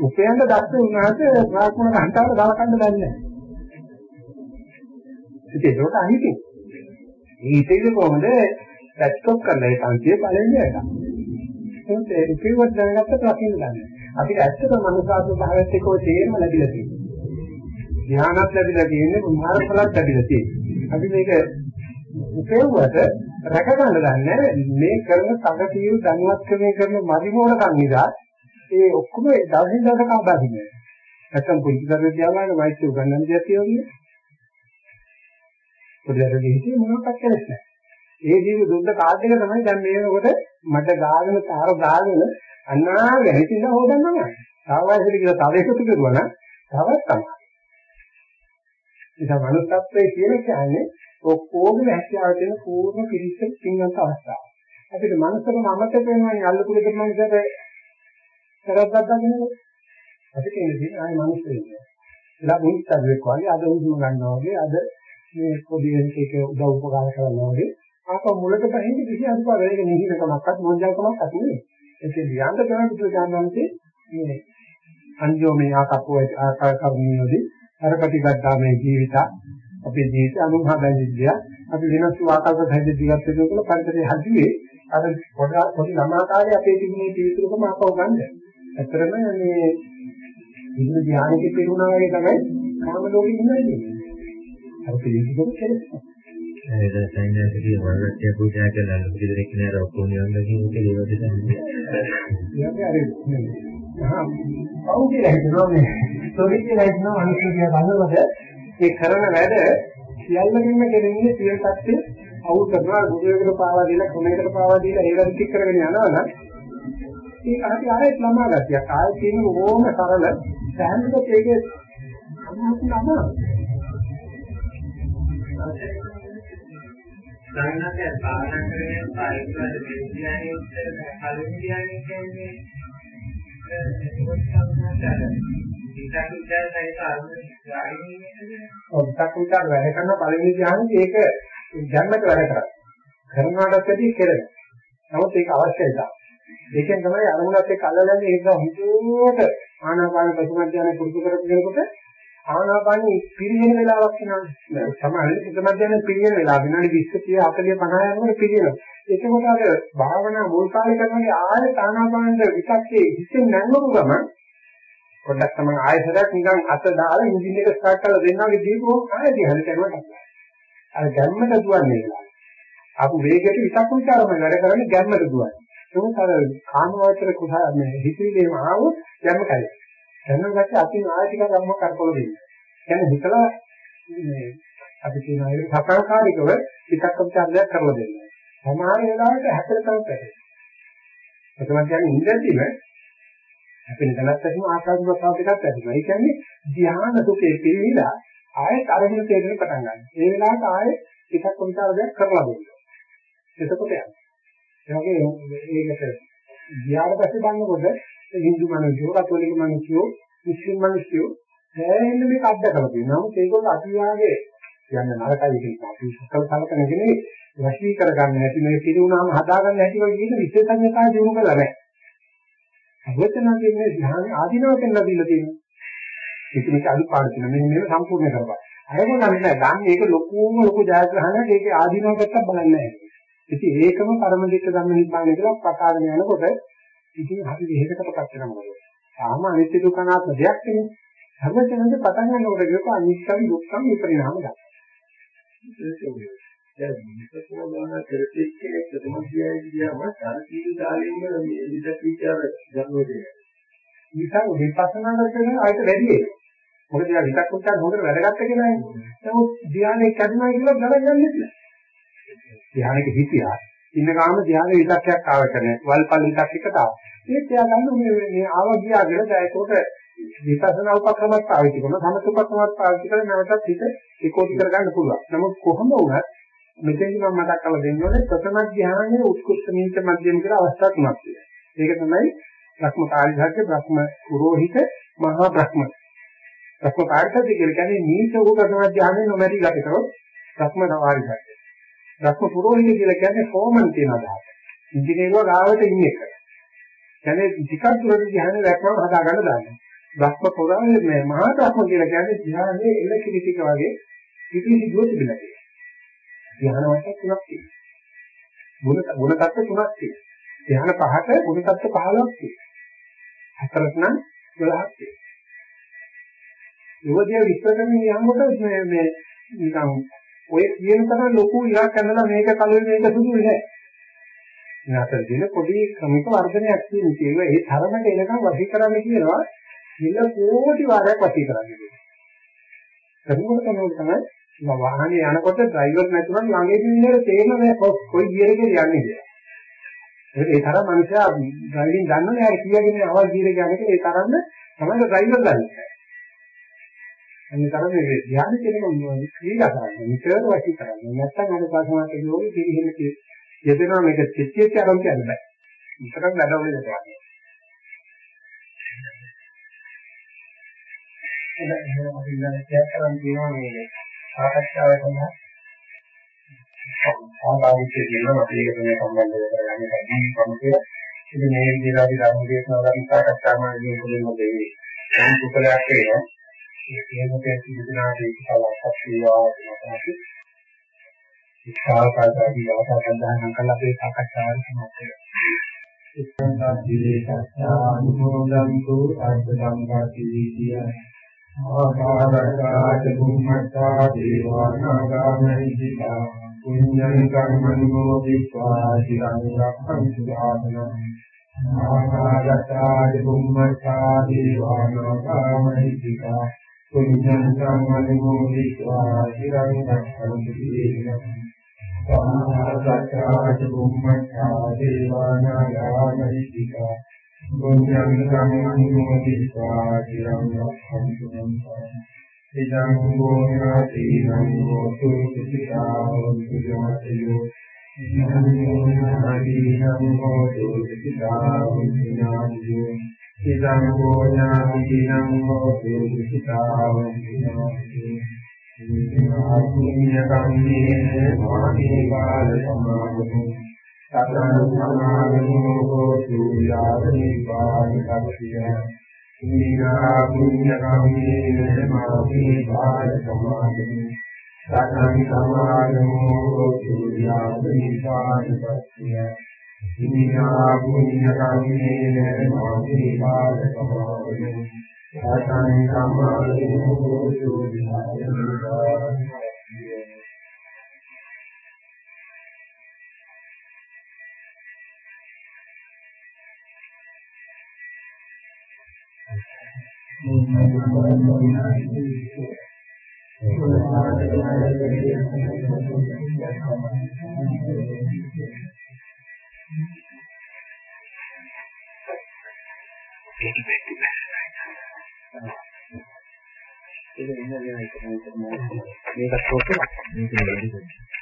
උපයන්න දැක්ක උනාට බ්‍රාහ්මණ කාන්තාවට ගලකන්න දන්නේ නැහැ. ඉතින් ඒකට අහිතේ. මේ හිතේද කොහොමද පැට්කොක් කරලා ඒ සංසිය බලන්නේ නැහැ. ඒක ඒකවත් දැනගත්තට රකින්න දන්නේ. අපිට ඇත්තටම මනසාතු භාවයත් එක්ක තේරෙම ලැබිලා තියෙනවා. ධ්‍යානත් ලැබිලා තියෙන්නේ මාර්ගඵලත් ලැබිලා තියෙන්නේ. අපි මේක උපයුවට රැක ගන්න දන්නේ මේ කරන සගතිය දැනුවත්කමේ කරන මරිමෝලකම් නිසා ඒ ඔක්කොම දවසින් දවස කවදාදින්නේ නැත්තම් පුංචි දරුවෙක් තියාගෙන වයිස් උගන්නන්න දෙයක් තියෙන්නේ පොඩි දරුවෙක් හිතේ මොනවක්වත් කරන්නේ නැහැ ඒ ජීවි දුන්න කාඩ් එක තමයි දැන් මේ වෙනකොට මට ගාගෙන තාර ගාගෙන අන්නාගෙන හිටින්න හොදන්න නෑ. සාවාසිර කියලා තව එකතු කරුවා නම් තවත් තමයි. ඒක මනුස්සත්වයේ කියන කියන්නේ ඔක්කොගම හැකියාව තියෙන පූර්ණ පිරිස පින්වන්ත අවස්ථාව. අපිට මනුස්සකම අමතක වෙනවා නේ අල්ලපු දෙක මනුස්සයට කරද්දක් ගන්නකොට. අපිට එන්නේ ආයේ මනුස්ස වෙනවා. එලා මුනිස්සුවෙක් වගේ අද උදුම ගන්නවා වගේ අද මේ පොඩි එකක උදව් උපකාර කරනවා වගේ ආපහු මුලට බහින්න කිසි අදුපාරයක නිහිරකමක්වත් මොන්ජල්කමක් ඇති නෙවෙයි. ඒකේ ධ්‍යාන කරන බුදුජානනාංශේ මේ අන්‍යෝමේ ආකප්පෝ ආකාර කර්මියෝදී අර ප්‍රතිගත්තාමේ ජීවිත අපේ ජීවිත අනුභවයෙන් විද්‍ය අපි වෙනස් වාකල්ප සහිත ජීවත් වෙන කොට පරිසරයේ හැදුවේ අර පොඩ පොඩි ළමා කාලේ අපේ තිබුණේ ජීවිතකම ආපහු ගන්න. ඇත්තටම මේ විදුලි ධ්‍යානෙක පිරුණා වගේ තමයි කාම ලෝකෙ ඉන්නේ. අර පිළිසිකම කෙලෙස්. ඒක සංඥාතිකේ වරණත්‍ය පූජා කරලා ලොකු දෙයක් නෑ ඔක්කොම යන්න කියන එක ඒවට තමයි. යන්නේ අර ආ කවුද හිතනවා මේ ස්ටෝරි කියලා හිතනවා අනිත් කියලා බලනකොට ඒ කරන වැඩ සියල්ලකින්ම කෙරෙන්නේ සියල් පැත්තේ අවුල් කරනවා ගුරුවරයෙකුට පාවා දීලා ක්‍රමයකට පාවා දීලා ඒ වැඩ ටික කරගෙන යනවා නම් ඒක අපි ආයෙත් ළමා ගැතියක් ආයෙත් තියෙන ඕම සරල සෑහෙනකොට ඒකේ අනාත්ම අමාරුයි සංඥාතය පාලන කරගෙන පාරිවාර විද්‍යාවේ කලින් කියන්නේ කියන්නේ ඔබ්සක් උදාර වැඩ කරන පළවෙනි ධ්‍යානෙ ඒක ධර්මයට වැඩ කරා. කරනවාටත් වැඩි කෙරෙන. නමුත් ඒක අවශ්‍යයි තා. ඒකෙන් තමයි අරමුණත් එක්ක අල්ලගන්නේ ඒක හුදුට ආනාපාන ප්‍රතිමධ්‍යාන පුරුදු කරගෙනකොට ආනාපානෙ පිරියෙන වෙලාවක් වෙනවා. සමහරවිට ප්‍රතිමධ්‍යාන පිරියෙන වෙලාව විනාඩි 20 30 40 50 යනකොට පිරියෙනවා. ඒකකොට අර භාවනා මුල් කාලේ කරනවාගේ ආයෙත් ආනාපානෙ විචක්කේ හිතෙන් නැංගපු ගමන් පොඩ්ඩක් තමයි ආයෙසරක් නිකන් අත දාලා එන්ජින් එක ස්ටාර්ට් කරලා දෙන්නා වගේ දීපුවො ආයෙත් හරි කරනවා. අර ගැම්මට දුවන්නේ වෙලාව. අපු වේගයට විතක් විචාරම වැඩ කරන්නේ ගැම්මට දුවන්නේ. ඒක අර කාමවචර කුසා මේ හිතවිලිම ආවොත් ගැම්ම කරේ. දැනුම් ගත්ත අතින් ආයෙ ටිකක් අම්ම කරපොල දෙන්න. කියන්නේ හිතලා මේ අපි කියන අය සතරකාරිකව විතක් විචාරයක් කරලා දෙන්න. සමහර වෙලාවට හැතර තවත් ඇති. එතන කියන්නේ ඉඳන්දිම අපේ දැනත් ඇතිම ආකාශ ප්‍රසාර ටිකක් ඇතිවෙනවා. ඒ කියන්නේ ධ්‍යාන සුඛේ පිළිවිලා ආයෙත් අරමුණ තේරෙන්න පටන් ගන්නවා. ඒ වෙලාවට ආයෙත් විතක් විචාරයක් කරලා දෙන්න. එතකොට යනවා. ඒ වගේ මේකට ගියාට පස්සේ බලනකොට හින්දු මිනිස්සු, කතෝලික මිනිස්සු, මුස්ලිම් මිනිස්සු හැම මේක අත්දකලා තියෙනවා. නමුත් ඒගොල්ලෝ අපි වාගේ කියන්නේ නරකයි කියන අපි සකල සලකන නෙමෙයි වශී කරගන්න නැති මේ පිරුණාම හදාගන්න නැති වගේ කියන විශේෂඥතාවය දිනු කරලා නැහැ. අවචනා කියන්නේ ධ්‍යාන ආධිනව කියලා දීලා තියෙනවා. ඒක මේක අනුපාඩු තියෙන මෙන්න මේක සම්පූර්ණ කරපන්. අරගෙන නැහැ ගන්න ඒක ලොකුම ලොකු ජයග්‍රහණයක් ඒකේ ආධිනව පැත්තක් බලන්නේ නැහැ. ඉතින් ඒකම පරම දික්ක ධම්ම නිබ්බාන කියලා ප්‍රකාශන යනකොට ඉතින් හරි විහෙකටපත් වෙනවා මොකද? සාම අනිත්‍ය දුක්ඛ අනාත්ම දෙයක් නෙමෙයි. ධර්මචර්යයේ පටන් ගන්නකොට කියපු අනිත්‍යයි දුක්ඛයි විපරිණාම ගන්න. දැන් විපස්සනා භාවනා කරපේ කෙනෙක් ප්‍රථම ධ්‍යානයේ ගියාම අර කීළු දාලෙන්න මේ විදක් විචාර ධර්මයේ නිසා විපස්සනා කරගෙන ආයත වැඩි වෙනවා. මොකද ඒක විතක් උච්චාර හොඳට වැඩගත්ත කෙනායි. නමුත් ධ්‍යානයේ කැඩුනා කියලා ගණන් ගන්නෙ නැහැ. ධ්‍යානෙක හිතියා ඉන්න ගාම ධ්‍යාන විතක්යක් ආවට නැහැ. වල්පල් විතක් එකට ආවා. ඒත් එයා ගන්න මේ මේ ආවා ගියා කියලා දැන් ඒකට විපස්සනා උපක්‍රමයක් පාවිච්චි කරනවා. සමථ උපක්‍රමයක් පාවිච්චි කරලා නැවතත් හිත ඒකෝටි කරගන්න පුළුවන්. නමුත් කොහොම වුණත් මෙතෙන්දි මම මතක් කරලා දෙන්න ඕනේ ප්‍රථම ධ්‍යානයේ උත්කෘෂ්ඨ නීච මධ්‍යම කියලා අවස්ථා තුනක් තියෙනවා. ඒක තමයි භ්‍රම කාර්යධර්ම භ්‍රම පුරোহিত මහා භ්‍රම. භ්‍රම කාර්යධර්ම කියන්නේ නීච වූ ප්‍රථම ධ්‍යානයේ නොමැති ගත කරොත් භ්‍රම කාර්යධර්ම. භ්‍රම පුරোহিত කියලා කියන්නේ ෆෝමන් කියන අදහස. ඉංජිනේරුවා ගාවට ඉන්නේ එක. කියන්නේ ටිකක් දුරට ධ්‍යාන දැක්වම හදා ගන්න දාන්නේ. භ්‍රම පුරාවේ මේ මහා භ්‍රම කියලා කියන්නේ ධ්‍යානයේ එල කිරිටික වගේ කිසිදු දුර තිබිලා තියෙනවා. ධ්‍යාන වටේ තුනක් තියෙනවා. ගුණ ගුණ tattwa තුනක් තියෙනවා. ධ්‍යාන පහක ගුණ tattwa 15ක් තියෙනවා. හතරක් නම් 12ක් තියෙනවා. යෝධිය විස්තර කරන්නේ යනකොට මේ මේ නිකන් ඔය කියන තරම් ලොකු ඉලක්ක ඇඳලා මේක කලුයි මේක සුදුයි නෑ. නැතර දින පොඩි ක්‍රමික වර්ධනයක් තියෙනවා. ඒ තරමට එනකම් වශී කරන්න කියනවා. ඉන්න කෝටි වාරයක් වශී කරන්න කියනවා. එතකොට තමයි තමයි වාහනේ යනකොට ඩ්‍රයිවර් නැතුනම් ළඟේදී ඉන්නකොට තේරෙන්නේ කොයි ගියරේද යන්නේ කියලා. ඒ තරම් මනුස්සයා ඩ්‍රයිවිං දන්නවනේ හරි කීයකින් අවල් ගියරේ යන්නේ ඒ තරම්ම තමයි ඩ්‍රයිවර් දන්නේ. අනිත් තරම් මේ ධ්‍යාන කියන ක්‍රීඩා කරන්නේ නිතර වශී කරන්නේ. නැත්තම් අර පාසමාට යෝගී පිළිහෙන්න යෙදෙනවා මේක චිත්තයේ ආරම්භ කියන්න බෑ. විතරක් වැඩවල දෙනවා. එහෙනම් අපි ඉන්න කියතරම් කියනවා මේ සාකච්ඡාව සඳහා සහභාගීත්වය දෙනවා අපි ඒක මේ සම්බන්ධව කරගන්න බැරි කමකේ ඉතින් මේ විදිහට අපි ධර්ම දේශනාව කරන සාකච්ඡා මාර්ගයේ මුලින්ම දෙවි සම් කුසලයක් වෙනවා විස්තරකාරී වාතාවරණයක් කරලා අපේ සාකච්ඡාව සමාප්ත කරනවා. ඉස්සන්තාදී සත්‍යානුමෝදන්තු අර්ථසංගති විදිය. ආකාරකාච බුම්මත්තා දේවානාගාමහිතා පුඤ්ඤං කර්මනිමෝදිත්වා චිරං රක්ඛන්තු ආසනං. ආකාරකාච බුම්මත්තා දේවානාගාමහිතා ඒ විඥාන සංඥාවේ මොහොතේ ශිරාවේ දක්වන පිළිදේශන සමානාරක්ෂාවට බොම්මච්ඡා දේවානායාමනිතිකා ගෝත්‍රාංග සංඥාවේ මොහොතේ ශිරාවේ දක්වන ඉදං භෝමනාති නං හෝතු සිතා හෝතු යමතයෝ ඉදං භෝමනාති නං හෝතු සිතා හෝතු යමතයෝ ඉදං ගෝණාතිනං හෝතු සිතාවන්තු ඥාතියෝ පුඤ්ඤකම්මේ මාගේ කාල සමාගමු සතරං සමාගමෝ හෝතු යාවේ පාරිකප්පිය ඊනා පුඤ්ඤකම්මේ මාගේ කාල සමාගමු සතරං සමාගමෝ හෝතු යාවේ පාරිකප්පිය ඊනා පුඤ්ඤකම්මේ මාගේ කාල සමාගමු සතරං සමාගමෝ හෝතු මේකත් කොහොමද මේක නෙවෙයි